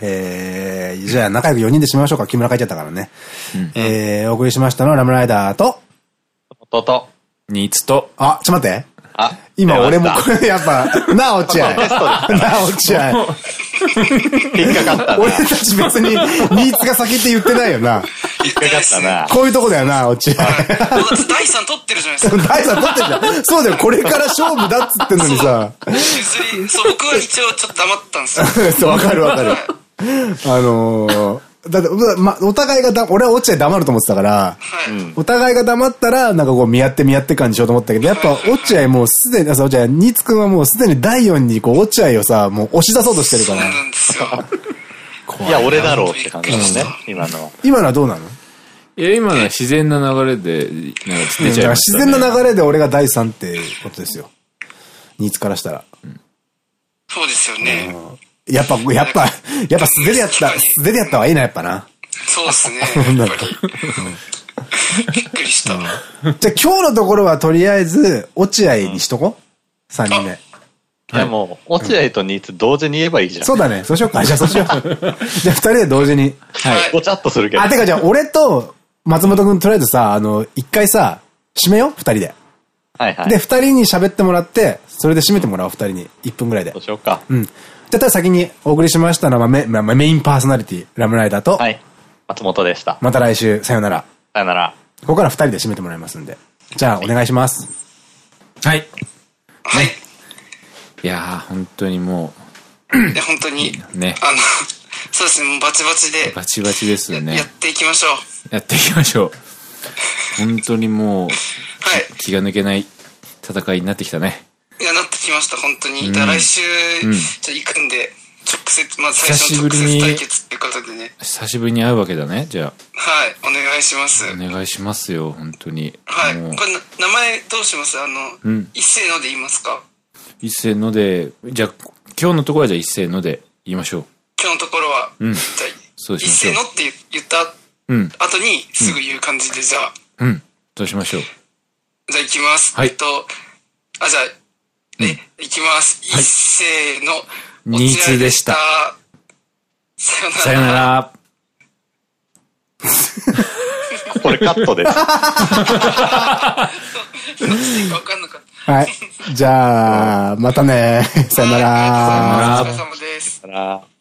えー、じゃあ仲良く4人で締めましょうか。木村書いちゃったからね。えー、お送りしましたのはラムライダーと、弟。ニーツと、あ、ちょっと待って。あ、今俺もこれやっぱ、なあ、落合。なあ、落合。引っかかったな。俺たち別に、ニーツが先って言ってないよな。引っかかったな。こういうとこだよな、落合。だって第3取ってるじゃないですか。第3取ってるじゃん。そうだよ、これから勝負だっつってんのにさ。そう、僕は一応ちょっと黙ったんですよ。そう、わかるわかる。あのー、だって、ま、お互いがだ、俺は落合黙ると思ってたから、はい。お互いが黙ったら、なんかこう、見合って見合って感じしようと思ったけど、やっぱ、落合もうすでに、あ、そう、落合、ニーツくんはもうすでに第4に、こう、落合をさ、もう押し出そうとしてるから。そうなんですよ。いや、俺だろうって感じだもんね、今の。今のはどうなの？いや、今のは自然な流れで、なんか出ちゃいまし自た、ね。然な流れで俺が第3ってことですよ。ニーツからしたら。そうですよね。やっぱ、やっぱ、やっぱ素手でやった、素手でやった方がいいな、やっぱな。そうですね。んだやっぱり。びっくりした。じゃあ今日のところはとりあえず、落合にしとこう。3人目。いや、もう、落合とニーツ同時に言えばいいじゃん。そうだね。そうしようか。じゃあそうしよう。じゃあ2人で同時に。はい。ごちゃっとするけど。あ、てかじゃあ俺と松本くんとりあえずさ、あの、一回さ、締めよう？二人で。はいはい。で、二人に喋ってもらって、それで締めてもらおう、二人に。1分ぐらいでどう。しようか。うん。じゃあ、ただ先にお送りしましたのは、メまあメインパーソナリティ、ラムライダーと、はい。松本でした。また来週、さよなら。さよなら。ここから二人で締めてもらいますんで。じゃあ、お願いします。はい。はい。いやー、本当にもいや、本当に、う、ね、あの、そうですね、もうバチバチでバチバチですよねや。っていきましょう。やっていきましょう。本当にもう、はい。気が抜けない戦いになってきたね。いや、なってきました、本当に。だから来週、ちょっと行くんで、直接、まず最初の直接対決っていうことでね。久しぶりに会うわけだね。じゃはい、お願いします。あ、お願いしますよ、本当に。はい。これな、名前どうします？あの、うん一斉ので言いますか？一斉ので、じゃあ、今日のところはじゃあ一斉ので言いましょう。今日のところは、うんじゃあそうし一ましょう斉のって言言ったうん、後にすぐ言う感じで、じゃあ、うん。そうしましょう。じゃあ行きます。はいえっと、あ、じゃあ、え、行きます。一斉の、ニーツでしたさよなら。さよなら。これカットです。はい。じゃあ、またね。さよなら。さよならお疲れ様です。さよなら